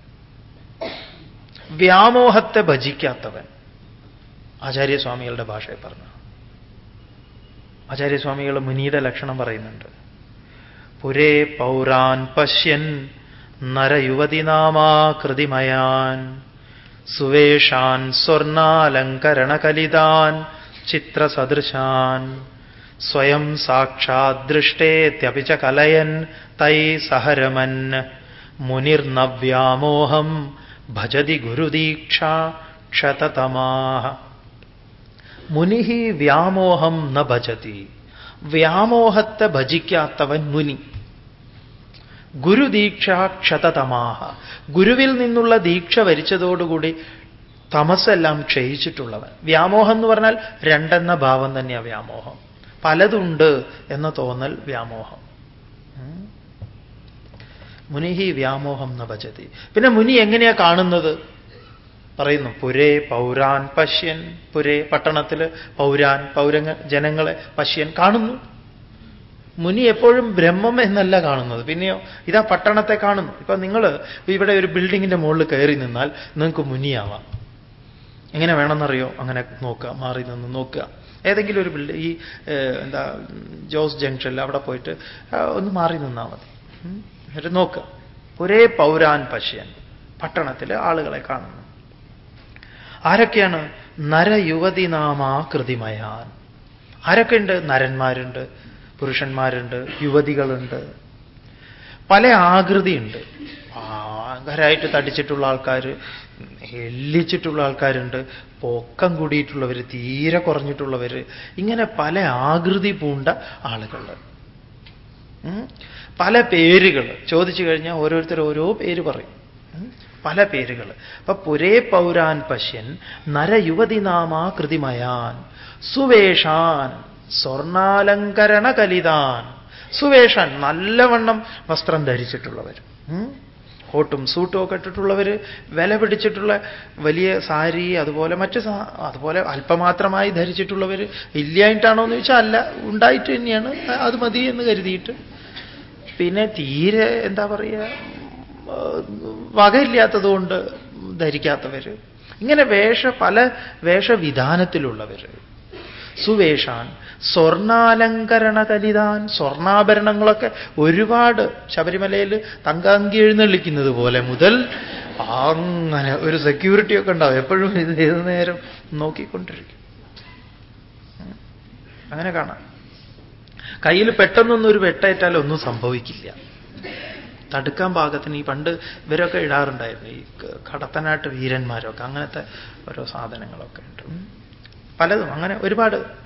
A: വ്യാമോഹത്തെ ഭജിക്കാത്തവൻ. ആചാര്യസ്വാമികളുടെ ഭാഷയെ പറഞ്ഞു. ആചാര്യസ്വാമികൾ മുനിയുടെ ലക്ഷണം പറയുന്നുണ്ട്. പുരേ പൗരാൻ പശ്യൻ നരയുവതിനാമാകൃതിമയാൻ സുവേഷാൻ സ്വർണാലങ്കരണകലിതാൻ ചിത്രസദൃശാൻ. സ്വയം സാക്ഷാത് ദൃഷ്ടേത്യപി ച കലയൻ തൈ സഹരമൻ. മുനിർനവ്യാമോഹം ഭജതി ഗുരുദീക്ഷ ക്ഷതതമാഹ. മുനിഹി വ്യാമോഹം ന ഭജതി. വ്യാമോഹത്തെ ഭജിക്കാത്തവൻ മുനി. ഗുരുദീക്ഷ ക്ഷതതമാഹ. ഗുരുവിൽ നിന്നുള്ള ദീക്ഷ വരിച്ചതോടുകൂടി തമസെല്ലാം ക്ഷയിച്ചിട്ടുള്ളവൻ. വ്യാമോഹം എന്ന് പറഞ്ഞാൽ രണ്ടെന്ന ഭാവം തന്നെയാണ് വ്യാമോഹം. പലതുണ്ട് എന്ന തോന്നൽ വ്യാമോഹം. മുനിഹി വ്യാമോഹം ന പചതി പിന്നെ മുനി എങ്ങനെയാ കാണുന്നത്? പറയുന്നു പുരേ പൗരാൻ പശ്യൻ പുരേ പട്ടണത്തിൽ പൗരാൻ പൗരങ്ങ ജനങ്ങളെ പശ്യൻ കാണുന്നു. മുനി എപ്പോഴും ബ്രഹ്മം എന്നല്ല കാണുന്നത്. പിന്നെയോ ഇതാ പട്ടണത്തെ കാണുന്നു. ഇപ്പൊ നിങ്ങൾ ഇവിടെ ഒരു ബിൽഡിങ്ങിന്റെ മുകളിൽ കയറി നിന്നാൽ നിങ്ങൾക്ക് മുനിയാവാം. എങ്ങനെ വേണമെന്നറിയോ? അങ്ങനെ നോക്കുക മാറി നിന്ന് നോക്കുക. ഏതെങ്കിലും ഒരു ബിൽഡിംഗ് ഈ എന്താ ജോസ് ജംഗ്ഷനിൽ അവിടെ പോയിട്ട് ഒന്ന് മാറി നിന്നാൽ മതി. എന്നിട്ട് നോക്കുക ഒരേ പൗരാൻ പശ്യൻ പട്ടണത്തിൽ ആളുകളെ കാണുന്നു. ആരൊക്കെയാണ്? നരയുവതി നാമാകൃതിമയാൻ ആരൊക്കെയുണ്ട്? നരന്മാരുണ്ട്. പുരുഷന്മാരുണ്ട് യുവതികളുണ്ട്. പല ആകൃതിയുണ്ട്. ഭയങ്കരമായിട്ട് തടിച്ചിട്ടുള്ള ആൾക്കാർ എല്ലിച്ചിട്ടുള്ള ആൾക്കാരുണ്ട് പൊക്കം കൂടിയിട്ടുള്ളവർ തീരെ കുറഞ്ഞിട്ടുള്ളവർ ഇങ്ങനെ പല ആകൃതി പൂണ്ട ആളുകൾ പല പേരുകൾ ചോദിച്ചു കഴിഞ്ഞാൽ ഓരോരുത്തർ ഓരോ പേര് പറയും. പല പേരുകൾ അപ്പൊ പുരേ പൗരാൻ പശ്യൻ നരയുവതി നാമാകൃതിമയാൻ സുവേഷാൻ സ്വർണാലങ്കരണ കലിതാൻ സുവേഷൻ നല്ലവണ്ണം വസ്ത്രം ധരിച്ചിട്ടുള്ളവർ. കോട്ടും സൂട്ടും ഒക്കെ ഇട്ടിട്ടുള്ളവർ വില പിടിച്ചിട്ടുള്ള വലിയ സാരി അതുപോലെ മറ്റ് അതുപോലെ അല്പമാത്രമായി ധരിച്ചിട്ടുള്ളവർ ഇല്ലായിട്ടാണോ എന്ന് ചോദിച്ചാൽ അല്ല ഉണ്ടായിട്ട് തന്നെയാണ് അത് മതി എന്ന് കരുതിയിട്ട്. പിന്നെ തീരെ എന്താ പറയുക വകയില്ലാത്തതുകൊണ്ട് ധരിക്കാത്തവർ. ഇങ്ങനെ വേഷ പല വേഷവിധാനത്തിലുള്ളവർ. സുവേഷാൻ സ്വർണാലങ്കരണ കലിതാൻ സ്വർണാഭരണങ്ങളൊക്കെ ഒരുപാട് ശബരിമലയിൽ തങ്കാങ്കി എഴുന്നള്ളിക്കുന്നത് പോലെ മുതൽ അങ്ങനെ ഒരു സെക്യൂരിറ്റി ഒക്കെ ഉണ്ടാവും. എപ്പോഴും ഇത് ഏത് നേരം നോക്കിക്കൊണ്ടിരിക്കും. അങ്ങനെ കാണാം. കയ്യിൽ പെട്ടെന്നൊന്നും ഒരു വെട്ടേറ്റാൽ ഒന്നും സംഭവിക്കില്ല. തടുക്കാൻ പാകത്തിന് ഈ പണ്ട് ഇവരൊക്കെ ഇടാറുണ്ടായിരുന്നു. ഈ കടത്തനാട്ട് വീരന്മാരൊക്കെ അങ്ങനത്തെ ഓരോ സാധനങ്ങളൊക്കെ ഉണ്ട്. പലതും അങ്ങനെ ഒരുപാട്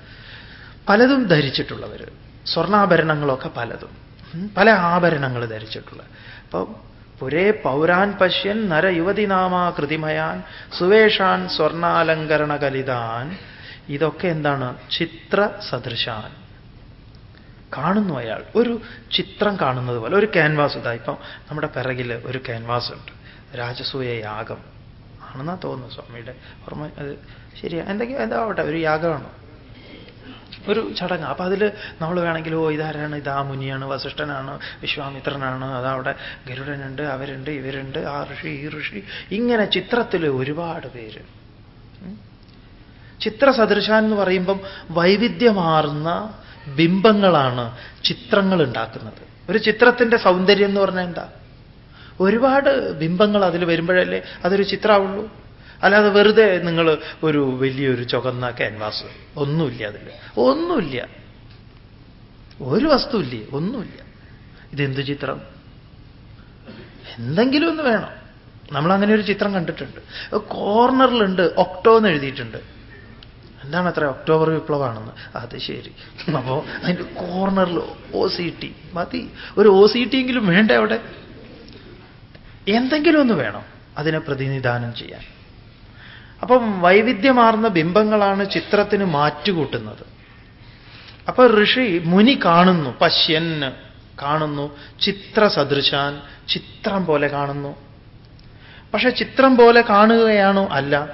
A: പലതും ധരിച്ചിട്ടുള്ളവർ സ്വർണാഭരണങ്ങളൊക്കെ പലതും. പല ആഭരണങ്ങൾ ധരിച്ചിട്ടുള്ള അപ്പോൾ പുരേ പൗരാൻ പശ്യൻ നരയുവതിനാമാ കൃതിമയാൻ സുവേഷാൻ സ്വർണാലങ്കരണ കലിതാൻ. ഇതൊക്കെ എന്താണ്? ചിത്ര സദൃശാൻ. കാണുന്നു അയാൾ. ഒരു ചിത്രം കാണുന്നത് പോലെ ഒരു ക്യാൻവാസ് ഇതാ. ഇപ്പം നമ്മുടെ പിറകിൽ ഒരു ക്യാൻവാസ് ഉണ്ട്. രാജസൂയ യാഗം. ആണെന്നാ തോന്നുന്നു സ്വാമിയുടെ ഓർമ്മ. അത് ശരിയാ. എന്തെങ്കിലും എന്താവട്ടെ ഒരു യാഗമാണ്? ഒരു ചടങ്ങ്. അപ്പൊ അതിൽ നമ്മൾ വേണമെങ്കിൽ ഓ ഇതാരാണ്? ഇതാ മുനിയാണ് വസിഷ്ഠനാണ് വിശ്വാമിത്രനാണ് അതവിടെ ഗരുഡനുണ്ട് അവരുണ്ട് ഇവരുണ്ട് ആ ഋഷി ഈ ഋഷി. ഇങ്ങനെ ചിത്രത്തിൽ ഒരുപാട് പേര്. ചിത്രസദൃശാൻ എന്ന് പറയുമ്പം വൈവിധ്യമാർന്ന ബിംബങ്ങളാണ് ചിത്രങ്ങൾ ഉണ്ടാക്കുന്നത് ഒരു ചിത്രത്തിന്റെ സൗന്ദര്യം എന്ന് പറഞ്ഞാൽ എന്താ? ഒരുപാട് ബിംബങ്ങൾ അതിൽ വരുമ്പോഴല്ലേ അതൊരു ചിത്രമാവുള്ളൂ അല്ലാതെ വെറുതെ നിങ്ങൾ ഒരു വലിയൊരു ചുവന്ന ക്യാൻവാസ് ഒന്നുമില്ല അതിൽ ഒന്നുമില്ല. ഒരു വസ്തുവില്ലേ? ഒന്നുമില്ല. ഇതെന്ത് ചിത്രം? എന്തെങ്കിലും ഒന്ന് വേണം. നമ്മൾ അങ്ങനെ ഒരു ചിത്രം കണ്ടിട്ടുണ്ട്. കോർണറിലുണ്ട് ഒക്ടോ എന്ന് എഴുതിയിട്ടുണ്ട്. എന്താണ് അത്ര ഒക്ടോബർ വിപ്ലവമാണെന്ന്? അത് ശരി. അപ്പോ അതിന്റെ കോർണറിൽ ഒ സി ടി മതി. ഒരു ഒ സി ടി എങ്കിലും വേണ്ട അവിടെ? എന്തെങ്കിലും ഒന്ന് വേണം. അതിനെ പ്രതിനിധാനം ചെയ്യാൻ. അപ്പം വൈവിധ്യമാർന്ന ബിംബങ്ങളാണ് ചിത്രത്തിന് മാറ്റുകൂട്ടുന്നത്. അപ്പൊ ഋഷി മുനി കാണുന്നു പശ്യന് കാണുന്നു ചിത്ര സദൃശാൻ ചിത്രം പോലെ കാണുന്നു. പക്ഷെ ചിത്രം പോലെ കാണുകയാണോ അല്ല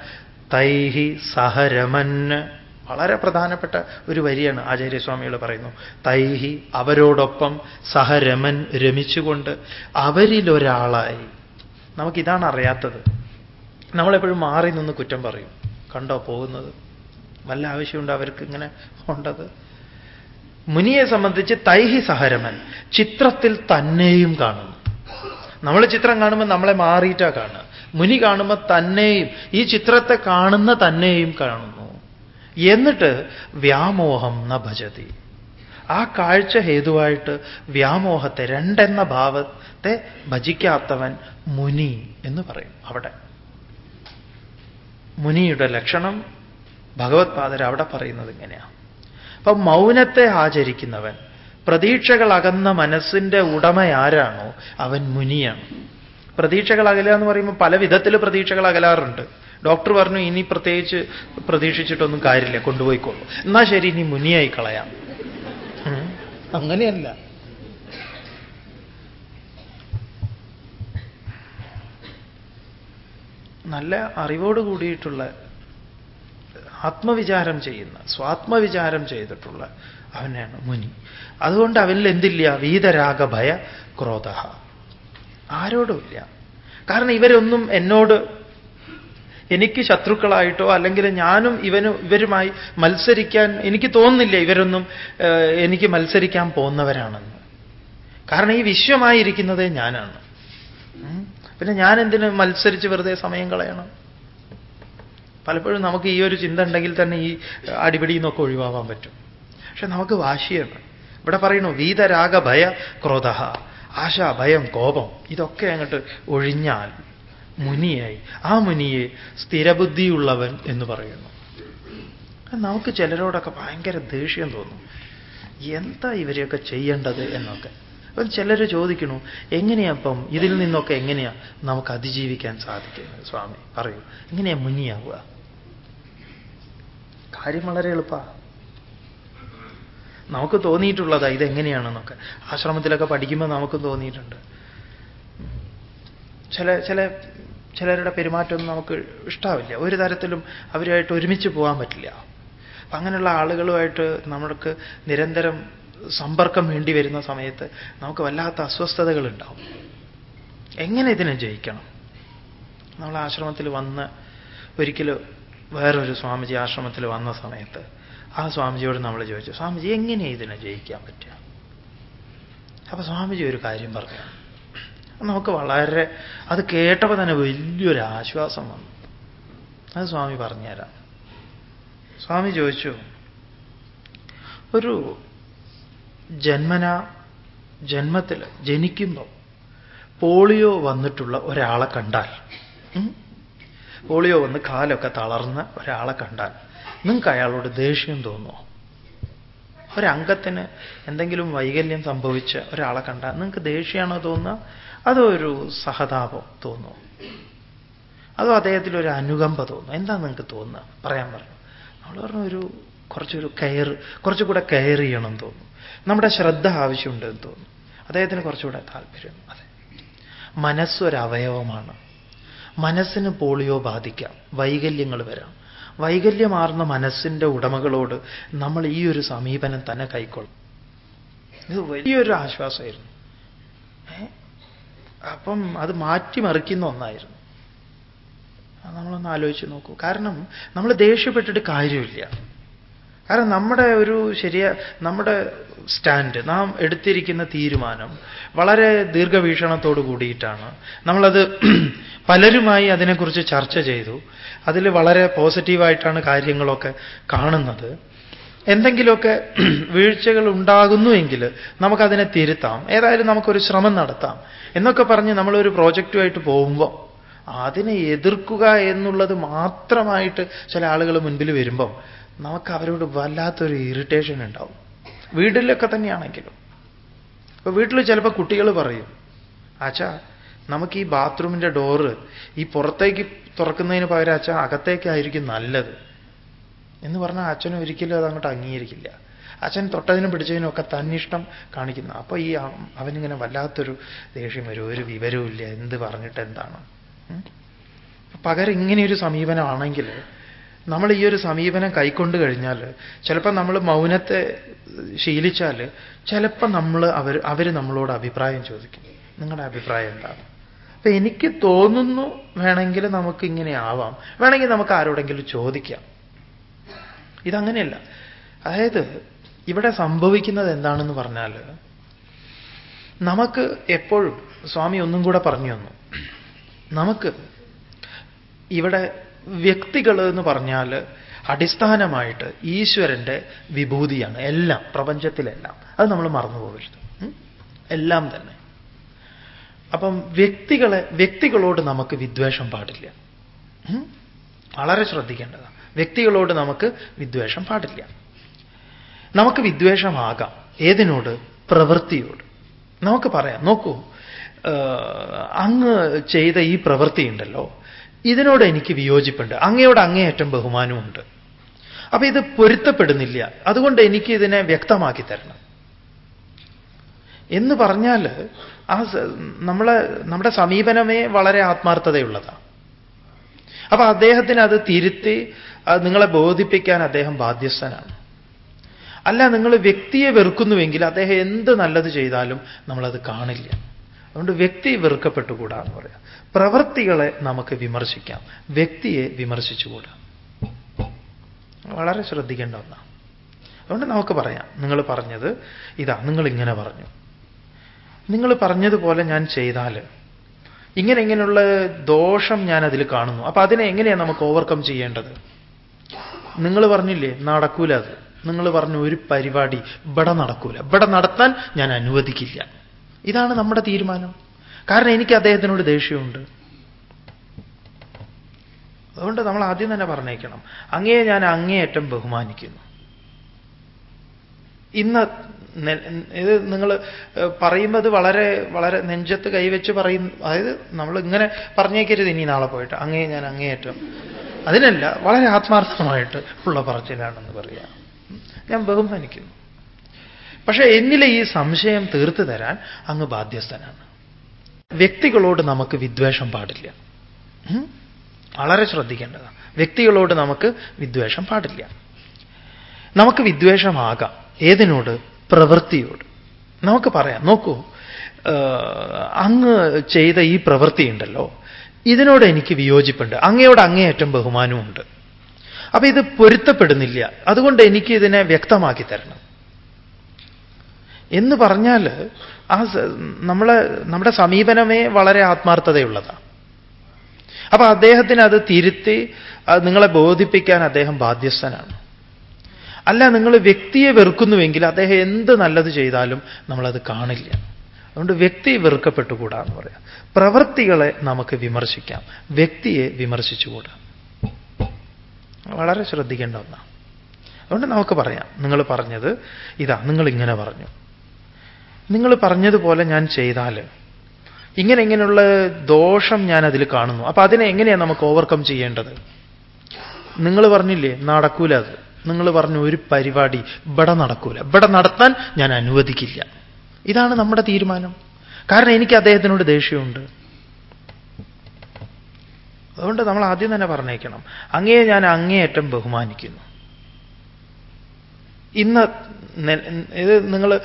A: തൈഹി സഹരമന് വളരെ പ്രധാനപ്പെട്ട ഒരു വരിയാണ് ആചാര്യസ്വാമികൾ പറയുന്നു. തൈഹി അവരോടൊപ്പം സഹരമൻ രമിച്ചുകൊണ്ട് അവരിലൊരാളായി. നമുക്കിതാണ് അറിയാത്തത്. നമ്മളെപ്പോഴും മാറി നിന്ന് കുറ്റം പറയും. കണ്ടോ പോകുന്നത്? വല്ല ആവശ്യമുണ്ട് അവർക്ക് ഇങ്ങനെ ഉണ്ടത്? മുനിയെ സംബന്ധിച്ച് തൈഹി സഹരമൻ ചിത്രത്തിൽ തന്നെയും കാണുന്നു. നമ്മൾ ചിത്രം കാണുമ്പോൾ നമ്മളെ മാറിയിട്ടാ കാണുക. മുനി കാണുമ്പോൾ തന്നെയും ഈ ചിത്രത്തെ കാണുന്ന തന്നെയും കാണുന്നു. എന്നിട്ട് വ്യാമോഹം ന ഭജതി. ആ കാഴ്ച ഹേതുവായിട്ട് വ്യാമോഹത്തെ രണ്ടെന്ന ഭാവത്തെ ഭജിക്കാത്തവൻ മുനി എന്ന് പറയും അവിടെ. മുനിയുടെ ലക്ഷണം ഭഗവത് പാദർ അവിടെ പറയുന്നത് ഇങ്ങനെയാണ് അപ്പൊ മൗനത്തെ ആചരിക്കുന്നവൻ പ്രതീക്ഷകൾ അകന്ന മനസ്സിന്റെ ഉടമ ആരാണോ അവൻ മുനിയാണ്. പ്രതീക്ഷകൾ അകല എന്ന് പറയുമ്പോൾ പല വിധത്തിൽ പ്രതീക്ഷകൾ അകലാറുണ്ട് ഡോക്ടർ പറഞ്ഞു ഇനി പ്രത്യേകിച്ച് പ്രതീക്ഷിച്ചിട്ടൊന്നും കാര്യമില്ല കൊണ്ടുപോയിക്കോളൂ. എന്നാ ശരി ഇനി മുനിയായി കളയാം. അങ്ങനെയല്ല. നല്ല അറിവോട് കൂടിയിട്ടുള്ള ആത്മവിചാരം ചെയ്യുന്ന സ്വാത്മവിചാരം ചെയ്തിട്ടുള്ള അവനാണ് മുനി. അതുകൊണ്ട് അവനിൽ എന്തില്ല? വീതരാഗ ഭയ ക്രോധ ആരോടുമില്ല കാരണം ഇവരൊന്നും എന്നോട് എനിക്ക് ശത്രുക്കളായിട്ടോ അല്ലെങ്കിൽ ഞാനും ഇവനും ഇവരുമായി മത്സരിക്കാൻ എനിക്ക് തോന്നുന്നില്ല ഇവരൊന്നും എനിക്ക് മത്സരിക്കാൻ പോകുന്നവരാണെന്ന്. കാരണം ഈ വിശ്വമായിരിക്കുന്നതേ ഞാനാണ്. പിന്നെ ഞാൻ എന്തിന് മത്സരിച്ച് വെറുതെ സമയം കളയണം? പലപ്പോഴും നമുക്ക് ഈ ഒരു ചിന്ത ഉണ്ടെങ്കിൽ തന്നെ ഈ അടിപിടിയിൽ നിന്നൊക്കെ ഒഴിവാവാൻ പറ്റും. പക്ഷെ നമുക്ക് വാശിയാണ് ഇവിടെ പറയുന്നു വീതരാഗ ഭയ ക്രോധ ആശ ഭയം കോപം. ഇതൊക്കെ അങ്ങോട്ട് ഒഴിഞ്ഞാൽ മുനിയായി. ആ മുനിയെ സ്ഥിരബുദ്ധിയുള്ളവൻ എന്ന് പറയുന്നു. നമുക്ക് ചിലരോടൊക്കെ ഭയങ്കര ദേഷ്യം തോന്നും. എന്താ ഇവരെയൊക്കെ ചെയ്യേണ്ടത് എന്നൊക്കെ. അപ്പം ചിലർ ചോദിക്കണു എങ്ങനെയപ്പം ഇതിൽ നിന്നൊക്കെ എങ്ങനെയാ നമുക്ക് അതിജീവിക്കാൻ സാധിക്കുന്നത്? സ്വാമി പറയൂ എങ്ങനെയാ മുനിയാവുക കാര്യം വളരെ എളുപ്പമാണ് നമുക്ക് തോന്നിയിട്ടുള്ളതാ ഇതെങ്ങനെയാണെന്നൊക്കെ. ആശ്രമത്തിലൊക്കെ പഠിക്കുമ്പോൾ നമുക്കും തോന്നിയിട്ടുണ്ട്. ചില ചില ചിലരുടെ പെരുമാറ്റമൊന്നും നമുക്ക് ഇഷ്ടാവില്ല. ഒരു തരത്തിലും അവരുമായിട്ട് ഒരുമിച്ച് പോകാൻ പറ്റില്ല. അങ്ങനെയുള്ള ആളുകളുമായിട്ട് നമ്മൾക്ക് നിരന്തരം സമ്പർക്കം വേണ്ടി വരുന്ന സമയത്ത് നമുക്ക് വല്ലാത്ത അസ്വസ്ഥതകൾ ഉണ്ടാവും എങ്ങനെ ഇതിനെ ജയിക്കണം? നമ്മൾ ആശ്രമത്തിൽ വന്ന് ഒരിക്കൽ വേറൊരു സ്വാമിജി ആശ്രമത്തിൽ വന്ന സമയത്ത് ആ സ്വാമിജിയോട് നമ്മൾ ചോദിച്ചു സ്വാമിജി എങ്ങനെ ഇതിനെ ജയിക്കാൻ പറ്റുക? അപ്പൊ സ്വാമിജി ഒരു കാര്യം പറഞ്ഞു നമുക്ക് വളരെ അത് കേട്ടപ്പോൾ തന്നെ വലിയൊരു ആശ്വാസം വന്നു. അത് സ്വാമി പറഞ്ഞുതരാം. സ്വാമി ചോദിച്ചു ഒരു ജന്മന ജന്മത്തിൽ ജനിക്കുമ്പോൾ പോളിയോ വന്നിട്ടുള്ള ഒരാളെ കണ്ടാൽ പോളിയോ വന്ന് കാലൊക്കെ തളർന്ന ഒരാളെ കണ്ടാൽ നിങ്ങൾക്ക് അയാളോട് ദേഷ്യം തോന്നുമോ ഒരംഗത്തിന് എന്തെങ്കിലും വൈകല്യം സംഭവിച്ച ഒരാളെ കണ്ടാൽ നിങ്ങൾക്ക് ദേഷ്യമാണോ തോന്നുക? അതോ ഒരു സഹതാപം തോന്നുമോ അതോ അദ്ദേഹത്തിൽ ഒരു അനുകമ്പ തോന്നുന്നു എന്താ നിങ്ങൾക്ക് തോന്നുക? പറയാൻ പറഞ്ഞു. നമ്മൾ പറഞ്ഞു ഒരു കുറച്ചൊരു കെയർ കുറച്ചുകൂടെ കെയർ ചെയ്യണം തോന്നും നമ്മുടെ ശ്രദ്ധ ആവശ്യമുണ്ടെന്ന് തോന്നുന്നു. അദ്ദേഹത്തിന് കുറച്ചുകൂടെ താല്പര്യം. അതെ. മനസ്സൊരവയവമാണ്. മനസ്സിന് പോളിയോ ബാധിക്കാം. വൈകല്യങ്ങൾ വരാം. വൈകല്യമാർന്ന മനസ്സിന്റെ ഉടമകളോട് നമ്മൾ ഈ ഒരു സമീപനം തന്നെ കൈക്കൊള്ളും ഇത് വലിയൊരു ആശ്വാസമായിരുന്നു. അപ്പം അത് മാറ്റിമറിക്കുന്ന ഒന്നായിരുന്നു. നമ്മളൊന്ന് ആലോചിച്ച് നോക്കൂ. കാരണം നമ്മൾ ദേഷ്യപ്പെട്ടിട്ട് കാര്യമില്ല. കാരണം നമ്മുടെ ഒരു ശരിയ നമ്മുടെ സ്റ്റാൻഡ് നാം എടുത്തിരിക്കുന്ന തീരുമാനം വളരെ ദീർഘവീക്ഷണത്തോട് കൂടിയിട്ടാണ്. നമ്മളത് പലരുമായി അതിനെക്കുറിച്ച് ചർച്ച ചെയ്തു. അതിൽ വളരെ പോസിറ്റീവായിട്ടാണ് കാര്യങ്ങളൊക്കെ കാണുന്നത്. എന്തെങ്കിലുമൊക്കെ വീഴ്ചകൾ ഉണ്ടാകുന്നു എങ്കിൽ നമുക്കതിനെ തിരുത്താം. ഏതായാലും നമുക്കൊരു ശ്രമം നടത്താം എന്നൊക്കെ പറഞ്ഞ് നമ്മളൊരു പ്രോജക്റ്റുമായിട്ട് പോകുമ്പോൾ അതിനെ എതിർക്കുക എന്നുള്ളത് മാത്രമായിട്ട് ചില ആളുകൾ മുൻപിൽ വരുമ്പം നമുക്ക് അവരോട് വല്ലാത്തൊരു ഇറിറ്റേഷൻ ഉണ്ടാവും. വീട്ടിലൊക്കെ തന്നെയാണെങ്കിലും. ഇപ്പൊ വീട്ടിൽ ചിലപ്പോൾ കുട്ടികൾ പറയും ആച്ചാ നമുക്ക് ഈ ബാത്റൂമിന്റെ ഡോറ് ഈ പുറത്തേക്ക് തുറക്കുന്നതിന് പകരം അച്ഛൻ അകത്തേക്കായിരിക്കും നല്ലത്. എന്ന് പറഞ്ഞാൽ അച്ഛനും ഒരിക്കലും അത് അങ്ങോട്ട് അംഗീകരിക്കില്ല. അച്ഛൻ തൊട്ടതിനും പിടിച്ചതിനും ഒക്കെ തന്നിഷ്ടം കാണിക്കുന്ന. അപ്പൊ ഈ അവനിങ്ങനെ വല്ലാത്തൊരു ദേഷ്യം വരും ഒരു വിവരവും ഇല്ല എന്ത് പറഞ്ഞിട്ട് എന്താണ്? പകരം ഇങ്ങനെയൊരു സമീപനമാണെങ്കിൽ നമ്മൾ ഈ ഒരു സമീപനം കൈക്കൊണ്ട് കഴിഞ്ഞാൽ ചിലപ്പോൾ നമ്മൾ മൗനത്തെ ശീലിച്ചാൽ ചിലപ്പോൾ നമ്മൾ അവർ അവർ നമ്മളോട് അഭിപ്രായം ചോദിക്കും. നിങ്ങളുടെ അഭിപ്രായം എന്താണ്? അപ്പൊ എനിക്ക് തോന്നുന്നു വേണമെങ്കിൽ നമുക്ക് ഇങ്ങനെ ആവാം. വേണമെങ്കിൽ നമുക്ക് ആരോടെങ്കിലും ചോദിക്കാം. ഇതങ്ങനെയല്ല. അതായത് ഇവിടെ സംഭവിക്കുന്നത് എന്താണെന്ന് പറഞ്ഞാൽ നമുക്ക് എപ്പോഴും സ്വാമി ഒന്നും കൂടെ പറഞ്ഞു തന്നു. നമുക്ക് ഇവിടെ വ്യക്തികൾ എന്ന് പറഞ്ഞാൽ അടിസ്ഥാനമായിട്ട് ഈശ്വരന്റെ വിഭൂതിയാണ്. എല്ലാം പ്രപഞ്ചത്തിലെല്ലാം. അത് നമ്മൾ മറന്നു പോകരുത് എല്ലാം തന്നെ. അപ്പം വ്യക്തികളെ വ്യക്തികളോട് നമുക്ക് വിദ്വേഷം പാടില്ല. വളരെ ശ്രദ്ധിക്കേണ്ടതാണ് വ്യക്തികളോട് നമുക്ക് വിദ്വേഷം പാടില്ല. നമുക്ക് വിദ്വേഷമാകാം. ഏതിനോട്? പ്രവൃത്തിയോട്. നമുക്ക് പറയാം. നോക്കൂ അങ്ങ് ചെയ്ത ഈ പ്രവൃത്തി ഉണ്ടല്ലോ ഇതിനോട് എനിക്ക് വിയോജിപ്പുണ്ട്. അങ്ങയോട് അങ്ങേയറ്റം ബഹുമാനമുണ്ട് അപ്പൊ ഇത് പൊരുത്തപ്പെടുന്നില്ല. അതുകൊണ്ട് എനിക്ക് ഇതിനെ വ്യക്തമാക്കി തരണം. എന്ന് പറഞ്ഞാൽ ആ നമ്മളെ നമ്മുടെ സമീപനമേ വളരെ ആത്മാർത്ഥതയുള്ളതാണ്. അപ്പൊ അദ്ദേഹത്തിന് അത് തിരുത്തി നിങ്ങളെ ബോധിപ്പിക്കാൻ അദ്ദേഹം ബാധ്യസ്ഥനാണ്. അല്ല നിങ്ങൾ വ്യക്തിയെ വെറുക്കുന്നുവെങ്കിൽ അദ്ദേഹം എന്ത് നല്ലത് ചെയ്താലും നമ്മളത് കാണില്ല. അതുകൊണ്ട് വ്യക്തി വെറുക്കപ്പെട്ടുകൂടാ എന്ന് പറയാം. പ്രവൃത്തികളെ നമുക്ക് വിമർശിക്കാം. വ്യക്തിയെ വിമർശിച്ചുകൂടാ. വളരെ ശ്രദ്ധിക്കേണ്ട ഒന്നാണ് അതുകൊണ്ട് നമുക്ക് പറയാം. നിങ്ങൾ പറഞ്ഞത് ഇതാ നിങ്ങൾ ഇങ്ങനെ പറഞ്ഞു. നിങ്ങൾ പറഞ്ഞതുപോലെ ഞാൻ ചെയ്താൽ ഇങ്ങനെ ഇങ്ങനെയുള്ള ദോഷം ഞാൻ അതിൽ കാണുന്നു. അപ്പൊ അതിനെ എങ്ങനെയാണ് നമുക്ക് ഓവർകം ചെയ്യേണ്ടത്? നിങ്ങൾ പറഞ്ഞില്ലേ നടക്കൂല അത്. നിങ്ങൾ പറഞ്ഞ ഒരു പരിപാടി ഇവിടെ നടക്കൂല. ഇവിടെ നടത്താൻ ഞാൻ അനുവദിക്കില്ല. ഇതാണ് നമ്മുടെ തീരുമാനം. കാരണം എനിക്ക് അദ്ദേഹത്തിനോട് ദേഷ്യമുണ്ട്. അതുകൊണ്ട് നമ്മൾ ആദ്യം തന്നെ പറഞ്ഞേക്കണം. അങ്ങയെ ഞാൻ അങ്ങേയറ്റം ബഹുമാനിക്കുന്നു. ഇന്ന് ഇത് നിങ്ങൾ പറയുന്നത് വളരെ വളരെ നെഞ്ചത്ത് കൈവച്ച് പറയും അതായത് നമ്മൾ ഇങ്ങനെ പറഞ്ഞേക്കരുത് ഇനി നാളെ പോയിട്ട്. അങ്ങേ ഞാൻ അങ്ങേയറ്റം അതിനല്ല വളരെ ആത്മാർത്ഥമായിട്ട് ഉള്ള പറച്ചിലാണെന്ന് പറയാം. ഞാൻ ബഹുമാനിക്കുന്നു. പക്ഷേ എന്നിലെ ഈ സംശയം തീർത്തു തരാൻ അങ്ങ് ബാധ്യസ്ഥനാണ്. വ്യക്തികളോട് നമുക്ക് വിദ്വേഷം പാടില്ല. വളരെ ശ്രദ്ധിക്കേണ്ടതാണ് വ്യക്തികളോട് നമുക്ക് വിദ്വേഷം പാടില്ല. നമുക്ക് വിദ്വേഷമാകാം. ഏതിനോട്? പ്രവൃത്തിയോട്. നമുക്ക് പറയാം. നോക്കൂ അങ്ങ് ചെയ്ത ഈ പ്രവൃത്തി ഉണ്ടല്ലോ ഇതിനോട് എനിക്ക് വിയോജിപ്പുണ്ട്. അങ്ങയോട് അങ്ങേയറ്റം ബഹുമാനമുണ്ട് അപ്പൊ ഇത് പൊരുത്തപ്പെടുന്നില്ല. അതുകൊണ്ട് എനിക്ക് ഇതിനെ വ്യക്തമാക്കി തരണം. എന്ന് പറഞ്ഞാൽ ആ നമ്മളെ നമ്മുടെ സമീപനമേ വളരെ ആത്മാർത്ഥതയുള്ളതാണ്. അപ്പൊ അദ്ദേഹത്തിന് അത് തിരുത്തി നിങ്ങളെ ബോധിപ്പിക്കാൻ അദ്ദേഹം ബാധ്യസ്ഥനാണ്. അല്ല നിങ്ങൾ വ്യക്തിയെ വെറുക്കുന്നുവെങ്കിൽ അദ്ദേഹം എന്ത് നല്ലത് ചെയ്താലും നമ്മളത് കാണില്ല. അതുകൊണ്ട് വ്യക്തി വെറുക്കപ്പെട്ടുകൂടാ എന്ന് പറയാം. പ്രവൃത്തികളെ നമുക്ക് വിമർശിക്കാം. വ്യക്തിയെ വിമർശിച്ചുകൂടാ. വളരെ ശ്രദ്ധിക്കേണ്ട ഒന്നാണ്. അതുകൊണ്ട് നമുക്ക് പറയാം. നിങ്ങൾ പറഞ്ഞത് ഇതാ നിങ്ങൾ ഇങ്ങനെ പറഞ്ഞു. നിങ്ങൾ പറഞ്ഞതുപോലെ ഞാൻ ചെയ്താൽ. ഇങ്ങനെ ഇങ്ങനെയുള്ള ദോഷം ഞാൻ അതിൽ കാണുന്നു. അപ്പൊ അതിനെ എങ്ങനെയാണ് നമുക്ക് ഓവർകം ചെയ്യേണ്ടത്? നിങ്ങൾ പറഞ്ഞില്ലേ നടക്കൂല അത്. നിങ്ങൾ പറഞ്ഞു ഒരു പരിപാടി ഇവിടെ നടക്കൂല. ഇവിടെ നടത്താൻ ഞാൻ അനുവദിക്കില്ല. ഇതാണ് നമ്മുടെ തീരുമാനം. കാരണം എനിക്ക് അദ്ദേഹത്തിനോട് ദേഷ്യമുണ്ട്. അതുകൊണ്ട് നമ്മൾ ആദ്യം തന്നെ പറഞ്ഞേക്കണം. അങ്ങയെ ഞാൻ അങ്ങേയറ്റം ബഹുമാനിക്കുന്നു. ഇന്ന് ഇത് നിങ്ങൾ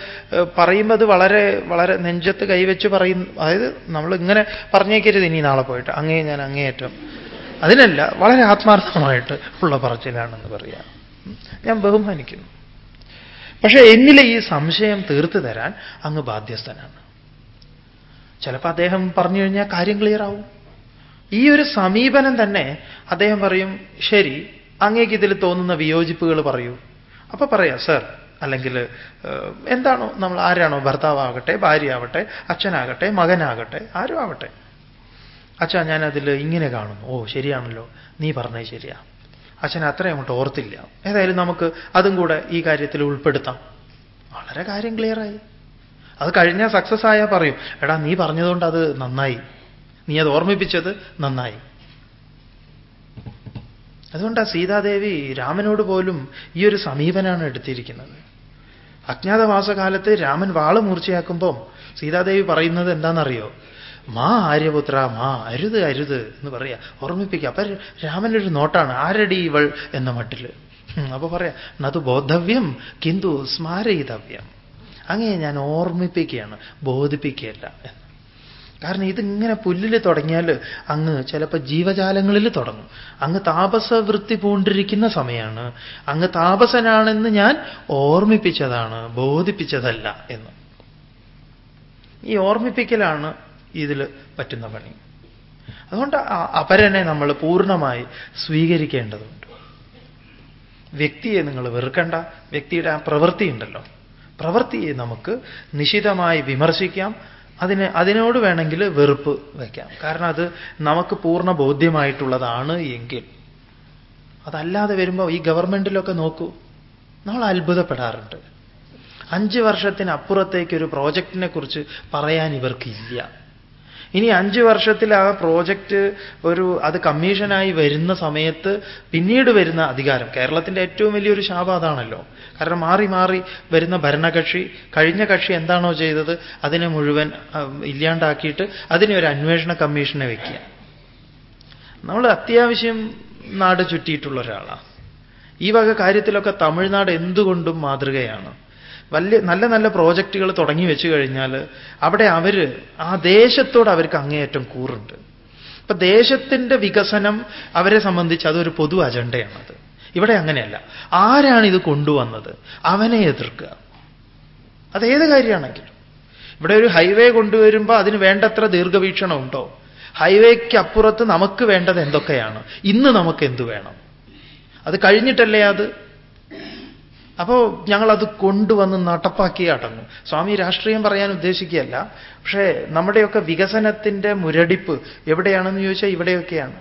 A: പറയുന്നത് വളരെ വളരെ നെഞ്ചത്ത് കൈവച്ച് പറയും. അതായത് നമ്മൾ ഇങ്ങനെ പറഞ്ഞേക്കരുത് ഇനി നാളെ പോയിട്ട്. അങ്ങേ ഞാൻ അങ്ങേയറ്റം. അതിനല്ല വളരെ ആത്മാർത്ഥമായിട്ട് ഉള്ള പറച്ചിലാണെന്ന് പറയാം. ഞാൻ ബഹുമാനിക്കുന്നു. പക്ഷേ എന്നിലെ ഈ സംശയം തീർത്തു തരാൻ അങ്ങ് ബാധ്യസ്ഥനാണ്. ചിലപ്പോൾ അദ്ദേഹം പറഞ്ഞു കഴിഞ്ഞാൽ കാര്യം ക്ലിയർ ആവും. ഈ ഒരു സമീപനം തന്നെ അദ്ദേഹം പറയും ശരി അങ്ങേക്ക് ഇതിൽ തോന്നുന്ന വിയോജിപ്പുകൾ പറയൂ. അപ്പൊ പറയാം സർ അല്ലെങ്കിൽ എന്താണോ നമ്മൾ ആരാണോ ഭർത്താവാകട്ടെ ഭാര്യയാവട്ടെ അച്ഛനാകട്ടെ മകനാകട്ടെ ആരും ആവട്ടെ. അച്ഛാ ഞാനതിൽ ഇങ്ങനെ കാണുന്നു. ഓ ശരിയാണല്ലോ. നീ പറഞ്ഞത് ശരിയാ. അച്ഛൻ അത്രയും അങ്ങോട്ട് ഓർത്തില്ല. ഏതായാലും നമുക്ക് അതും കൂടെ ഈ കാര്യത്തിൽ ഉൾപ്പെടുത്താം. വളരെ കാര്യം ക്ലിയറായി. അത് കഴിഞ്ഞാൽ സക്സസ് ആയാൽ പറയും. എടാ നീ പറഞ്ഞതുകൊണ്ട് അത് നന്നായി. നീ അത് ഓർമ്മിപ്പിച്ചത് നന്നായി. അതുകൊണ്ടാണ് സീതാദേവി രാമനോട് പോലും ഈ ഒരു സമീപനാണ് എടുത്തിരിക്കുന്നത്. അജ്ഞാതവാസകാലത്ത് രാമൻ വാൾ മൂർച്ചയാക്കുമ്പോൾ സീതാദേവി പറയുന്നത് എന്താണെന്നറിയോ? മാ ആര്യപുത്ര മാ അരുത് അരുത് എന്ന് പറയാ. ഓർമ്മിപ്പിക്കുക അപ്പൊ രാമനൊരു നോട്ടാണ്. ആരടി ഇവൾ? എന്ന മട്ടിൽ. അപ്പൊ പറയാ നതു ബോധവ്യം കിന്തു സ്മാരയിതവ്യം. അങ്ങനെ ഞാൻ ഓർമ്മിപ്പിക്കുകയാണ് ബോധിപ്പിക്കുകയല്ല കാരണം ഇതിങ്ങനെ പുല്ലിൽ തുടങ്ങിയാൽ അങ്ങ് ചിലപ്പോൾ ജീവജാലങ്ങളിൽ തുടങ്ങും. അങ്ങ് താപസവൃത്തി പൂണ്ടിരിക്കുന്ന സമയമാണ് അങ്ങ് താപസനാണെന്ന് ഞാൻ ഓർമ്മിപ്പിച്ചതാണ് ബോധിപ്പിച്ചതല്ല എന്ന്. ഈ ഓർമ്മിപ്പിക്കലാണ് ഇതിൽ പറ്റുന്ന പണി. അതുകൊണ്ട് അപരനെ നമ്മൾ പൂർണമായി സ്വീകരിക്കേണ്ടതുണ്ട്. വ്യക്തിയെ നിങ്ങൾ വെറുക്കണ്ട. വ്യക്തിയുടെ ആ പ്രവൃത്തി ഉണ്ടല്ലോ പ്രവൃത്തിയെ നമുക്ക് നിശിതമായി വിമർശിക്കാം. അതിന് അതിനോട് വേണമെങ്കിൽ വെറുപ്പ് വയ്ക്കാം. കാരണം അത് നമുക്ക് പൂർണ ബോധ്യമായിട്ടുള്ളതാണ് എങ്കിൽ. അതല്ലാതെ വരുമ്പോൾ ഈ ഗവൺമെന്റിലൊക്കെ നോക്കൂ. നമ്മൾ അത്ഭുതപ്പെടാറുണ്ട്. അഞ്ച് വർഷത്തിനപ്പുറത്തേക്ക് ഒരു പ്രോജക്റ്റിനെ കുറിച്ച് പറയാൻ ഇവർക്കില്ല ഇനി അഞ്ച് വർഷത്തിൽ ആ പ്രോജക്റ്റ് ഒരു അത് കമ്മീഷനായി വരുന്ന സമയത്ത് പിന്നീട് വരുന്ന അധികാരം. കേരളത്തിന്റെ ഏറ്റവും വലിയൊരു ശാപം അതാണല്ലോ. കാരണം മാറി മാറി വരുന്ന ഭരണകക്ഷി കഴിഞ്ഞ കക്ഷി എന്താണോ ചെയ്തത് അതിനെ മുഴുവൻ ഇല്ലാണ്ടാക്കിയിട്ട് അതിനെ ഒരു അന്വേഷണ കമ്മീഷനെ വയ്ക്കുക നമ്മൾ അത്യാവശ്യം നാട് ചുറ്റിയിട്ടുള്ള ഒരാളാണ് ഈ വക കാര്യത്തിലൊക്കെ തമിഴ്നാട് എന്തുകൊണ്ടും മാതൃകയാണ്? വലിയ നല്ല നല്ല പ്രോജക്റ്റുകൾ തുടങ്ങി വെച്ചു കഴിഞ്ഞാൽ അവിടെ അവർ ആ ദേശത്തോട് അവർക്ക് അങ്ങേയറ്റം കൂറുണ്ട്. അപ്പൊ ദേശത്തിന്റെ വികസനം അവരെ സംബന്ധിച്ച് അതൊരു പൊതു അജണ്ടയാണത്. ഇവിടെ അങ്ങനെയല്ല. ആരാണ് ഇത് കൊണ്ടുവന്നത്? അവനെ എതിർക്കുക. അതേത് കാര്യമാണെങ്കിലും. ഇവിടെ ഒരു ഹൈവേ കൊണ്ടുവരുമ്പോൾ അതിന് വേണ്ടത്ര ദീർഘവീക്ഷണം ഉണ്ടോ ഹൈവേക്ക് അപ്പുറത്ത് നമുക്ക് വേണ്ടത് എന്തൊക്കെയാണ്? ഇന്ന് നമുക്ക് എന്തു വേണം? അത് കഴിഞ്ഞിട്ടല്ലേ അത്? അപ്പോ ഞങ്ങളത് കൊണ്ടുവന്ന് നടപ്പാക്കി അടങ്ങും. സ്വാമി രാഷ്ട്രീയം പറയാൻ ഉദ്ദേശിക്കുകയല്ല. പക്ഷേ നമ്മുടെയൊക്കെ വികസനത്തിന്റെ മുരടിപ്പ് എവിടെയാണെന്ന് ചോദിച്ചാൽ ഇവിടെയൊക്കെയാണ്.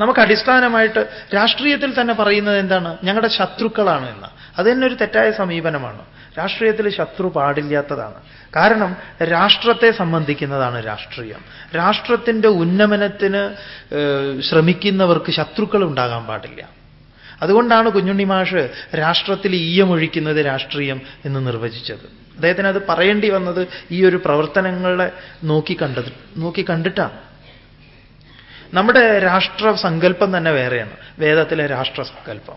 A: നമുക്ക് അടിസ്ഥാനമായിട്ട് രാഷ്ട്രീയത്തിൽ തന്നെ പറയുന്നത് എന്താണ്? ഞങ്ങളുടെ ശത്രുക്കളാണ് എന്ന്. അത് തന്നെ ഒരു തെറ്റായ സമീപനമാണ്. രാഷ്ട്രീയത്തിൽ ശത്രു പാടില്ലാത്തതാണ്. കാരണം രാഷ്ട്രത്തെ സംബന്ധിക്കുന്നതാണ് രാഷ്ട്രീയം. രാഷ്ട്രത്തിന്റെ ഉന്നമനത്തിന് ശ്രമിക്കുന്നവർക്ക് ശത്രുക്കൾ ഉണ്ടാകാൻ പാടില്ല. അതുകൊണ്ടാണ് കുഞ്ഞുണ്ണി മാഷ് രാഷ്ട്രത്തിൽ ഈയമൊഴിക്കുന്നത് രാഷ്ട്രീയം എന്ന് നിർവചിച്ചത്. അദ്ദേഹത്തിന് അത് പറയേണ്ടി വന്നത് ഈ ഒരു പ്രവർത്തനങ്ങളെ നോക്കി കണ്ടത് നോക്കി കണ്ടിട്ടാണ് നമ്മുടെ രാഷ്ട്ര സങ്കല്പം തന്നെ വേറെയാണ്. വേദത്തിലെ രാഷ്ട്ര സങ്കല്പം.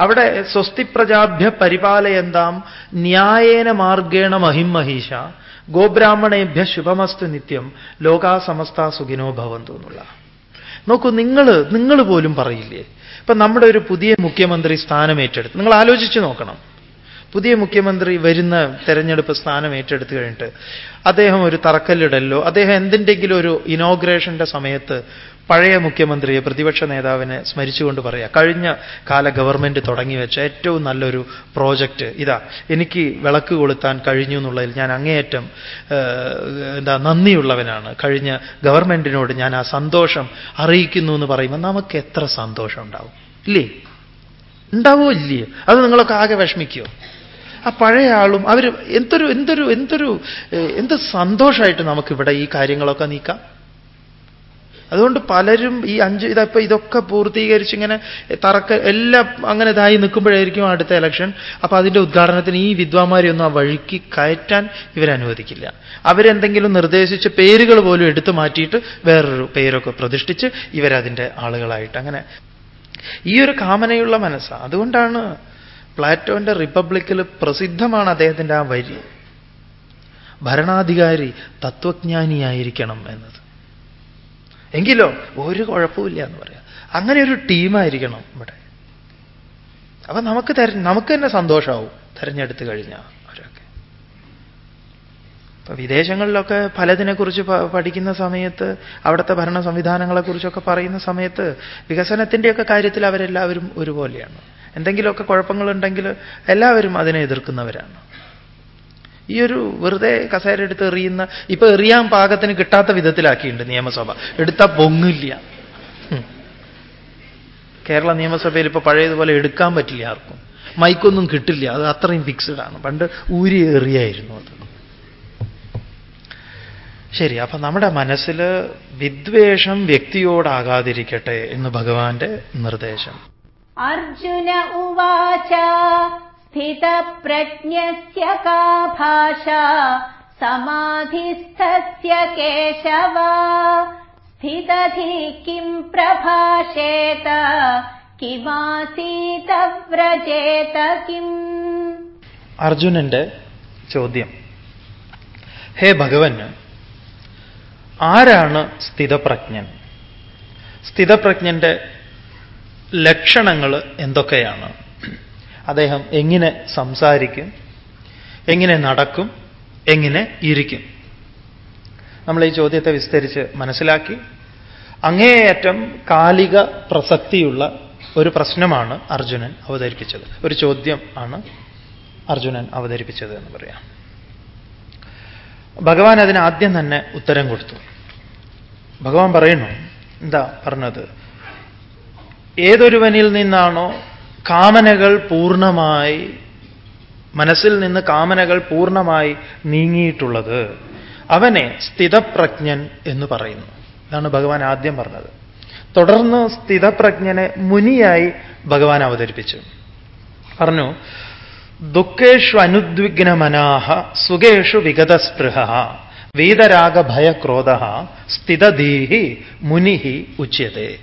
A: അവിടെ സ്വസ്തി പ്രജാഭ്യ പരിപാലയന്താം ന്യായേന മാർഗേണ മഹിമഹീഷ ഗോബ്രാഹ്മണേഭ്യ ശുഭമസ്തു നിത്യം ലോകാസമസ്ത സുഖിനോ ഭവന്തു എന്നുള്ള. നോക്കൂ നിങ്ങൾ നിങ്ങൾ പോലും പറയില്ലേ? ഇപ്പൊ നമ്മുടെ ഒരു പുതിയ മുഖ്യമന്ത്രി സ്ഥാനം ഏറ്റെടുത്ത് നിങ്ങൾ ആലോചിച്ച് നോക്കണം. പുതിയ മുഖ്യമന്ത്രി വരുന്ന തെരഞ്ഞെടുപ്പ് സ്ഥാനം ഏറ്റെടുത്ത് കഴിഞ്ഞിട്ട് അദ്ദേഹം ഒരു തറക്കല്ലിടല്ലോ. അദ്ദേഹം എന്തിന്റെങ്കിലും ഒരു ഇനോഗ്രേഷന്റെ സമയത്ത് പഴയ മുഖ്യമന്ത്രിയെ പ്രതിപക്ഷ നേതാവിനെ സ്മരിച്ചുകൊണ്ട് പറയാം കഴിഞ്ഞ കാല ഗവൺമെന്റ് തുടങ്ങി വെച്ച ഏറ്റവും നല്ലൊരു പ്രോജക്റ്റ് ഇതാ. എനിക്ക് വിളക്ക് കൊളുത്താൻ കഴിഞ്ഞു എന്നുള്ളതിൽ ഞാൻ അങ്ങേയറ്റം എന്താ നന്ദിയുള്ളവനാണ്. കഴിഞ്ഞ ഗവൺമെന്റിനോട് ഞാൻ ആ സന്തോഷം അറിയിക്കുന്നു എന്ന് പറയുമ്പോൾ നമുക്ക് എത്ര സന്തോഷം ഉണ്ടാവും? ഇല്ലേ? ഉണ്ടാവോ ഇല്ലേ? അത് നിങ്ങളൊക്കെ ആകെ വിഷമിക്കുമോ ആ പഴയ ആളും അവർ എന്തൊരു എന്തൊരു എന്തൊരു എന്ത് സന്തോഷമായിട്ട് നമുക്കിവിടെ ഈ കാര്യങ്ങളൊക്കെ നീക്കാം? അതുകൊണ്ട് പലരും ഈ അഞ്ച് ഇതപ്പോൾ ഇതൊക്കെ പൂർത്തീകരിച്ച് ഇങ്ങനെ തറക്ക എല്ലാം അങ്ങനെ ഇതായി നിൽക്കുമ്പോഴായിരിക്കും അടുത്ത ഇലക്ഷൻ അപ്പൊ അതിന്റെ ഉദ്ഘാടനത്തിന് ഈ വിദ്വാന്മാരെയൊന്നും ആ വഴിക്ക് കയറ്റാൻ ഇവരനുവദിക്കില്ല അവരെന്തെങ്കിലും നിർദ്ദേശിച്ച പേരുകൾ പോലും എടുത്തു മാറ്റിയിട്ട് വേറൊരു പേരൊക്കെ പ്രതിഷ്ഠിച്ച് ഇവരതിന്റെ ആളുകളായിട്ട് അങ്ങനെ. ഈ ഒരു കാമനയുള്ള മനസ്സാണ് അതുകൊണ്ടാണ് പ്ലാറ്റോന്റെ റിപ്പബ്ലിക്കിൽ പ്രസിദ്ധമാണ് അദ്ദേഹത്തിന്റെ ആ വരി. ഭരണാധികാരി തത്വജ്ഞാനിയായിരിക്കണം എന്നത്. എങ്കിലോ ഒരു കുഴപ്പമില്ല എന്ന് പറയാം. അങ്ങനെ ഒരു ടീമായിരിക്കണം ഇവിടെ. അപ്പൊ നമുക്ക് തെര നമുക്ക് തന്നെ സന്തോഷമാവും തെരഞ്ഞെടുത്ത് കഴിഞ്ഞാൽ അവരൊക്കെ. ഇപ്പൊ വിദേശങ്ങളിലൊക്കെ പലതിനെക്കുറിച്ച് പഠിക്കുന്ന സമയത്ത് അവിടുത്തെ ഭരണ സംവിധാനങ്ങളെക്കുറിച്ചൊക്കെ പറയുന്ന സമയത്ത് വികസനത്തിന്റെയൊക്കെ കാര്യത്തിൽ അവരെല്ലാവരും ഒരുപോലെയാണ്. എന്തെങ്കിലുമൊക്കെ കുഴപ്പങ്ങളുണ്ടെങ്കിൽ എല്ലാവരും അതിനെ എതിർക്കുന്നവരാണ്. ഈ ഒരു വെറുതെ കസേര എടുത്ത് എറിയുന്ന ഇപ്പൊ എറിയാൻ പാകത്തിന് കിട്ടാത്ത വിധത്തിലാക്കിയിട്ടുണ്ട് നിയമസഭ. എടുത്താൽ പൊങ്ങില്ല. കേരള നിയമസഭയിൽ ഇപ്പൊ പഴയതുപോലെ എടുക്കാൻ പറ്റില്ല ആർക്കും. മൈക്കൊന്നും കിട്ടില്ല. അത് അത്രയും ഫിക്സ്ഡ് ആണ്. പണ്ട് ഊരി എറിയായിരുന്നു അത്. ശരി അപ്പൊ നമ്മുടെ മനസ്സിൽ വിദ്വേഷം വ്യക്തിയോടാകാതിരിക്കട്ടെ എന്ന് ഭഗവാന്റെ നിർദ്ദേശം.
B: അർജുന ഉവാച स्थितप्रज्ञस्य का भाषा समाधिस्थस्य केशव स्थितधि किम् प्रभाषेत കിമാസീത വ്രജേത കിം
A: അർജുനന്റെ ചോദ്യം ഹേ ഭഗവൻ ആരാണ് സ്ഥിതപ്രജ്ഞൻ സ്ഥിതപ്രജ്ഞന്റെ ലക്ഷണങ്ങൾ എന്തൊക്കെയാണ് അദ്ദേഹം എങ്ങനെ സംസാരിക്കും എങ്ങനെ നടക്കും എങ്ങനെ ഇരിക്കും. നമ്മൾ ഈ ചോദ്യത്തെ വിസ്തരിച്ച് മനസ്സിലാക്കി. അങ്ങേയറ്റം കാലിക പ്രസക്തിയുള്ള ഒരു പ്രശ്നമാണ് അർജുനൻ അവതരിപ്പിച്ചത്. ഒരു ചോദ്യം ആണ് അർജുനൻ അവതരിപ്പിച്ചത് എന്ന് പറയാം. ഭഗവാൻ അതിന് ആദ്യം തന്നെ ഉത്തരം കൊടുത്തു. ഭഗവാൻ പറയുന്നു എന്താ പറഞ്ഞത്? ഏതൊരുവനിൽ നിന്നാണോ കാമനകൾ പൂർണമായി മനസ്സിൽ നിന്ന് കാമനകൾ പൂർണമായി നീങ്ങിയിട്ടുള്ളത് അവനെ സ്ഥിതപ്രജ്ഞൻ എന്ന് പറയുന്നു. ഇതാണ് ഭഗവാൻ ആദ്യം പറഞ്ഞത്. തുടർന്ന് സ്ഥിതപ്രജ്ഞനെ മുനിയായി ഭഗവാൻ അവതരിപ്പിച്ചു. പറഞ്ഞു ദുഃഖേഷു അനുദ്വിഗ്നമനാഹ സുഖേഷു വിഗതസ്പൃഹ വീതരാഗഭയക്രോധ സ്ഥിതധീഹി മുനിഹി ഉച്യത്തെ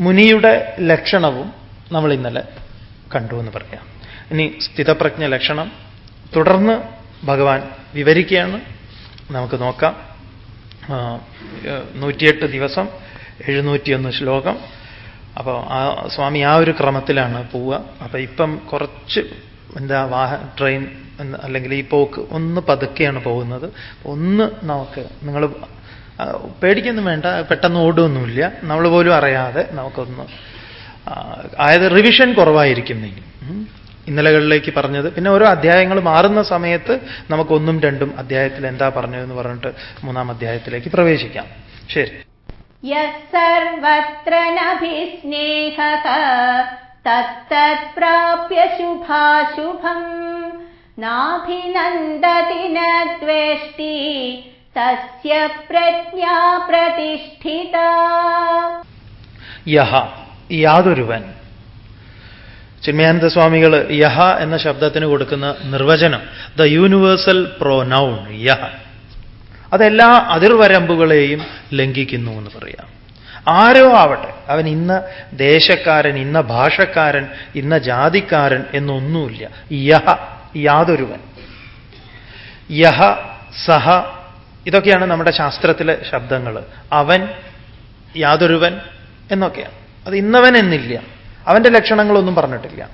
A: മുനിയുടെ ലക്ഷണവും നമ്മൾ ഇന്നലെ കണ്ടു എന്ന് പറയാം. ഇനി സ്ഥിതപ്രജ്ഞ ലക്ഷണം. തുടർന്ന് ഭഗവാൻ വിവരിക്കുകയാണ്. നമുക്ക് നോക്കാം. നൂറ്റിയെട്ട് ദിവസം എഴുന്നൂറ്റിയൊന്ന് ശ്ലോകം. അപ്പോൾ ആ സ്വാമി ആ ഒരു ക്രമത്തിലാണ് പോവുക. അപ്പോൾ ഇപ്പം കുറച്ച് എന്താ വാഹ ട്രെയിൻ അല്ലെങ്കിൽ ഈ പോക്ക് ഒന്ന് പതുക്കെയാണ് പോകുന്നത്. ഒന്ന് നമുക്ക് നിങ്ങൾ പേടിക്കൊന്നും വേണ്ട പെട്ടെന്ന് ഓടുമൊന്നുമില്ല നമ്മൾ പോലും അറിയാതെ നമുക്കൊന്ന് അതായത് റിവിഷൻ കുറവായിരിക്കും നിങ്ങൾ ഇന്നലകളിലേക്ക് പറഞ്ഞത് പിന്നെ ഓരോ അധ്യായങ്ങൾ മാറുന്ന സമയത്ത് നമുക്കൊന്നും രണ്ടും അധ്യായത്തിൽ എന്താ പറഞ്ഞതെന്ന് പറഞ്ഞിട്ട് മൂന്നാം അധ്യായത്തിലേക്ക് പ്രവേശിക്കാം. ശരി.
B: തത്തത്പ്രാപ്യ ശുഭാശുഭം നാഭിനന്ദതി ദ്വേഷ്ടി തസ്യ പ്രജ്ഞാ പ്രതിഷ്ഠിത.
A: യഹ. യാതൊരുവൻ. ചിന്മയാനന്ദ സ്വാമികൾ യഹ എന്ന ശബ്ദത്തിന് കൊടുക്കുന്ന നിർവചനം ദ യൂണിവേഴ്സൽ പ്രോനൗൺ യഹ. അതെല്ലാ അതിർവരമ്പുകളെയും ലംഘിക്കുന്നു എന്ന് പറയാം. ആരോ ആവട്ടെ അവൻ ഇന്ന ദേശക്കാരൻ ഇന്ന ഭാഷക്കാരൻ ഇന്ന ജാതിക്കാരൻ എന്നൊന്നുമില്ല. യഹ യാതൊരുവൻ. യഹ സഹ ഇതൊക്കെയാണ് നമ്മുടെ ശാസ്ത്രത്തിലെ ശബ്ദങ്ങൾ. അവൻ യാതൊരുവൻ എന്നൊക്കെയാണ്. അത് ഇന്നവൻ എന്നില്ല. അവന്റെ ലക്ഷണങ്ങളൊന്നും പറഞ്ഞിട്ടില്ല.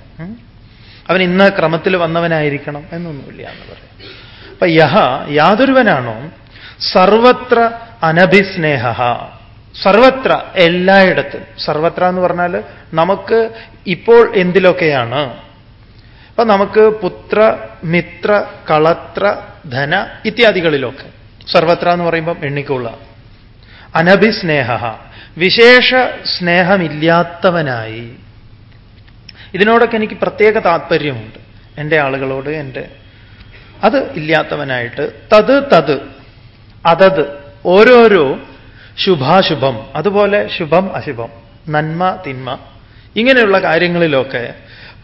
A: അവൻ ഇന്ന ക്രമത്തിൽ വന്നവനായിരിക്കണം എന്നൊന്നുമില്ല എന്ന് പറയും. അപ്പൊ യഹ യാതൊരുവനാണോ? സർവത്ര അനഭിസ്നേഹ. സർവത്ര എല്ലായിടത്തും. സർവത്ര എന്ന് പറഞ്ഞാൽ നമുക്ക് ഇപ്പോൾ എന്തിലൊക്കെയാണ്? അപ്പൊ നമുക്ക് പുത്ര മിത്ര കളത്ര ധന ഇത്യാദികളിലൊക്കെ. സർവത്ര എന്ന് പറയുമ്പം എണ്ണിക്കുള്ള അനഭിസ്നേഹ. വിശേഷ സ്നേഹമില്ലാത്തവനായി. ഇതിനോടൊക്കെ എനിക്ക് പ്രത്യേക താത്പര്യമുണ്ട്. എന്റെ ആളുകളോട് എന്റെ അത് ഇല്ലാത്തവനായിട്ട്. തത് തത് അതത് ഓരോരോ ശുഭാശുഭം അതുപോലെ ശുഭം അശുഭം നന്മ തിന്മ ഇങ്ങനെയുള്ള കാര്യങ്ങളിലൊക്കെ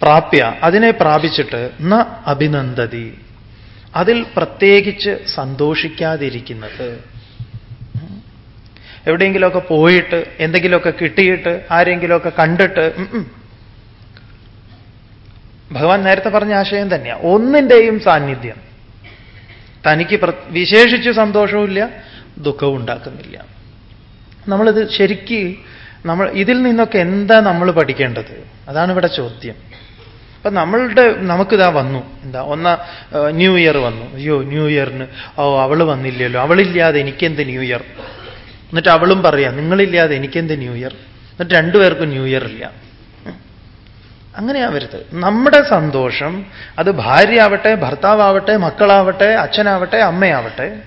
A: പ്രാപ്യ അതിനെ പ്രാപിച്ചിട്ട് ന അഭിനന്ദതി. അതിൽ പ്രത്യേകിച്ച് സന്തോഷിക്കാതിരിക്കുന്നത്. എവിടെയെങ്കിലുമൊക്കെ പോയിട്ട് എന്തെങ്കിലുമൊക്കെ കിട്ടിയിട്ട് ആരെങ്കിലുമൊക്കെ കണ്ടിട്ട്. ഭഗവാൻ നേരത്തെ പറഞ്ഞ ആശയം തന്നെയാണ് ഒന്നിന്റെയും സാന്നിധ്യം. തനിക്ക് വിശേഷിച്ച് സന്തോഷവുമില്ല ദുഃഖവും ഉണ്ടാക്കുന്നില്ല. നമ്മളിത് ശരിക്ക് നമ്മൾ ഇതിൽ നിന്നൊക്കെ എന്താ നമ്മൾ പഠിക്കേണ്ടത്? അതാണ് ഇവിടെ ചോദ്യം. അപ്പൊ നമ്മളുടെ നമുക്കിതാ വന്നു. എന്താ ഒന്ന ന്യൂ ഇയർ വന്നു. അയ്യോ ന്യൂ ഇയറിന് ഓ അവൾ വന്നില്ലല്ലോ. അവളില്ലാതെ എനിക്കെന്ത് ന്യൂ ഇയർ? എന്നിട്ട് അവളും പറയാം നിങ്ങളില്ലാതെ എനിക്കെന്ത് ന്യൂ ഇയർ? എന്നിട്ട് രണ്ടുപേർക്കും ന്യൂ ഇയർ ഇല്ല. അങ്ങനെയാവരുത്. നമ്മുടെ സന്തോഷം അത് ഭാര്യയാവട്ടെ ഭർത്താവട്ടെ മക്കളാവട്ടെ അച്ഛനാവട്ടെ അമ്മയാവട്ടെ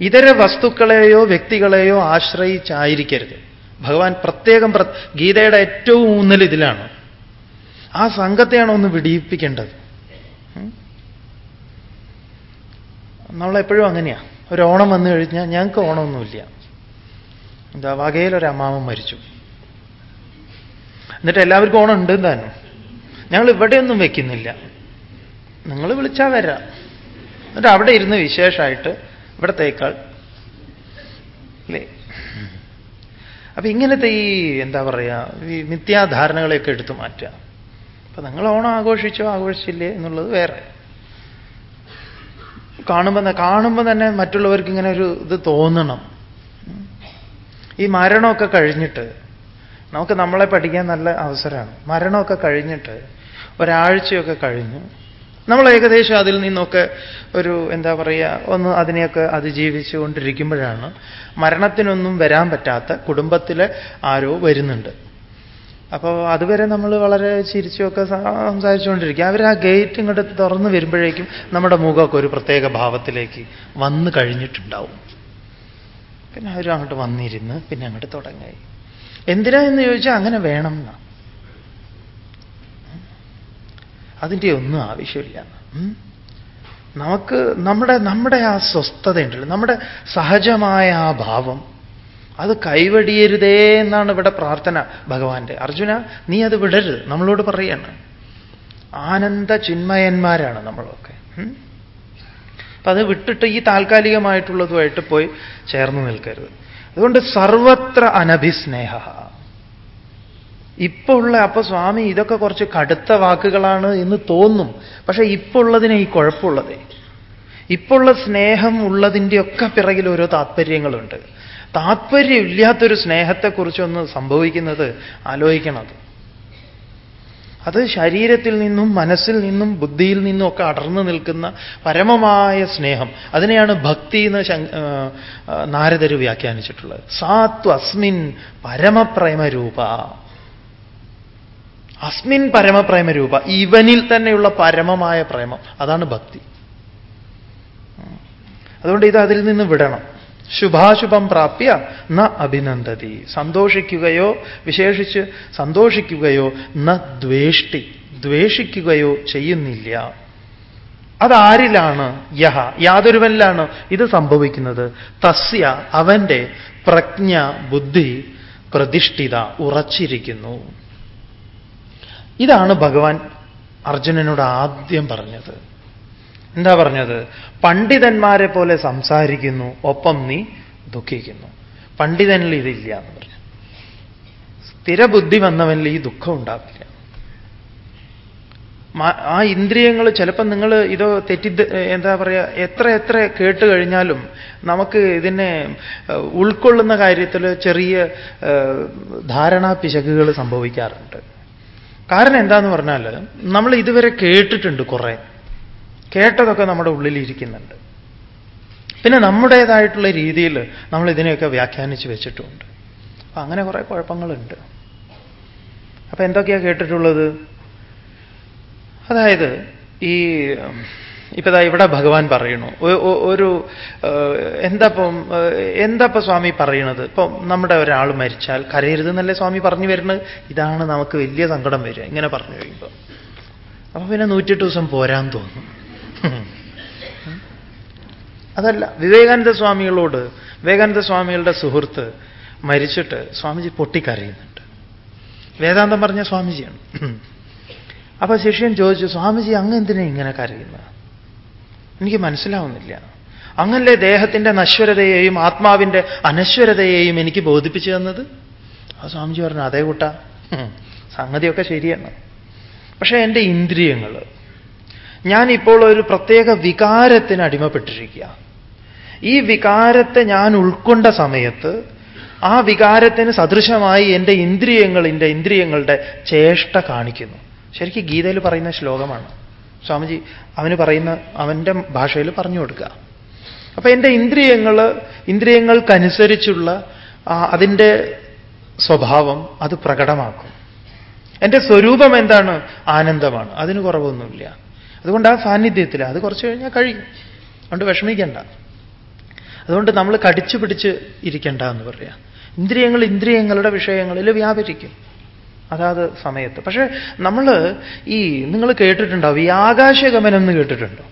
A: ഇതര വസ്തുക്കളെയോ വ്യക്തികളെയോ ആശ്രയിച്ചായിരിക്കരുത്. ഭഗവാൻ പ്രത്യേകം പ്ര- ഗീതയുടെ ഏറ്റവും ഊന്നൽ ഇതിലാണ്. ആ സംഘത്തെയാണ് ഒന്ന് വിടിയിപ്പിക്കേണ്ടത്. നമ്മളെപ്പോഴും അങ്ങനെയാ. ഒരു ഓണം വന്നു കഴിഞ്ഞാൽ ഞങ്ങൾക്ക് ഓണമൊന്നുമില്ല. എന്താ വകയിലൊരു അമ്മാവൻ മരിച്ചു. എന്നിട്ട് എല്ലാവർക്കും ഓണം ഉണ്ട് താനും ഞങ്ങൾ ഇവിടെയൊന്നും വെക്കുന്നില്ല. നിങ്ങൾ വിളിച്ചാൽ വരാം. എന്നിട്ട് അവിടെ ഇരുന്ന് വിശേഷമായിട്ട് ഇവിടത്തേക്കാൾ അല്ലേ അപ്പൊ ഇങ്ങനത്തെ ഈ എന്താ പറയുക ഈ മിഥ്യാധാരണകളെയൊക്കെ എടുത്തു മാറ്റുക. അപ്പൊ നിങ്ങൾ ഓണം ആഘോഷിച്ചോ ആഘോഷിച്ചില്ലേ എന്നുള്ളത് വേറെ. കാണുമ്പോൾ കാണുമ്പോൾ തന്നെ മറ്റുള്ളവർക്ക് ഇങ്ങനെ ഒരു ഇത് തോന്നണം. ഈ മരണമൊക്കെ കഴിഞ്ഞിട്ട് നമുക്ക് നമ്മളെ പഠിക്കാൻ നല്ല അവസരമാണ്. മരണമൊക്കെ കഴിഞ്ഞിട്ട് ഒരാഴ്ചയൊക്കെ കഴിഞ്ഞ് നമ്മൾ ഏകദേശം അതിൽ നിന്നൊക്കെ ഒരു എന്താ പറയുക ഒന്ന് അതിനെയൊക്കെ അതിജീവിച്ചു കൊണ്ടിരിക്കുമ്പോഴാണ് മരണത്തിനൊന്നും വരാൻ പറ്റാത്ത കുടുംബത്തിലെ ആരോ വരുന്നുണ്ട്. അപ്പോൾ അതുവരെ നമ്മൾ വളരെ ചിരിച്ചുമൊക്കെ സംസാരിച്ചുകൊണ്ടിരിക്കുക അവർ ആ ഗേറ്റ് ഇങ്ങോട്ട് തുറന്ന് വരുമ്പോഴേക്കും നമ്മുടെ മുഖമൊക്കെ ഒരു പ്രത്യേക ഭാവത്തിലേക്ക് വന്നു കഴിഞ്ഞിട്ടുണ്ടാവും. പിന്നെ അവരും അങ്ങോട്ട് വന്നിരുന്ന് പിന്നെ അങ്ങോട്ട് തുടങ്ങി എന്തിനാ എന്ന് ചോദിച്ചാൽ അങ്ങനെ വേണം എന്നാ അതിന്റെ ഒന്നും ആവശ്യമില്ല. നമുക്ക് നമ്മുടെ നമ്മുടെ ആ സ്വസ്ഥതയുണ്ടല്ലോ. നമ്മുടെ സഹജമായ ആ ഭാവം. അത് കൈവടിയരുതേ എന്നാണ് ഇവിടെ പ്രാർത്ഥന ഭഗവാന്റെ. അർജുന നീ അത് വിടരുത്. നമ്മളോട് പറയാണ്. ആനന്ദ ചിന്മയന്മാരാണ് നമ്മളൊക്കെ. അപ്പൊ അത് വിട്ടിട്ട് ഈ താൽക്കാലികമായിട്ടുള്ളതുമായിട്ട് പോയി ചേർന്ന് നിൽക്കരുത്. അതുകൊണ്ട് സർവത്ര അനഭിസ്നേഹ ഇപ്പൊ ഉള്ള അപ്പൊ സ്വാമി ഇതൊക്കെ കുറച്ച് കടുത്ത വാക്കുകളാണ് എന്ന് തോന്നും. പക്ഷെ ഇപ്പൊ ഉള്ളതിനെ ഈ കുഴപ്പമുള്ളതേ. ഇപ്പൊ ഉള്ള സ്നേഹം ഉള്ളതിന്റെയൊക്കെ പിറകിൽ ഓരോ താത്പര്യങ്ങളുണ്ട്. താത്പര്യമില്ലാത്തൊരു സ്നേഹത്തെക്കുറിച്ചൊന്ന് സംഭവിക്കുന്നത് ആലോചിക്കണത് അത് ശരീരത്തിൽ നിന്നും മനസ്സിൽ നിന്നും ബുദ്ധിയിൽ നിന്നും ഒക്കെ അടർന്നു നിൽക്കുന്ന പരമമായ സ്നേഹം. അതിനെയാണ് ഭക്തി എന്ന് നാരദര് വ്യാഖ്യാനിച്ചിട്ടുള്ളത്. സാത്വ അസ്മിൻ പരമപ്രേമരൂപ. അസ്മിൻ പരമപ്രേമരൂപ. ഇവനിൽ തന്നെയുള്ള പരമമായ പ്രേമം. അതാണ് ഭക്തി. അതുകൊണ്ട് ഇത് അതിൽ നിന്ന് വിടണം. ശുഭാശുഭം പ്രാപ്യ ന അഭിനന്ദതി. സന്തോഷിക്കുകയോ വിശേഷിച്ച് സന്തോഷിക്കുകയോ ന ദ്വേഷ്ടി ദ്വേഷിക്കുകയോ ചെയ്യുന്നില്ല. അതാരിലാണ് യഹ? യാതൊരുവനിലാണ് ഇത് സംഭവിക്കുന്നത്. തസ്യ അവന്റെ പ്രജ്ഞ ബുദ്ധി പ്രതിഷ്ഠിത ഉറച്ചിരിക്കുന്നു. ഇതാണ് ഭഗവാൻ അർജുനനോട് ആദ്യം പറഞ്ഞത്. എന്താ പറഞ്ഞത്? പണ്ഡിതന്മാരെ പോലെ സംസാരിക്കുന്നു ഒപ്പം നീ ദുഃഖിക്കുന്നു. പണ്ഡിതനിൽ ഇതില്ല എന്ന് പറഞ്ഞു. സ്ഥിരബുദ്ധി വന്നവനിൽ ഈ ദുഃഖം ഉണ്ടാവില്ല. ആ ഇന്ദ്രിയങ്ങൾ ചിലപ്പം നിങ്ങൾ ഇതോ തെറ്റി എന്താ പറയുക എത്ര എത്ര കേട്ട് കഴിഞ്ഞാലും നമുക്ക് ഇതിനെ ഉൾക്കൊള്ളുന്ന കാര്യത്തിൽ ചെറിയ ധാരണാ പിശകുകൾ സംഭവിക്കാറുണ്ട്. കാരണം എന്താന്ന് പറഞ്ഞാൽ നമ്മൾ ഇതുവരെ കേട്ടിട്ടുണ്ട് കുറേ. കേട്ടതൊക്കെ നമ്മുടെ ഉള്ളിലിരിക്കുന്നുണ്ട്. പിന്നെ നമ്മുടേതായിട്ടുള്ള രീതിയിൽ നമ്മൾ ഇതിനെയൊക്കെ വ്യാഖ്യാനിച്ച് വെച്ചിട്ടുണ്ട്. അപ്പൊ അങ്ങനെ കുറേ കുഴപ്പങ്ങളുണ്ട്. അപ്പൊ എന്തൊക്കെയാ കേട്ടിട്ടുള്ളത്? അതായത് ഈ ഇപ്പൊ ദാ ഇവിടെ ഭഗവാൻ പറയണു ഒരു എന്താപ്പം എന്താപ്പം സ്വാമി പറയണത്? ഇപ്പം നമ്മുടെ ഒരാൾ മരിച്ചാൽ കരയരുത് എന്നല്ലേ സ്വാമി പറഞ്ഞു വരുന്നത്? ഇതാണ് നമുക്ക് വലിയ സങ്കടം വരിക. ഇങ്ങനെ പറഞ്ഞു കഴിയുമ്പോൾ അപ്പൊ പിന്നെ നൂറ്റെട്ട് ദിവസം പോരാൻ തോന്നും. അതല്ല വിവേകാനന്ദ സ്വാമികളോട് വിവേകാനന്ദ സ്വാമികളുടെ സുഹൃത്ത് മരിച്ചിട്ട് സ്വാമിജി പൊട്ടിക്കരയുന്നുണ്ട്. വേദാന്തം പറഞ്ഞ സ്വാമിജിയാണ്. അപ്പൊ ശിഷ്യൻ ചോദിച്ചു സ്വാമിജി അങ്ങ് എന്തിനാ ഇങ്ങനെ കരയുന്നത്? എനിക്ക് മനസ്സിലാവുന്നില്ല. അങ്ങല്ലേ ദേഹത്തിന്റെ നശ്വരതയെയും ആത്മാവിന്റെ അനശ്വരതയെയും എനിക്ക് ബോധിപ്പിച്ചു തന്നത്? ആ സ്വാമിജി പറഞ്ഞു അതേ കൂട്ട. സംഗതിയൊക്കെ ശരിയാണ് പക്ഷേ എന്റെ ഇന്ദ്രിയങ്ങൾ ഞാനിപ്പോൾ ഒരു പ്രത്യേക വികാരത്തിന് അടിമപ്പെട്ടിരിക്കുക. ഈ വികാരത്തെ ഞാൻ ഉൾക്കൊണ്ട സമയത്ത് ആ വികാരത്തിന് സദൃശമായി എന്റെ ഇന്ദ്രിയങ്ങൾ എന്റെ ഇന്ദ്രിയങ്ങളുടെ ചേഷ്ട കാണിക്കുന്നു. ശരിക്കും ഗീതയിൽ പറയുന്ന ശ്ലോകമാണ്. സ്വാമിജി അവന് പറയുന്ന അവന്റെ ഭാഷയിൽ പറഞ്ഞു കൊടുക്കുക. അപ്പൊ എന്റെ ഇന്ദ്രിയങ്ങൾ ഇന്ദ്രിയങ്ങൾക്കനുസരിച്ചുള്ള അതിന്റെ സ്വഭാവം അത് പ്രകടമാക്കും. എന്റെ സ്വരൂപം എന്താണ്? ആനന്ദമാണ്. അതിന് കുറവൊന്നുമില്ല. അതുകൊണ്ട് ആ സാന്നിധ്യത്തിൽ അത് കുറച്ച് കഴിഞ്ഞാൽ കഴിയും. അതുകൊണ്ട് വിഷമിക്കണ്ട. അതുകൊണ്ട് നമ്മൾ കടിച്ചു പിടിച്ച് ഇരിക്കണ്ട എന്ന് പറയാം. ഇന്ദ്രിയങ്ങൾ ഇന്ദ്രിയങ്ങളുടെ വിഷയങ്ങളിൽ വ്യാപരിക്കും. അതാത് സമയത്ത്. പക്ഷേ നമ്മൾ ഈ നിങ്ങൾ കേട്ടിട്ടുണ്ടാവും ഈ ആകാശഗമനം എന്ന് കേട്ടിട്ടുണ്ടോ?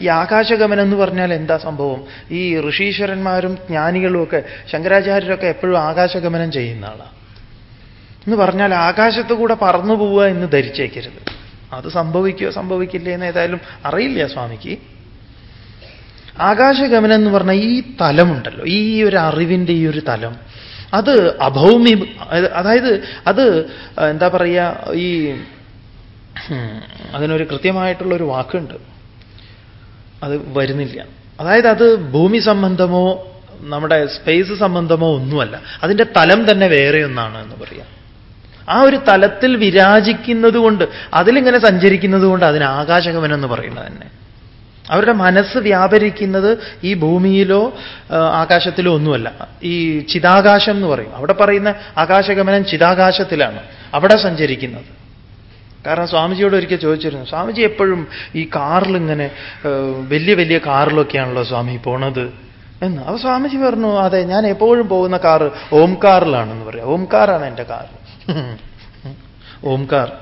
A: ഈ ആകാശഗമനം എന്ന് പറഞ്ഞാൽ എന്താ സംഭവം? ഈ ഋഷീശ്വരന്മാരും ജ്ഞാനികളും ഒക്കെ ശങ്കരാചാര്യരൊക്കെ എപ്പോഴും ആകാശഗമനം ചെയ്യുന്ന ആളാണ് എന്ന് പറഞ്ഞാൽ ആകാശത്തു കൂടെ പറന്നു പോവുക എന്ന് ധരിച്ചേക്കരുത്. അത് സംഭവിക്കുകയോ സംഭവിക്കില്ലേ എന്ന് ഏതായാലും അറിയില്ല സ്വാമിക്ക്. ആകാശഗമനം എന്ന് പറഞ്ഞാൽ ഈ തലമുണ്ടല്ലോ ഈ ഒരു അറിവിന്റെ ഈ ഒരു തലം അത് അഭൗമി അതായത് അത് എന്താ പറയുക ഈ അതിനൊരു കൃത്യമായിട്ടുള്ള ഒരു വാക്കുണ്ട്. അത് വരുന്നില്ല. അതായത് അത് ഭൂമി സംബന്ധമോ നമ്മുടെ സ്പേസ് സംബന്ധമോ ഒന്നുമല്ല. അതിന്റെ തലം തന്നെ വേറെ ഒന്നാണ് എന്ന് പറയാം. ആ ഒരു തലത്തിൽ വിരാജിക്കുന്നത് കൊണ്ട് അതിലിങ്ങനെ സഞ്ചരിക്കുന്നത് കൊണ്ട് അതിന് ആകാശഗമനം എന്ന് പറയുന്നത് തന്നെ. അവരുടെ മനസ്സ് വ്യാപരിക്കുന്നത് ഈ ഭൂമിയിലോ ആകാശത്തിലോ ഒന്നുമല്ല. ഈ ചിതാകാശം എന്ന് പറയും. അവിടെ പറയുന്ന ആകാശഗമനം ചിതാകാശത്തിലാണ് അവിടെ സഞ്ചരിക്കുന്നത്. കാരണം സ്വാമിജിയോട് ഒരിക്കൽ ചോദിച്ചിരുന്നു സ്വാമിജി എപ്പോഴും ഈ കാറിൽ ഇങ്ങനെ വലിയ വലിയ കാറിലൊക്കെയാണല്ലോ സ്വാമി പോണത്? എന്ന്. അപ്പൊ സ്വാമിജി പറഞ്ഞു അതെ ഞാൻ എപ്പോഴും പോകുന്ന കാറ് ഓംകാറിലാണെന്ന് പറയാം. ഓംകാറാണ് എന്റെ കാർ ഓംകാർ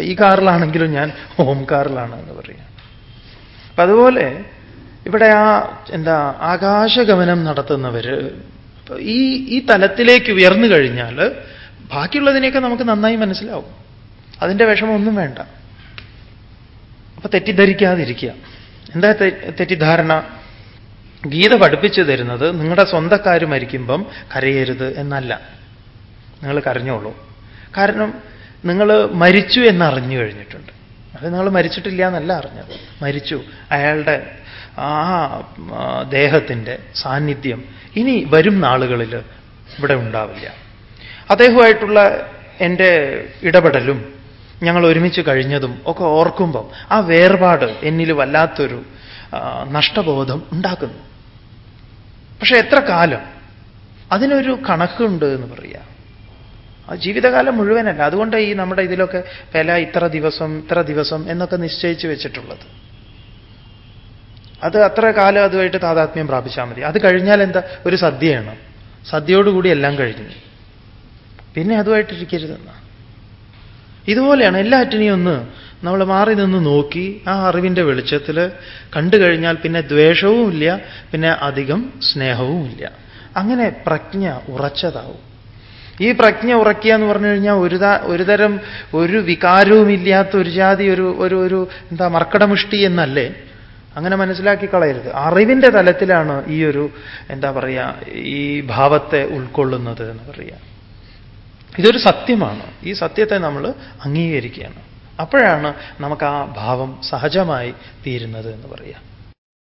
A: ഈ കാറിലാണെങ്കിലും ഞാൻ ഓംകാറിലാണ് എന്ന് പറയാം. അപ്പൊ അതുപോലെ ഇവിടെ ആ എന്താ ആകാശഗമനം നടത്തുന്നവര് ഈ ഈ തലത്തിലേക്ക് ഉയർന്നു കഴിഞ്ഞാൽ ബാക്കിയുള്ളതിനെയൊക്കെ നമുക്ക് നന്നായി മനസ്സിലാവും. അതിന്റെ വിഷമമൊന്നും വേണ്ട. അപ്പൊ തെറ്റിദ്ധരിക്കാതിരിക്കുക. എന്താ തെറ്റിദ്ധാരണ? ഗീത പഠിപ്പിച്ചു തരുന്നത് നിങ്ങളുടെ സ്വന്തക്കാർ മരിക്കുമ്പം കരയരുത് എന്നല്ല. നിങ്ങൾ കരഞ്ഞോളൂ. കാരണം നിങ്ങൾ മരിച്ചു എന്നറിഞ്ഞു കഴിഞ്ഞിട്ടുണ്ട്. അത് നിങ്ങൾ മരിച്ചിട്ടില്ല എന്നല്ല അറിഞ്ഞത്. മരിച്ചു. അയാളുടെ ആ ദേഹത്തിന്റെ സാന്നിധ്യം ഇനി വരും നാളുകളിൽ ഇവിടെ ഉണ്ടാവില്ല. അദ്ദേഹമായിട്ടുള്ള എന്റെ ഇടപെടലും ഞങ്ങൾ ഒരുമിച്ച് കഴിഞ്ഞതും ഒക്കെ ഓർക്കുമ്പം ആ വേർപാട് എന്നിൽ വല്ലാത്തൊരു നഷ്ടബോധം ഉണ്ടാക്കുന്നു. പക്ഷെ എത്ര കാലം? അതിനൊരു കണക്കുണ്ട് എന്ന് പറയാം. ആ ജീവിതകാലം മുഴുവനല്ല. അതുകൊണ്ട് ഈ നമ്മുടെ ഇതിലൊക്കെ വില ഇത്ര ദിവസം ഇത്ര ദിവസം എന്നൊക്കെ നിശ്ചയിച്ച് വെച്ചിട്ടുള്ളത്. അത് അത്ര കാലം അതുമായിട്ട് താതാത്മ്യം പ്രാപിച്ചാൽ മതി. അത് കഴിഞ്ഞാൽ എന്താ? ഒരു സദ്യയാണ്. സദ്യയോടുകൂടി എല്ലാം കഴിഞ്ഞു. പിന്നെ അതുമായിട്ടിരിക്കരുതെന്ന. ഇതുപോലെയാണ് എല്ലാറ്റിനെയും ഒന്ന് നമ്മൾ മാറി നിന്ന് നോക്കി ആ അറിവിന്റെ വെളിച്ചത്തിൽ കണ്ടു കഴിഞ്ഞാൽ പിന്നെ ദ്വേഷവും ഇല്ല പിന്നെ അധികം സ്നേഹവും ഇല്ല അങ്ങനെ പ്രജ്ഞ ഉറച്ചതാവും. ഈ പ്രജ്ഞ ഉറക്കുക എന്ന് പറഞ്ഞു കഴിഞ്ഞാൽ ഒരു ഒരുതരം ഒരു വികാരവുമില്ലാത്ത ഒരു ജാതി ഒരു ഒരു ഒരു എന്താ മർക്കടമുഷ്ടി എന്നല്ലേ? അങ്ങനെ മനസ്സിലാക്കി കളയരുത്. അറിവിന്റെ തലത്തിലാണ് ഈ ഒരു എന്താ പറയുക ഈ ഭാവത്തെ ഉൾക്കൊള്ളുന്നത് എന്ന് പറയുക ഇതൊരു സത്യമാണ്. ഈ സത്യത്തെ നമ്മൾ അംഗീകരിക്കുകയാണ്. അപ്പോഴാണ് നമുക്ക് ആ ഭാവം സഹജമായി തീരുന്നത് എന്ന് പറയാം.